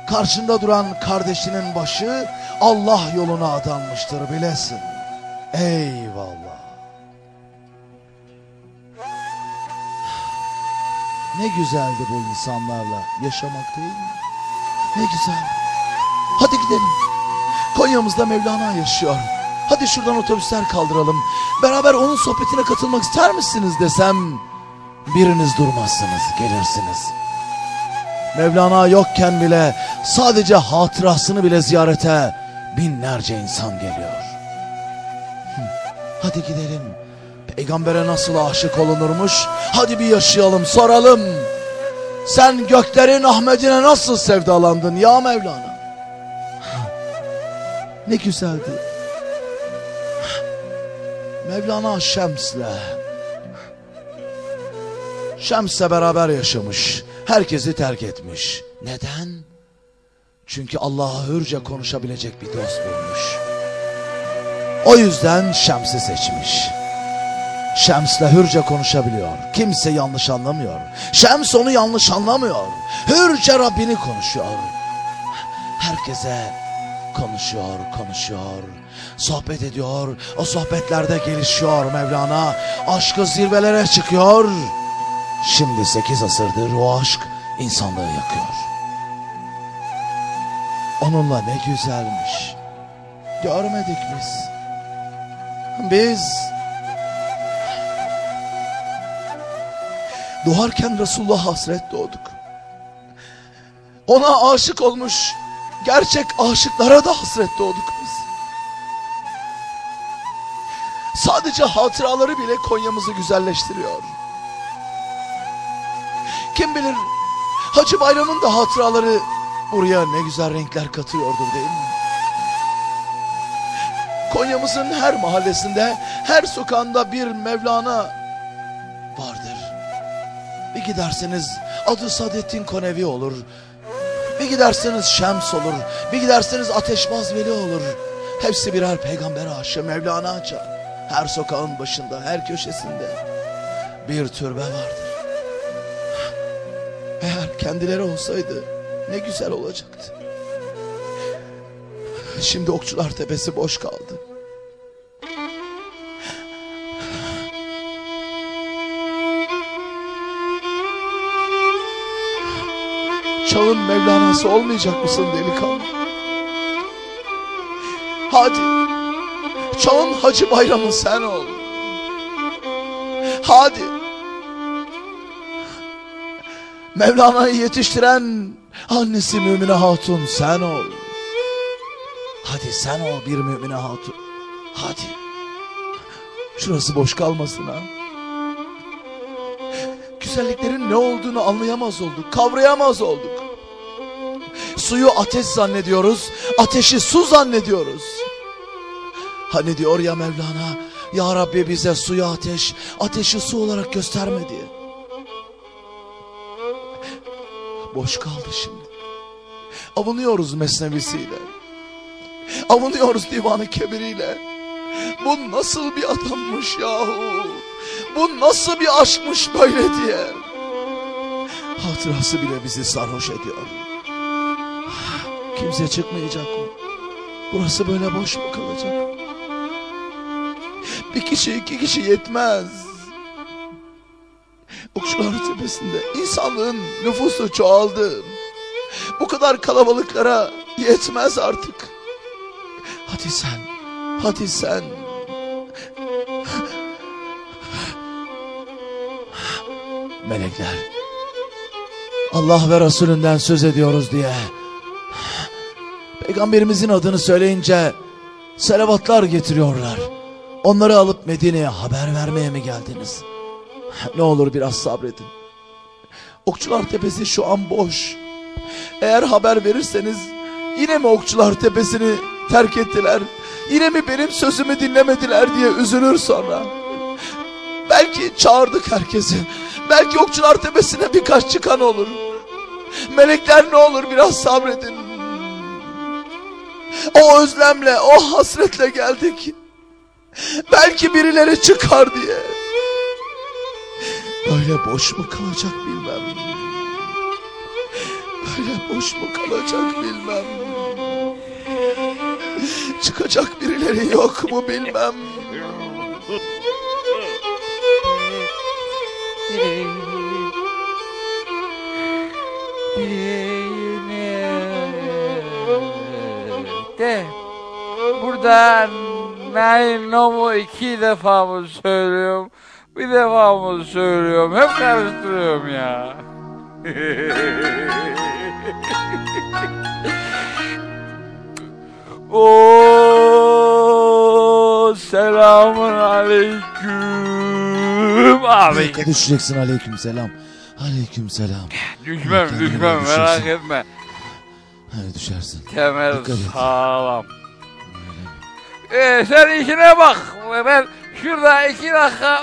Karşında duran kardeşinin başı Allah yoluna adanmıştır bilesin. Eyvallah. Ne güzeldi bu insanlarla yaşamak değil mi? Ne güzel. Hadi gidelim. Konya'mızda Mevlana yaşıyor. Hadi şuradan otobüsler kaldıralım. Beraber onun sohbetine katılmak ister misiniz desem biriniz durmazsınız, gelirsiniz. Mevlana yokken bile sadece hatırasını bile ziyarete binlerce insan geliyor. Hadi gidelim. Peygambere nasıl aşık olunurmuş? Hadi bir yaşayalım, soralım. Sen göklerin Ahmet'ine nasıl sevdalandın ya Mevlana? Ne güzeldi. Mevlana Şems'le Şems'le beraber yaşamış. Herkesi terk etmiş. Neden? Çünkü Allah'a hürce konuşabilecek bir dost bulmuş. O yüzden Şems'i seçmiş. Şems'le hürce konuşabiliyor. Kimse yanlış anlamıyor. Şems onu yanlış anlamıyor. Hürce Rabbini konuşuyor. Herkese konuşuyor, konuşuyor. Sohbet ediyor. O sohbetlerde gelişiyor Mevlana. Aşkı zirvelere çıkıyor. Şimdi sekiz asırdır o aşk insanlığı yakıyor. Onunla ne güzelmiş. Görmedik biz. Biz doğarken Resulullah hasret doğduk. Ona aşık olmuş gerçek aşıklara da hasret doğduk biz. Sadece hatıraları bile Konya'mızı güzelleştiriyor. Kim bilir Hacı Bayram'ın da hatıraları buraya ne güzel renkler katıyordur değil mi? Konya'mızın her mahallesinde, her sokağında bir Mevlana. Bir giderseniz Adı Sadettin Konevi olur. Bir giderseniz Şems olur. Bir giderseniz Ateşbaz Veli olur. Hepsi birer peygamber aşığı Mevlana Aça. Her sokağın başında, her köşesinde bir türbe vardır. Eğer kendileri olsaydı ne güzel olacaktı. Şimdi Okçular Tepesi boş kaldı. Çağın Mevlana'sı olmayacak mısın delikanlı? Hadi. Çağın Hacı Bayramı sen ol. Hadi. Mevlana'yı yetiştiren annesi Mümine Hatun sen ol. Hadi sen ol bir Mümine Hatun. Hadi. Şurası boş kalmasın ha. Güzelliklerin ne olduğunu anlayamaz olduk, kavrayamaz olduk. Suyu ateş zannediyoruz, ateşi su zannediyoruz. Hani diyor ya Mevlana, Ya Rabbi bize suyu ateş, ateşi su olarak gösterme diye. Boş kaldı şimdi. Avunuyoruz mesnevisiyle. Avunuyoruz divanı kebiriyle. Bu nasıl bir adammış yahu? Bu nasıl bir aşkmış böyle diye. Hatırası bile bizi sarhoş ediyor. Kimse çıkmayacak mı? Burası böyle boş mu kalacak? Bir kişi iki kişi yetmez. Okçular tepesinde insanlığın nüfusu çoğaldı. Bu kadar kalabalıklara yetmez artık. Hadi sen, hadi sen. Melekler, Allah ve Resulünden söz ediyoruz diye Peygamberimizin adını söyleyince selavatlar getiriyorlar. Onları alıp Medine'ye haber vermeye mi geldiniz? Ne olur biraz sabredin. Okçular Tepesi şu an boş. Eğer haber verirseniz yine mi Okçular Tepesi'ni terk ettiler? Yine mi benim sözümü dinlemediler diye üzülür sonra. Belki çağırdık herkesi. Belki Okçular Tepesi'ne birkaç çıkan olur. Melekler ne olur biraz sabredin. O özlemle, o hasretle geldik. Belki birileri çıkar diye. Böyle boş mu kalacak bilmem. Böyle boş mu kalacak bilmem. Çıkacak birileri yok mu bilmem. De. Burada Nail Nomo iki defa mı söylüyorum? Bir defa mı söylüyorum? Hep karıştırıyorum ya. Oo, selamun aleyküm abi. Düşeceksin aleyküm selam. Aleyküm selam. Düşmem düşmem merak etme. Hadi düşersin. Temel Dikkat et. sağlam. Ee, sen işine bak. Ben şurada iki dakika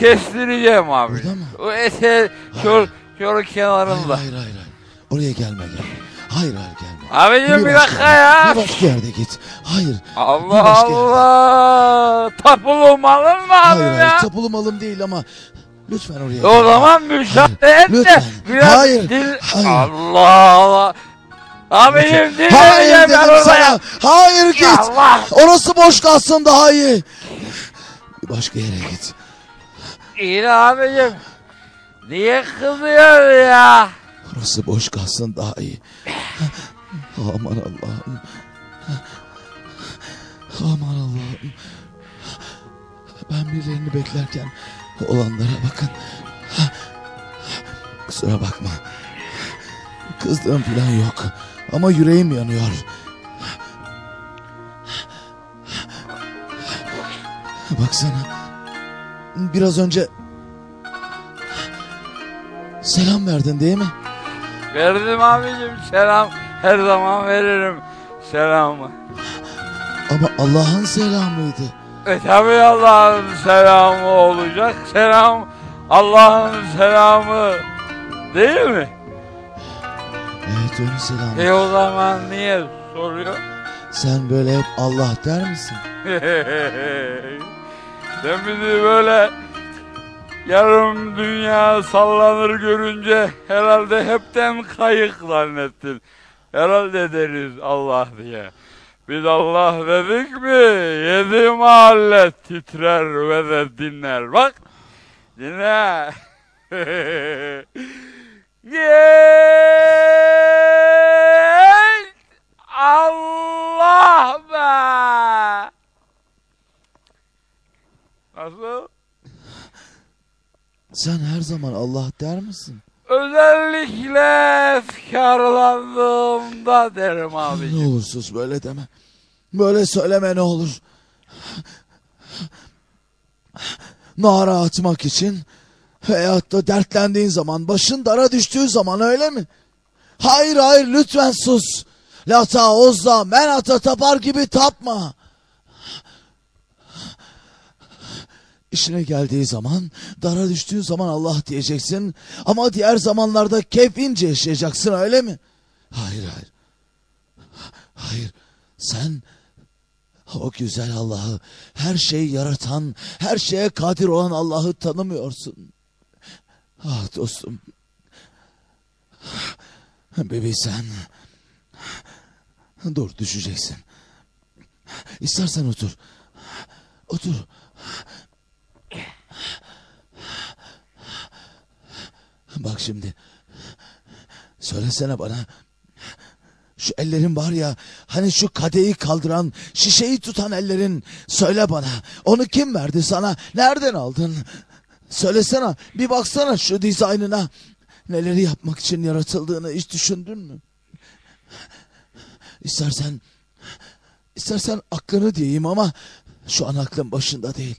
kestireceğim abi. Burada mı? O ete yolun Hayır kenarında. hayır hayır. hayır. Oraya gelme gelme. Hayır hayır gelme. Abicim bir başka dakika yerde, ya. Bir başka yerde git. Hayır. bir Allah başka yerde. Allah. Tapulum alın mı abi Hayır ya? hayır. Tapulu malım değil ama lütfen oraya O gelme. zaman müsaade et de lütfen. biraz Hayır, dil... hayır. Allah Allah. Abicim Hayır ben dedim sana. Hayır git. Allah. Orası boş kalsın daha iyi. Bir başka yere git. İyi de abicim. Niye kızıyorsun ya? Orası boş kalsın daha iyi. Aman Allah'ım. Aman Allah'ım. Ben birilerini beklerken olanlara bakın. Kusura bakma. Kızdığım falan yok. Ama yüreğim yanıyor. Baksana. Biraz önce selam verdin değil mi? Verdim abicim selam. Her zaman veririm selamı. Ama Allah'ın selamıydı. E tabi Allah'ın selamı olacak. Selam Allah'ın selamı Değil mi? Evet onu selam. E o zaman niye soruyor? Sen böyle hep Allah der misin? Bizi böyle yarım dünya sallanır görünce herhalde hepten kayık zannettin. Herhalde deriz Allah diye. Biz Allah dedik mi yedi mahalle titrer ve de dinler. Bak dinle. Gel Allah be. Nasıl? Sen her zaman Allah der misin? Özellikle efkarlandığımda derim Ne abiciğim. olur sus böyle deme. Böyle söyleme ne olur. Nara atmak için veyahut da dertlendiğin zaman, başın dara düştüğü zaman öyle mi? Hayır hayır lütfen sus. Lata, Ozza, Menat'a tapar gibi tapma. İşine geldiği zaman, dara düştüğün zaman Allah diyeceksin. Ama diğer zamanlarda keyfince yaşayacaksın öyle mi? Hayır hayır. Hayır. Sen o güzel Allah'ı, her şeyi yaratan, her şeye kadir olan Allah'ı tanımıyorsun. Ah dostum. Bebi sen. Dur düşeceksin. İstersen otur. Otur. Bak şimdi. Söylesene bana. Şu ellerin var ya hani şu kadeyi kaldıran şişeyi tutan ellerin söyle bana onu kim verdi sana nereden aldın söylesene bir baksana şu dizaynına. Neleri yapmak için yaratıldığını hiç düşündün mü? İstersen istersen aklını diyeyim ama şu an aklın başında değil.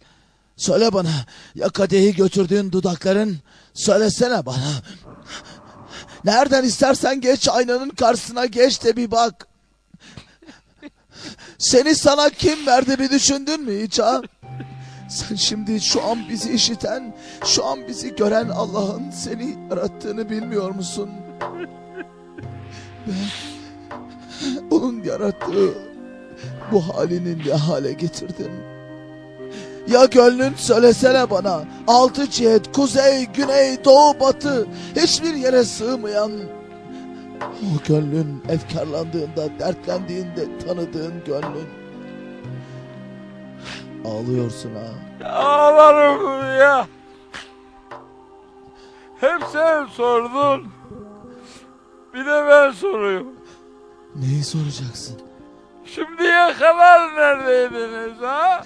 Söyle bana ya kadehi götürdüğün dudakların? Söylesene bana. Nereden istersen geç aynanın karşısına geç de bir bak. Seni sana kim verdi bir düşündün mü hiç ha? Sen şimdi şu an bizi işiten, şu an bizi gören Allah'ın seni yarattığını bilmiyor musun? Ve onun yarattığı bu halini ne hale getirdin? Ya gönlün söylesene bana. Altı cihet, kuzey, güney, doğu, batı. Hiçbir yere sığmayan. O gönlün efkarlandığında, dertlendiğinde tanıdığın gönlün. Ağlıyorsun ha. Ağlarım ya. Hep sen sordun. Bir de ben soruyorum. Neyi soracaksın? Şimdiye kadar neredeydiniz ha?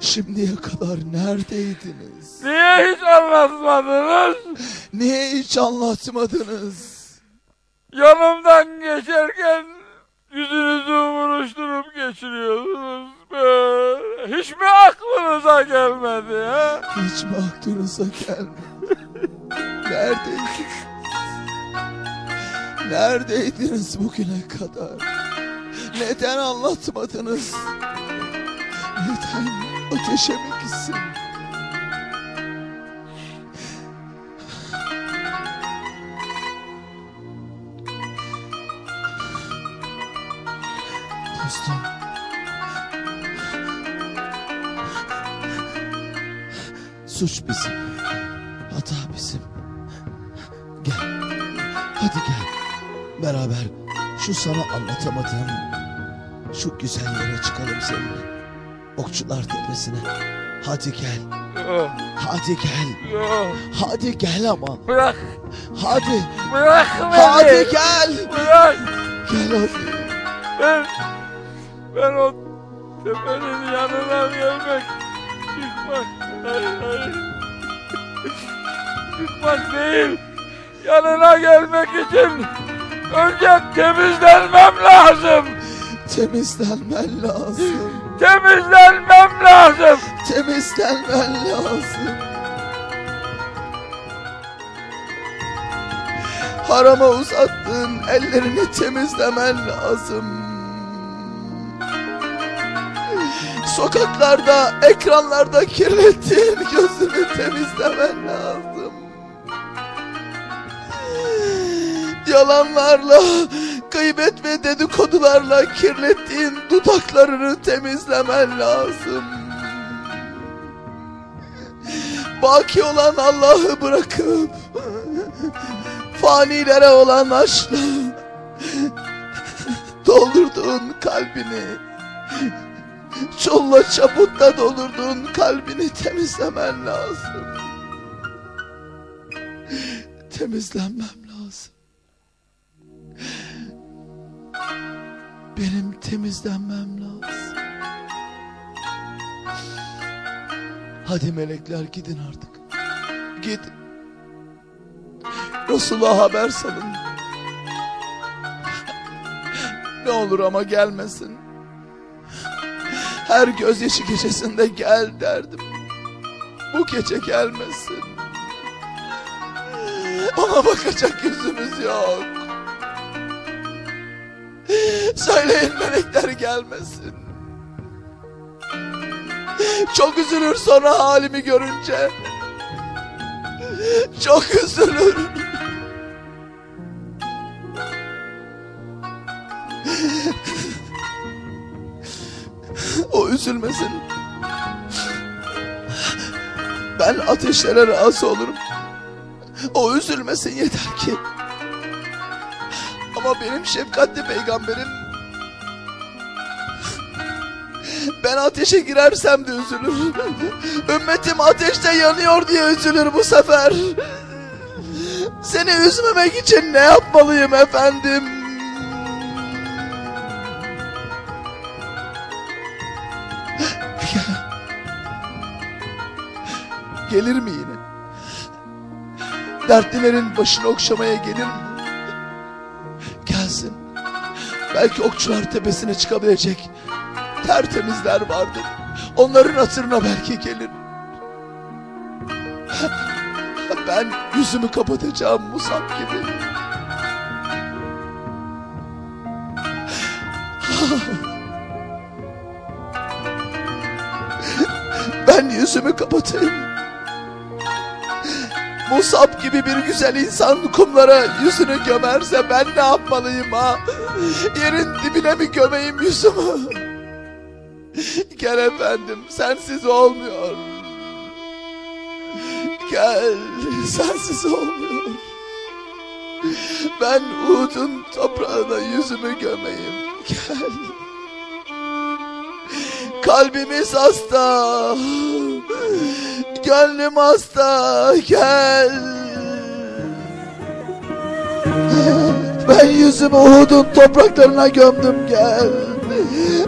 Şimdiye kadar neredeydiniz? Niye hiç anlatmadınız? Niye hiç anlatmadınız? Yanımdan geçerken yüzünüzü buruşturup geçiriyordunuz. Böyle. Hiç mi aklınıza gelmedi ha? Hiç mi aklınıza gelmedi? Neredeydiniz? Neredeydiniz bugüne kadar? Neden anlatmadınız? Neden ateşe mi gitsin? Dostum. Suç bizim. Hata bizim. Gel. Hadi gel. Beraber şu sana anlatamadığım şu güzel yere çıkalım seninle. Okçular tepesine. Hadi gel. Hadi gel. Hadi gel ama. Bırak, Hadi. bırak beni. Hadi gel. Bırak. Gel hadi. Ben, ben o tepenin yanına gelmek, çıkmak, hayır hayır. Çıkmak değil, yanına gelmek için önce temizlenmem lazım. Temizlenmen lazım. Temizlenmem lazım. Temizlenmen lazım. Harama uzattığın ellerini temizlemen lazım. Sokaklarda, ekranlarda kirlettiğin gözünü temizlemen lazım. yalanlarla, gıybet ve dedikodularla kirlettiğin dudaklarını temizlemen lazım. Baki olan Allah'ı bırakıp fanilere olan aşkla doldurduğun kalbini çolla çaputla doldurduğun kalbini temizlemen lazım. Temizlenmem lazım. Benim temizlenmem lazım. Hadi melekler gidin artık. Gidin. Resulullah'a haber salın. Ne olur ama gelmesin. Her gözyaşı gecesinde gel derdim. Bu gece gelmesin. Ona bakacak yüzümüz yok. Söyleyin melekler gelmesin. Çok üzülür sonra halimi görünce. Çok üzülür. O üzülmesin. Ben ateşlere razı olurum. O üzülmesin yeter ki. Ama benim şefkatli peygamberim ben ateşe girersem de üzülür. Ümmetim ateşte yanıyor diye üzülür bu sefer. Seni üzmemek için ne yapmalıyım efendim? Gelir mi yine? Dertlilerin başını okşamaya gelir mi? Gelsin. Belki okçular tepesine çıkabilecek tertemizler vardır. Onların hatırına belki gelir. Ben yüzümü kapatacağım Musab gibi. Ben yüzümü kapatayım. Musab gibi bir güzel insan kumlara yüzünü gömerse ben ne yapmalıyım ha? Yerin dibine mi gömeyim yüzümü? Gel efendim sensiz olmuyor. Gel sensiz olmuyor. Ben Uhud'un toprağına yüzümü gömeyim. Gel. Kalbimiz hasta. Gönlüm hasta. Gel. Ben yüzümü Uhud'un topraklarına gömdüm gel.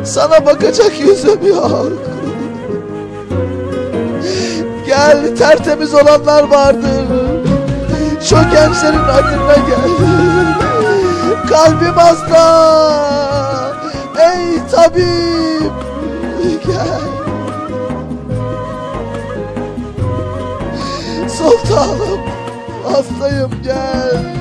Sana bakacak yüzüm yok. Gel tertemiz olanlar vardır. Şu gençlerin adına gel. Kalbim hasta. Ey tabip. Gel. Sultanım. Hastayım gel.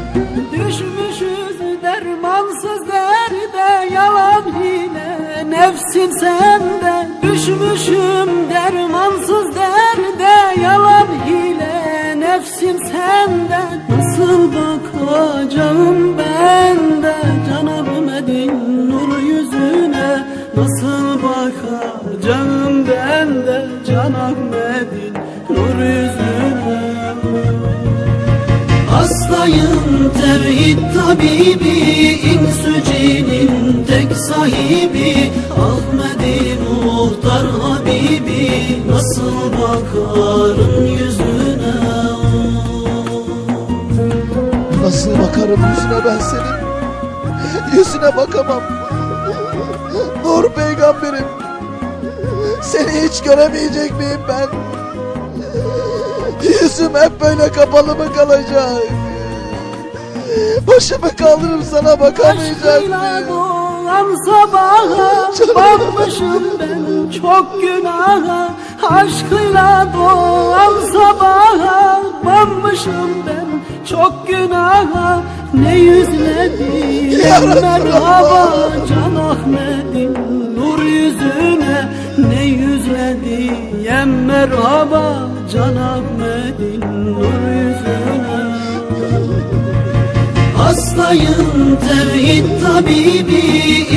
Düşmüşüz dermansız derde yalan hile nefsim sende Düşmüşüm dermansız derde yalan hile nefsim sende Nasıl bakacağım ben de canım edin nur yüzüne Nasıl bakacağım ben de canım edin nur yüzüne Hastayım tevhid tabibi İnsü cinin tek sahibi Ahmedi muhtar habibi Nasıl bakarım yüzüne Nasıl bakarım yüzüne ben senin? Yüzüne bakamam. Nur peygamberim. Seni hiç göremeyecek miyim ben? Yüzüm hep böyle kapalı mı kalacak? Başımı kaldırıp sana bakamayacak Aşkıyla doğan sabaha Bakmışım ben çok günaha. Aşkıyla doğan sabaha Bakmışım ben çok günaha. Ne yüzledi Ya merhaba Can Ahmet'in nur yüzüne. Ne yüzledi yem merhaba Can Ahmet'in nur yüzüne Hastayım tevhid tabibi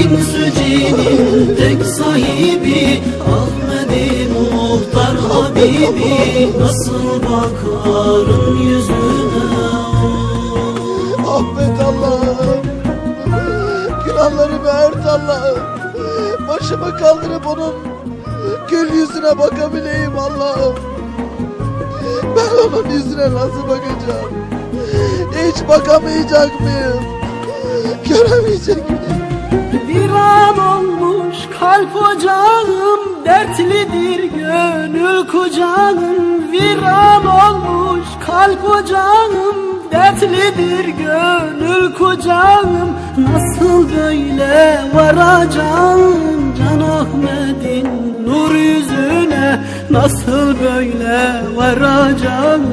İnsü cinin tek sahibi Ahmedi muhtar Habibi Nasıl bakarım yüzüne Affet Allah'ım. Günahlarımı ört Allah'ım. Başımı kaldırıp onun gül yüzüne bakabileyim Allah'ım. Ben onun yüzüne nasıl bakacağım? Hiç bakamayacak mıyım? Göremeyecek miyim? Bir an olmuş kalp ocağım Dertlidir gönül kucağım Viran olmuş kalp ocağım Dertlidir gönül kucağım Nasıl böyle varacağım Can Ahmet'in nur yüzüne Nasıl böyle varacağım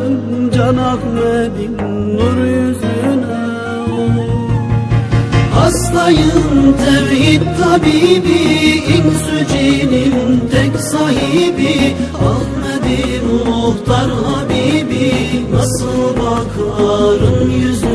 Can Ahmet'in nur yüzüne? Hastayım tevhid tabibi İnsü cinin tek sahibi Ahmedi muhtar Habibi. Nasıl bakarım yüzüne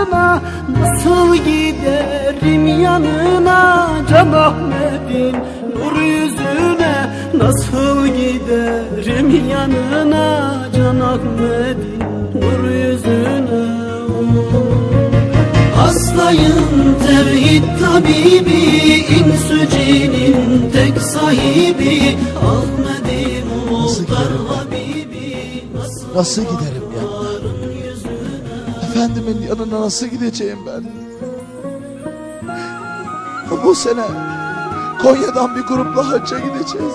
sultanına Nasıl giderim yanına? Can Ahmet'in nur yüzüne Nasıl giderim yanına? Can Ahmet'in nur yüzüne Hastayım tevhid tabibi İnsü cinin tek sahibi Ahmedi muhtar Habibi. Nasıl giderim yanına? Efendimin yanına nasıl gideceğim ben? Bu sene Konya'dan bir grupla hacca gideceğiz.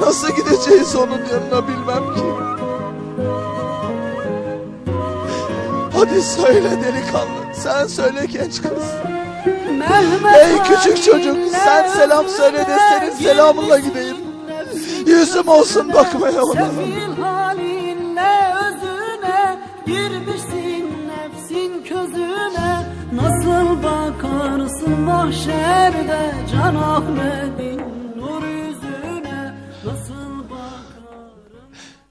Nasıl gideceğiz onun yanına bilmem ki. Hadi söyle delikanlı, sen söyle genç kız. Ey küçük çocuk, sen selam söyle de senin selamınla gideyim. Yüzüm olsun bakmaya ona. Mahşerde Can Ahmet'in nur yüzüne Nasıl bakarım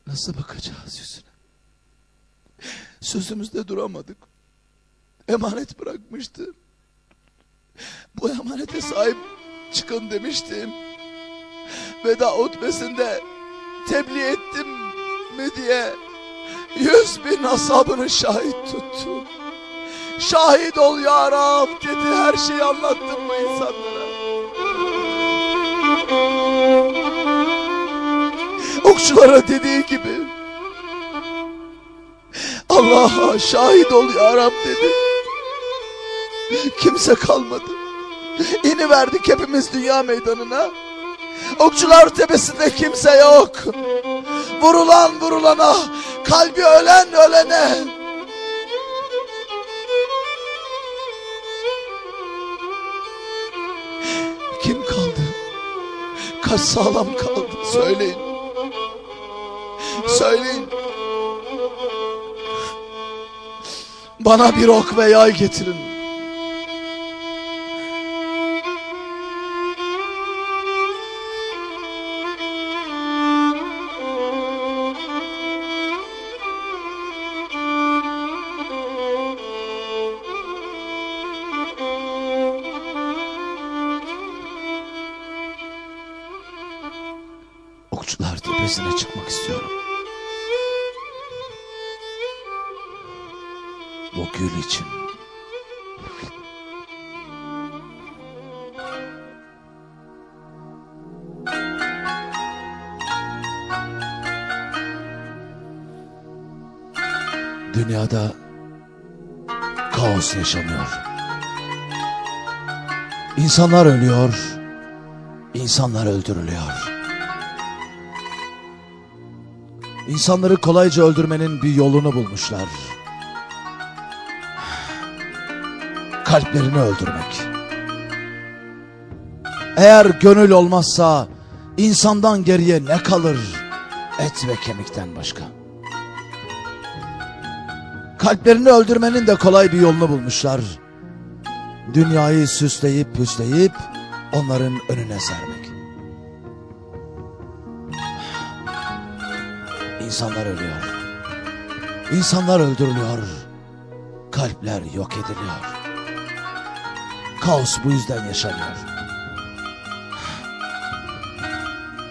Nasıl bakacağız yüzüne? Sözümüzde duramadık. Emanet bırakmıştı. Bu emanete sahip çıkın demiştim. Veda hutbesinde tebliğ ettim mi diye yüz bin asabını şahit tuttu. Şahit ol ya Rab dedi her şeyi anlattım mı insanlara. Okçulara dediği gibi Allah'a şahit ol ya Rab dedi. Kimse kalmadı. İni verdik hepimiz dünya meydanına. Okçular tepesinde kimse yok. Vurulan vurulana, kalbi ölen ölene. Kaç sağlam kaldı? Söyleyin. Söyleyin. Bana bir ok ve yay getirin. İnsanlar ölüyor, insanlar öldürülüyor. İnsanları kolayca öldürmenin bir yolunu bulmuşlar. Kalplerini öldürmek. Eğer gönül olmazsa insandan geriye ne kalır? Et ve kemikten başka. Kalplerini öldürmenin de kolay bir yolunu bulmuşlar. Dünyayı süsleyip püsleyip onların önüne sermek. İnsanlar ölüyor. İnsanlar öldürülüyor. Kalpler yok ediliyor. Kaos bu yüzden yaşanıyor.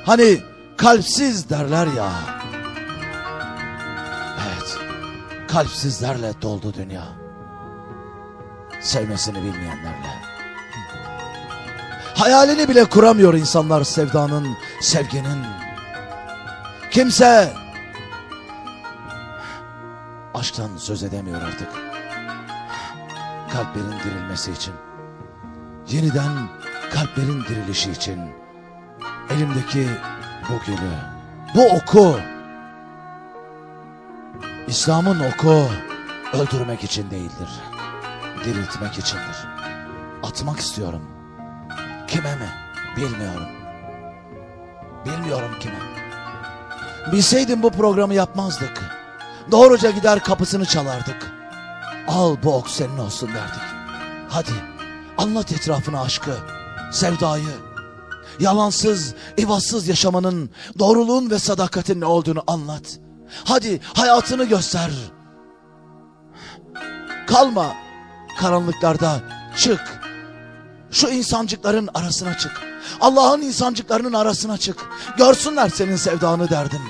Hani kalpsiz derler ya. Evet. Kalpsizlerle doldu dünya. Sevmesini bilmeyenlerle. Hayalini bile kuramıyor insanlar sevdanın, sevginin. Kimse aşktan söz edemiyor artık. Kalplerin dirilmesi için. Yeniden kalplerin dirilişi için. Elimdeki bu gülü, bu oku. İslam'ın oku öldürmek için değildir. Diriltmek içindir. Atmak istiyorum. Kime mi? Bilmiyorum. Bilmiyorum kime. Bilseydim bu programı yapmazdık. Doğruca gider kapısını çalardık. Al bu ok senin olsun derdik. Hadi anlat etrafına aşkı, sevdayı. Yalansız, ivatsız yaşamanın, doğruluğun ve sadakatin ne olduğunu anlat. Hadi hayatını göster. Kalma karanlıklarda çık. Şu insancıkların arasına çık. Allah'ın insancıklarının arasına çık. Görsünler senin sevdanı derdim.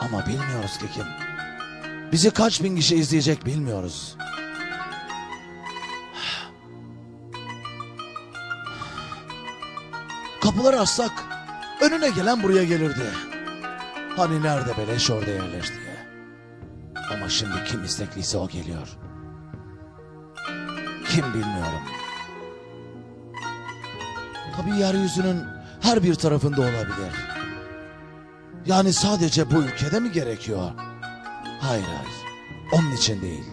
Ama bilmiyoruz ki kim. Bizi kaç bin kişi izleyecek bilmiyoruz. Kapıları açsak önüne gelen buraya gelirdi. Hani nerede beleş orada yerleş diye. Ama şimdi kim istekliyse o geliyor. Kim bilmiyorum. Tabii yeryüzünün her bir tarafında olabilir. Yani sadece bu ülkede mi gerekiyor? Hayır hayır. Onun için değil.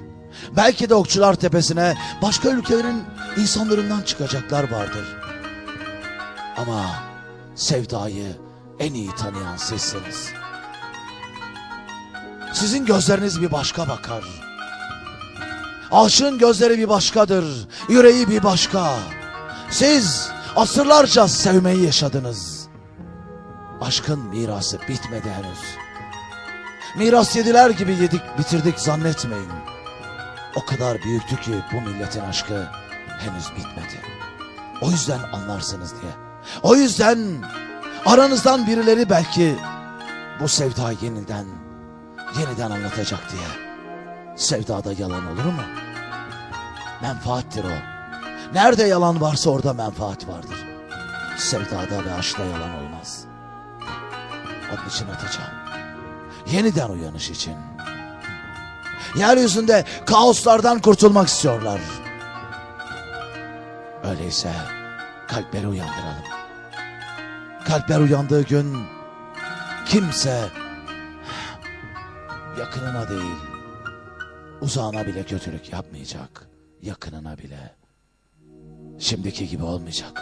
Belki de Okçular Tepesi'ne başka ülkelerin insanlarından çıkacaklar vardır. Ama sevdayı en iyi tanıyan sizsiniz. Sizin gözleriniz bir başka bakar. Aşığın gözleri bir başkadır. Yüreği bir başka. Siz asırlarca sevmeyi yaşadınız. Aşkın mirası bitmedi henüz. Miras yediler gibi yedik bitirdik zannetmeyin. O kadar büyüktü ki bu milletin aşkı henüz bitmedi. O yüzden anlarsınız diye. O yüzden aranızdan birileri belki bu sevda yeniden, yeniden anlatacak diye. Sevdada yalan olur mu? Menfaattir o. Nerede yalan varsa orada menfaat vardır. Sevdada ve aşkta yalan olmaz. Onun için atacağım. Yeniden uyanış için. Yeryüzünde kaoslardan kurtulmak istiyorlar. Öyleyse kalpleri uyandıralım. Kalpler uyandığı gün kimse yakınına değil uzağına bile kötülük yapmayacak. Yakınına bile. Şimdiki gibi olmayacak.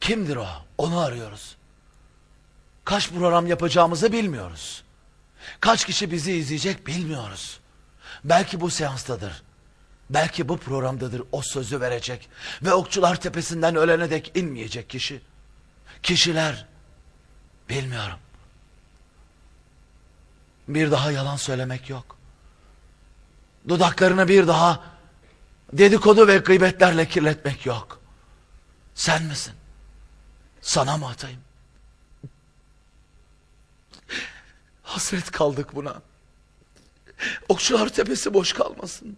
Kimdir o? Onu arıyoruz. Kaç program yapacağımızı bilmiyoruz. Kaç kişi bizi izleyecek bilmiyoruz. Belki bu seanstadır. Belki bu programdadır o sözü verecek ve Okçular Tepesi'nden ölene dek inmeyecek kişi. Kişiler bilmiyorum. Bir daha yalan söylemek yok. Dudaklarını bir daha dedikodu ve gıybetlerle kirletmek yok. Sen misin? Sana mı atayım? Hasret kaldık buna. Okçular tepesi boş kalmasın.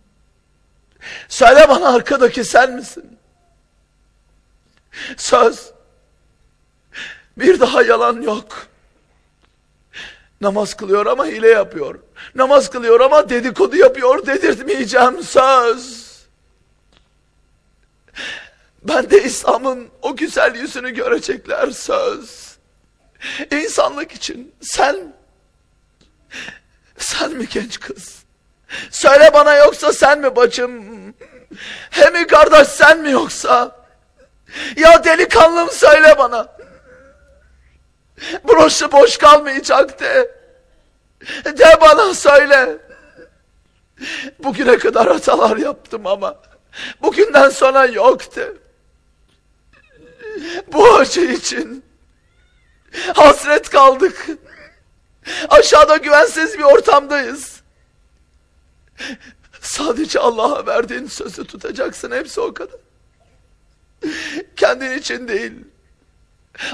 Söyle bana arkadaki sen misin? Söz. Bir daha yalan yok. Namaz kılıyor ama hile yapıyor. Namaz kılıyor ama dedikodu yapıyor dedirtmeyeceğim söz. Ben de İslam'ın o güzel yüzünü görecekler söz. İnsanlık için sen, sen mi genç kız? Söyle bana yoksa sen mi bacım? He mi kardeş sen mi yoksa? Ya delikanlım söyle bana. Broşu boş kalmayacak de. De bana söyle. Bugüne kadar hatalar yaptım ama bugünden sonra yoktu. Bu acı için hasret kaldık. Aşağıda güvensiz bir ortamdayız. Sadece Allah'a verdiğin sözü tutacaksın hepsi o kadar. Kendin için değil.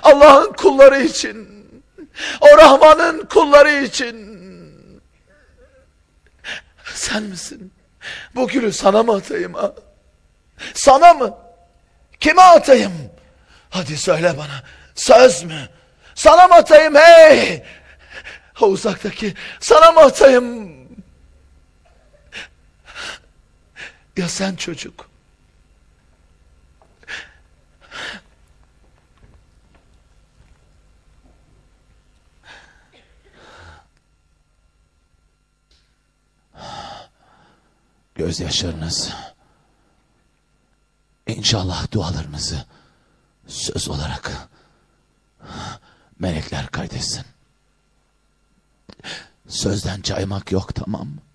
Allah'ın kulları için. O Rahman'ın kulları için. Sen misin? Bu gülü sana mı atayım ha? Sana mı? Kime atayım? Hadi söyle bana. Söz mü? Sana mı atayım hey? O uzaktaki sana mı atayım? Ya sen çocuk? Gözyaşlarınız inşallah dualarınızı söz olarak melekler kaydetsin. Sözden caymak yok tamam mı?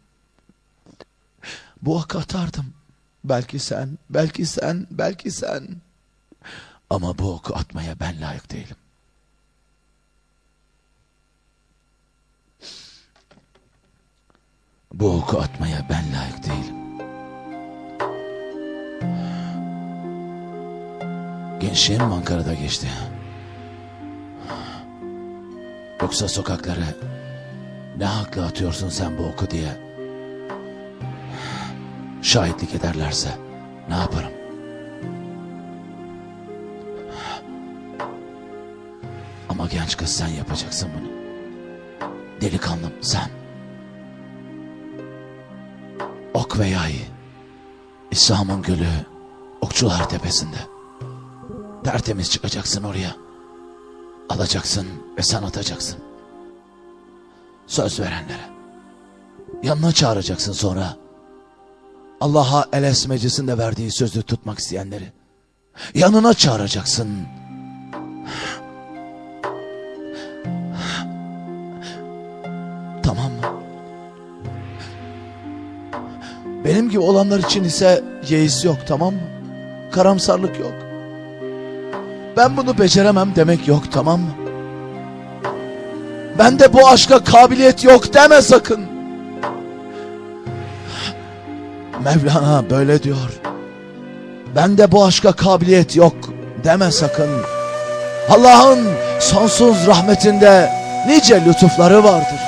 Bu hak atardım. Belki sen, belki sen, belki sen. Ama bu oku atmaya ben layık değilim. Bu oku atmaya ben layık değilim. Gençliğim Ankara'da geçti. Yoksa sokaklara ne hakla atıyorsun sen bu oku diye şahitlik ederlerse ne yaparım? Ama genç kız sen yapacaksın bunu. Delikanlım sen. Ok ve yay. İslam'ın gülü Okçular Tepesi'nde. Tertemiz çıkacaksın oraya. Alacaksın ve sen atacaksın. Söz verenlere. Yanına çağıracaksın sonra. Allah'a el esmecisinde verdiği sözü tutmak isteyenleri. Yanına çağıracaksın. Tamam mı? Benim gibi olanlar için ise yeis yok tamam mı? Karamsarlık yok. Ben bunu beceremem demek yok tamam mı? Ben de bu aşka kabiliyet yok deme sakın. Mevlana böyle diyor. Ben de bu aşka kabiliyet yok deme sakın. Allah'ın sonsuz rahmetinde nice lütufları vardır.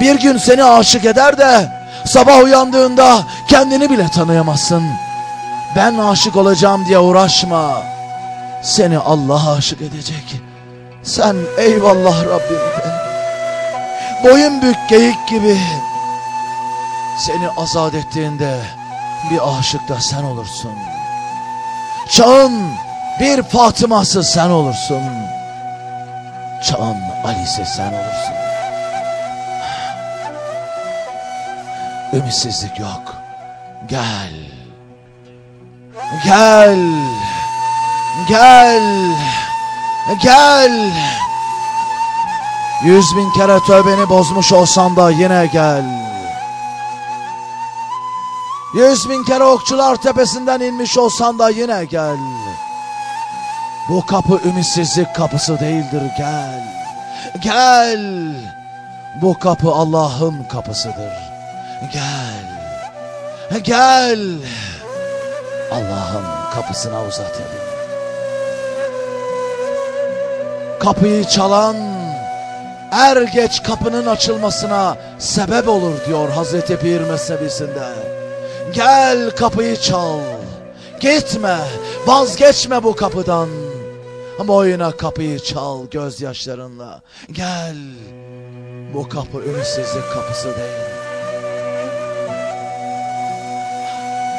Bir gün seni aşık eder de sabah uyandığında kendini bile tanıyamazsın. Ben aşık olacağım diye uğraşma. Seni Allah aşık edecek. Sen eyvallah Rabbim. Boyun bük geyik gibi. Seni azat ettiğinde bir aşık da sen olursun. Çağın bir Fatıma'sı sen olursun. Çağın Ali'si sen olursun. Ümitsizlik yok. Gel. Gel. Gel. Gel. Yüz bin kere tövbeni bozmuş olsam da yine gel. Yüz bin kere okçular tepesinden inmiş olsan da yine gel. Bu kapı ümitsizlik kapısı değildir gel. Gel. Bu kapı Allah'ın kapısıdır. Gel. Gel. Allah'ın kapısına uzat elini. Kapıyı çalan er geç kapının açılmasına sebep olur diyor Hazreti Pir mezhebisinde. Gel kapıyı çal. Gitme, vazgeçme bu kapıdan. Boyuna kapıyı çal gözyaşlarınla. Gel. Bu kapı ümitsizlik kapısı değil.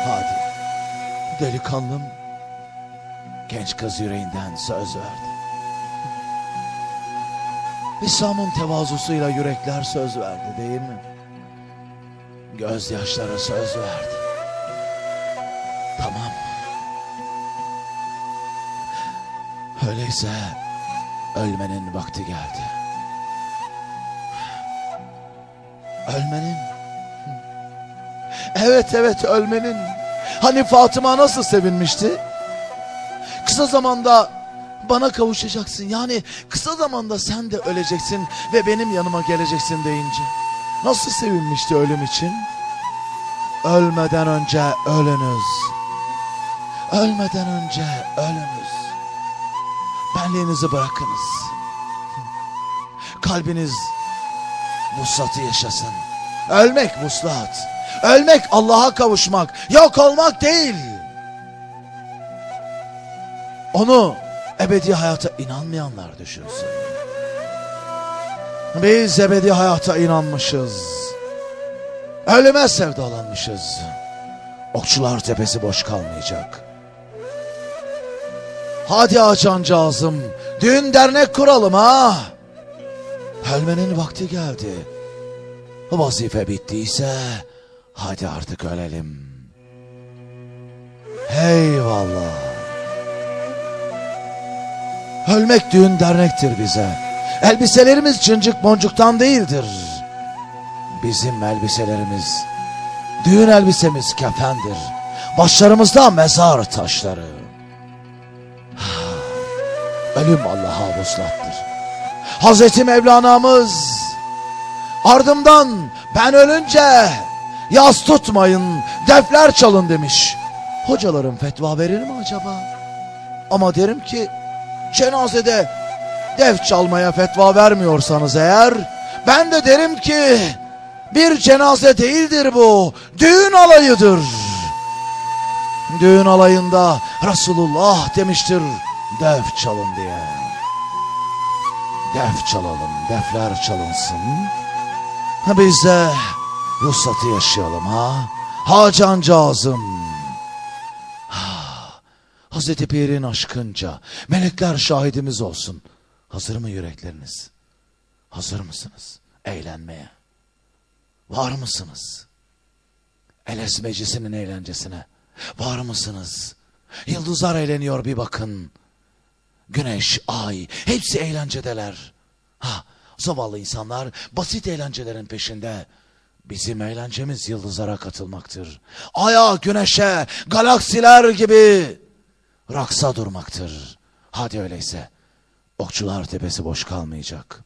Hadi. Delikanlım. Genç kız yüreğinden söz verdi. İslam'ın tevazusuyla yürekler söz verdi değil mi? Gözyaşları söz verdi. Tamam. Öyleyse ölmenin vakti geldi. Ölmenin. Evet evet ölmenin. Hani Fatıma nasıl sevinmişti? Kısa zamanda bana kavuşacaksın. Yani kısa zamanda sen de öleceksin ve benim yanıma geleceksin deyince. Nasıl sevinmişti ölüm için? Ölmeden önce ölünüz. Ölmeden önce ölünüz. Benliğinizi bırakınız. Kalbiniz vuslatı yaşasın. Ölmek vuslat. Ölmek Allah'a kavuşmak. Yok olmak değil. Onu ebedi hayata inanmayanlar düşünsün. Biz ebedi hayata inanmışız. Ölüme sevdalanmışız. Okçular tepesi boş kalmayacak. Hadi açancağızım, düğün dernek kuralım ha. Ölmenin vakti geldi. Vazife bittiyse hadi artık ölelim. Eyvallah. Ölmek düğün dernektir bize. Elbiselerimiz cincik boncuktan değildir. Bizim elbiselerimiz, düğün elbisemiz kefendir. Başlarımızda mezar taşları. Ölüm Allah'a vuslattır. Hazreti Mevlana'mız ardımdan ben ölünce yaz tutmayın, defler çalın demiş. Hocalarım fetva verir mi acaba? Ama derim ki cenazede def çalmaya fetva vermiyorsanız eğer ben de derim ki bir cenaze değildir bu düğün alayıdır. Düğün alayında Resulullah demiştir def çalın diye. Def çalalım, defler çalınsın. Ha biz de ruhsatı yaşayalım ha. Ha cancağızım. Ha, Hazreti Pir'in aşkınca melekler şahidimiz olsun. Hazır mı yürekleriniz? Hazır mısınız eğlenmeye? Var mısınız? Eles meclisinin eğlencesine. Var mısınız? Yıldızlar eğleniyor bir bakın. Güneş, ay hepsi eğlencedeler. Ha, zavallı insanlar basit eğlencelerin peşinde. Bizim eğlencemiz yıldızlara katılmaktır. Aya, güneşe, galaksiler gibi raksa durmaktır. Hadi öyleyse. Okçular tepesi boş kalmayacak.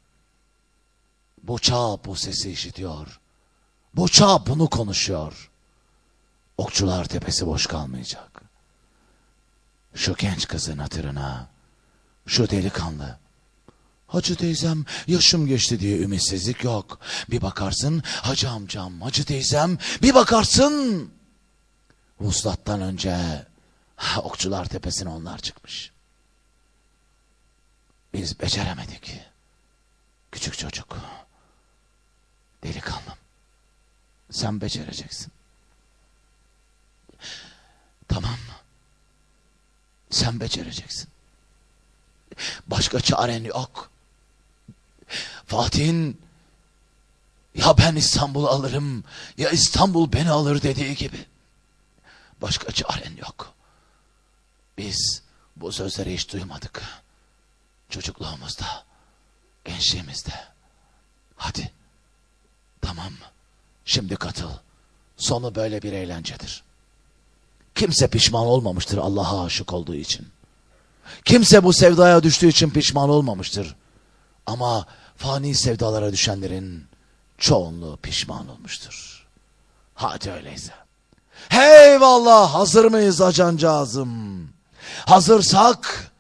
Bu çağ bu sesi işitiyor. Bu çağ bunu konuşuyor. Okçular tepesi boş kalmayacak. Şu genç kızın hatırına, şu delikanlı. Hacı teyzem yaşım geçti diye ümitsizlik yok. Bir bakarsın hacı amcam, hacı teyzem bir bakarsın. Vuslattan önce ha, okçular tepesine onlar çıkmış. Biz beceremedik. Küçük çocuk. Delikanlım. Sen becereceksin. Tamam mı? Sen becereceksin. Başka çaren yok. Fatih'in ya ben İstanbul'u alırım ya İstanbul beni alır dediği gibi. Başka çaren yok. Biz bu sözleri hiç duymadık. Çocukluğumuzda, gençliğimizde. Hadi. Tamam? Şimdi katıl. Sonu böyle bir eğlencedir. Kimse pişman olmamıştır Allah'a aşık olduğu için. Kimse bu sevdaya düştüğü için pişman olmamıştır. Ama fani sevdalara düşenlerin çoğunluğu pişman olmuştur. Hadi öyleyse. Eyvallah hazır mıyız acancağızım? Hazırsak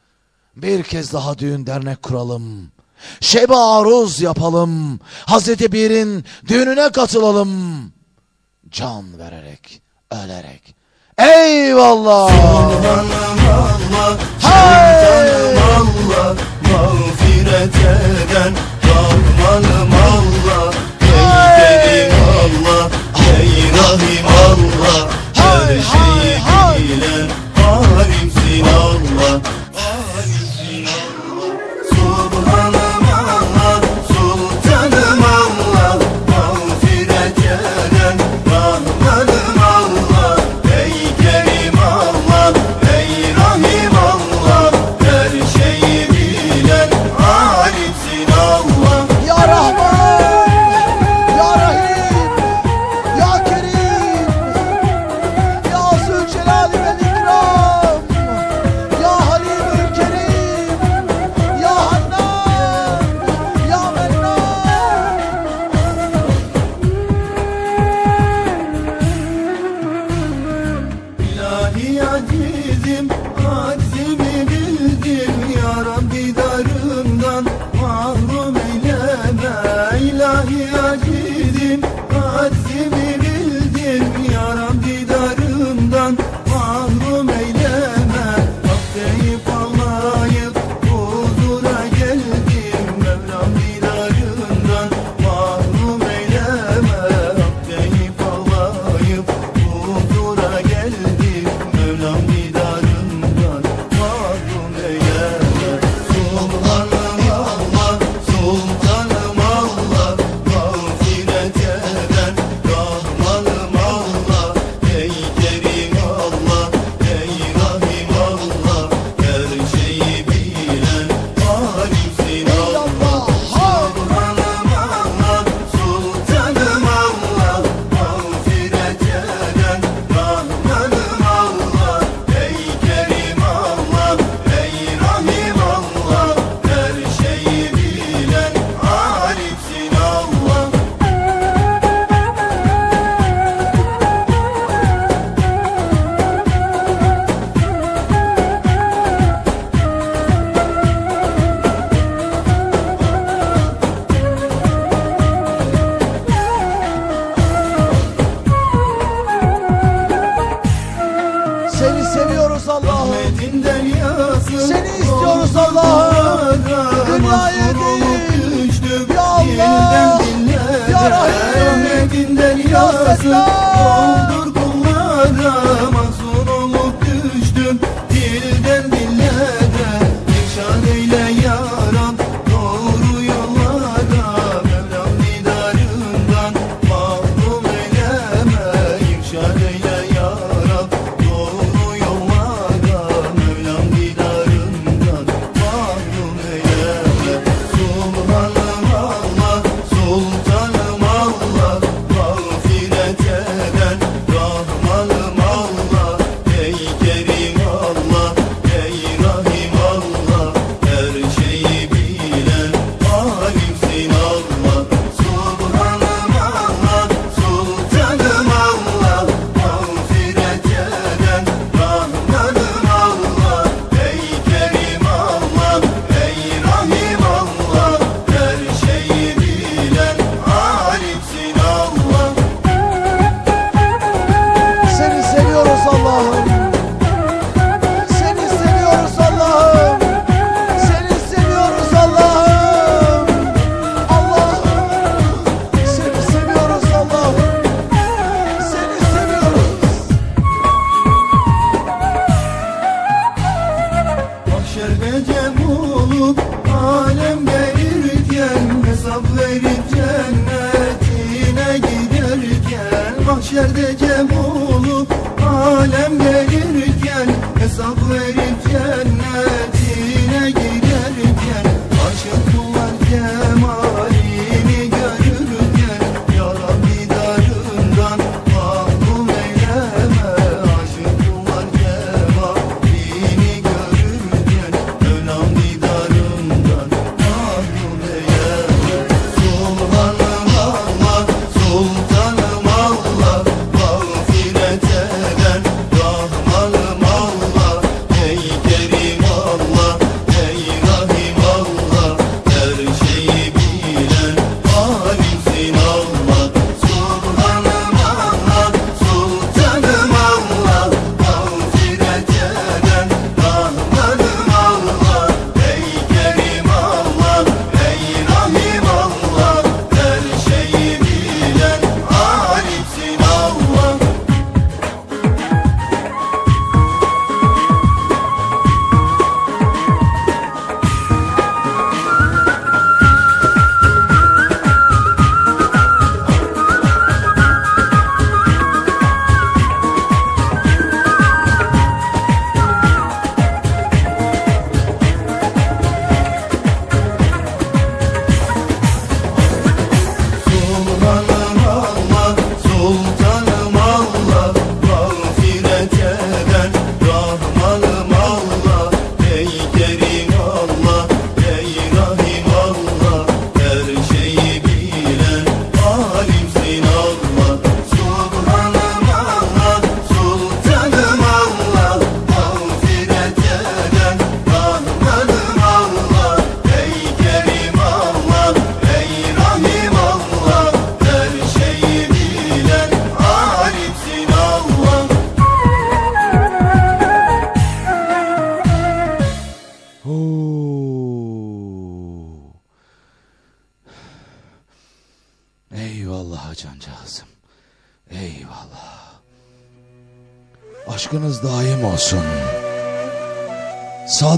bir kez daha düğün dernek kuralım. Şebe aruz yapalım. Hazreti Bir'in düğününe katılalım. Can vererek, ölerek, Eyvallah. Sultanım Allah, şeytanım Allah, mağfiret eden Rahmanım Allah, ey kerim Allah, ey rahim Allah, her şeyi bilen alimsin Allah.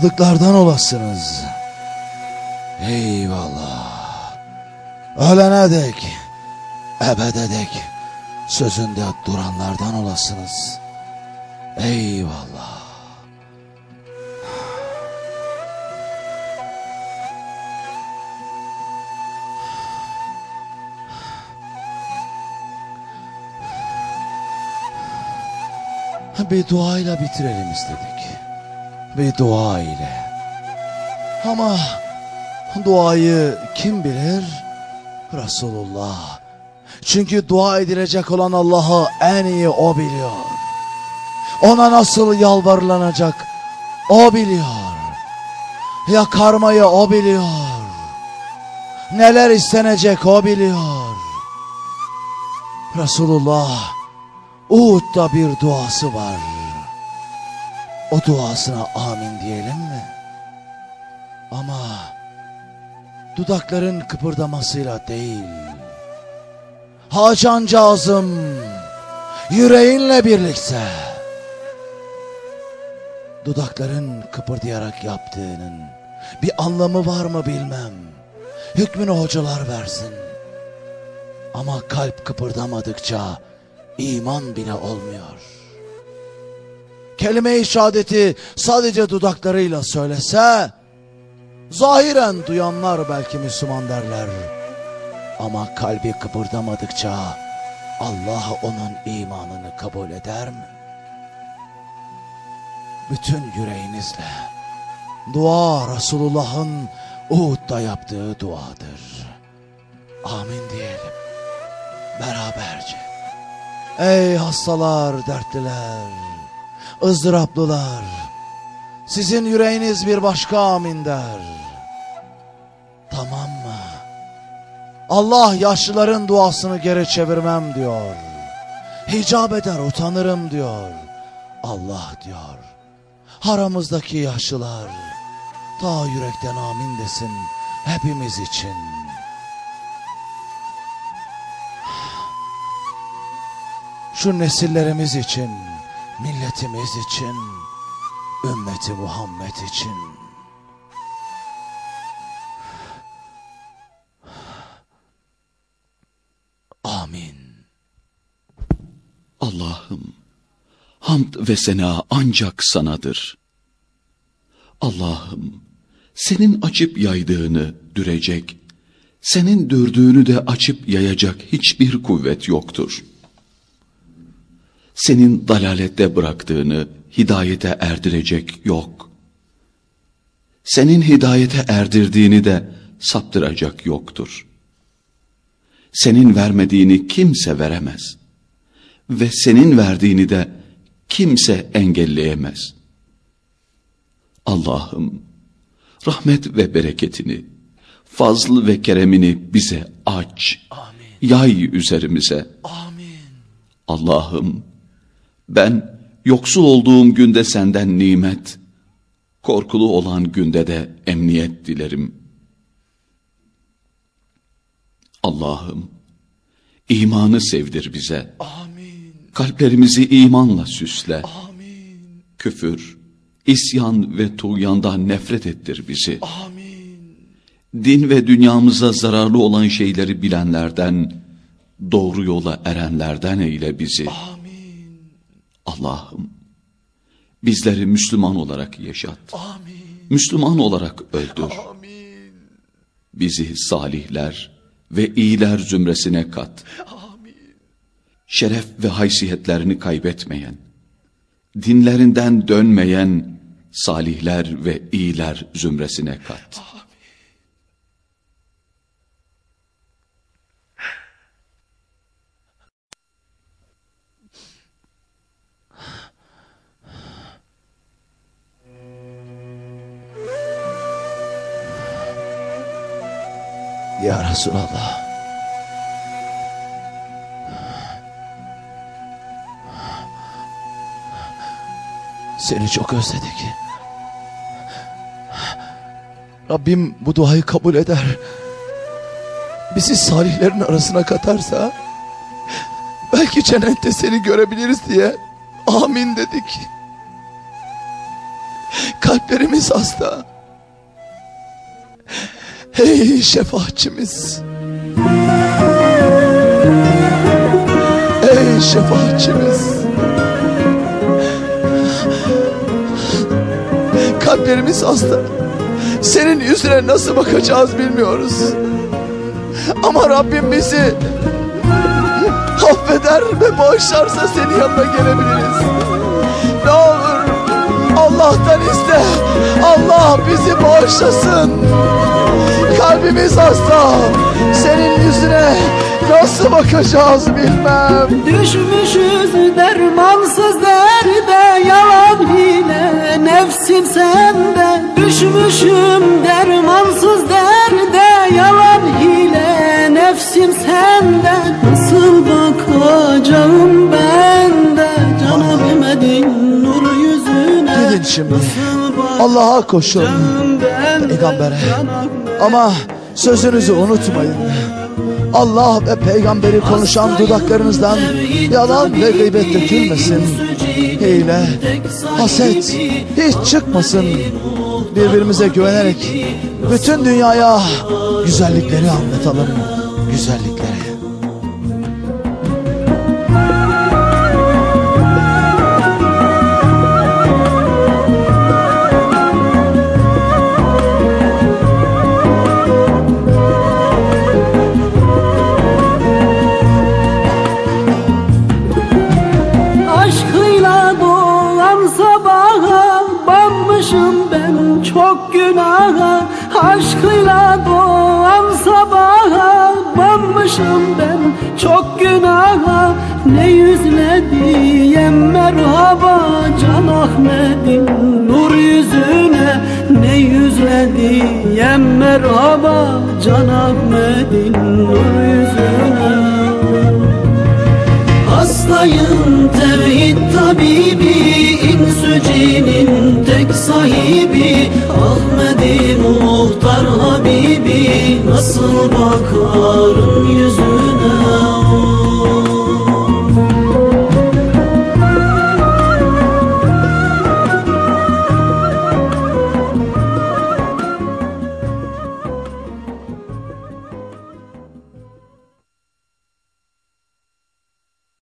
Sadıklardan olasınız. Eyvallah. Ölene dek, ebede dek sözünde duranlardan olasınız. Eyvallah. Bir duayla bitirelim istedik. Bir dua ile. Ama duayı kim bilir? Resulullah. Çünkü dua edilecek olan Allah'ı en iyi o biliyor. Ona nasıl yalvarılanacak o biliyor. Yakarmayı o biliyor. Neler istenecek o biliyor. Resulullah Uhud'da bir duası var. O duasına amin diyelim mi? Ama dudakların kıpırdamasıyla değil. Hacancağızım yüreğinle birlikte dudakların kıpırdayarak yaptığının bir anlamı var mı bilmem. Hükmünü hocalar versin. Ama kalp kıpırdamadıkça iman bile olmuyor. Kelime-i şehadeti sadece dudaklarıyla söylese, zahiren duyanlar belki Müslüman derler. Ama kalbi kıpırdamadıkça Allah onun imanını kabul eder mi? Bütün yüreğinizle dua Resulullah'ın Uhud'da yaptığı duadır. Amin diyelim. Beraberce. Ey hastalar, dertliler, ızdıraplılar. Sizin yüreğiniz bir başka amin der. Tamam mı? Allah yaşlıların duasını geri çevirmem diyor. Hicap eder utanırım diyor. Allah diyor. Haramızdaki yaşlılar ta yürekten amin desin hepimiz için. Şu nesillerimiz için, milletimiz için, ümmeti Muhammed için. Amin. Allah'ım, hamd ve sena ancak sanadır. Allah'ım, senin açıp yaydığını dürecek, senin dürdüğünü de açıp yayacak hiçbir kuvvet yoktur. Senin dalalette bıraktığını hidayete erdirecek yok. Senin hidayete erdirdiğini de saptıracak yoktur. Senin vermediğini kimse veremez. Ve senin verdiğini de kimse engelleyemez. Allah'ım, rahmet ve bereketini, fazl ve keremini bize aç, Amin. yay üzerimize. Amin. Allah'ım, ben yoksul olduğum günde senden nimet, korkulu olan günde de emniyet dilerim. Allah'ım, imanı sevdir bize. Amin. Kalplerimizi imanla süsle. Amin. Küfür, isyan ve tuğyandan nefret ettir bizi. Amin. Din ve dünyamıza zararlı olan şeyleri bilenlerden, doğru yola erenlerden eyle bizi. Amin. Allah'ım, bizleri Müslüman olarak yaşat. Amin. Müslüman olarak öldür. Amin. Bizi salihler ve iyiler zümresine kat. Amin. Şeref ve haysiyetlerini kaybetmeyen, dinlerinden dönmeyen salihler ve iyiler zümresine kat. Ya Resulallah. Seni çok özledik. Rabbim bu duayı kabul eder. bizi salihlerin arasına katarsa belki cennette seni görebiliriz diye amin dedik. Kalplerimiz hasta. Hey şefaatçimiz. Ey şefaatçimiz. Kalplerimiz hasta. Senin yüzüne nasıl bakacağız bilmiyoruz. Ama Rabbim bizi affeder ve bağışlarsa senin yanına gelebiliriz. Ne olur Allah'tan iste. Allah bizi bağışlasın. Kalbimiz hasta. Senin yüzüne nasıl bakacağız bilmem. Düşmüşüz dermansız derde yalan hile nefsim sende Düşmüşüm dermansız derde yalan hile nefsim sende Nasıl bakacağım ben de Can Ahmet'in nur yüzüne Gidin şimdi. Allah'a koşun. Peygambere. Ama sözünüzü unutmayın. Allah ve peygamberi konuşan dudaklarınızdan yalan ve gıybet dökülmesin. Hile, haset hiç çıkmasın. Birbirimize güvenerek bütün dünyaya güzellikleri anlatalım. Güzellikleri. Çok günaha Ne yüzle diyem merhaba Can Ahmet'in nur yüzüne Ne yüzle diyem merhaba Can Ahmet'in nur yüzüne. Hastayım tevhid tabibi İnsücinin tek sahibi Ahmedi muhtar habibi gibi nasıl bakarım yüzüne?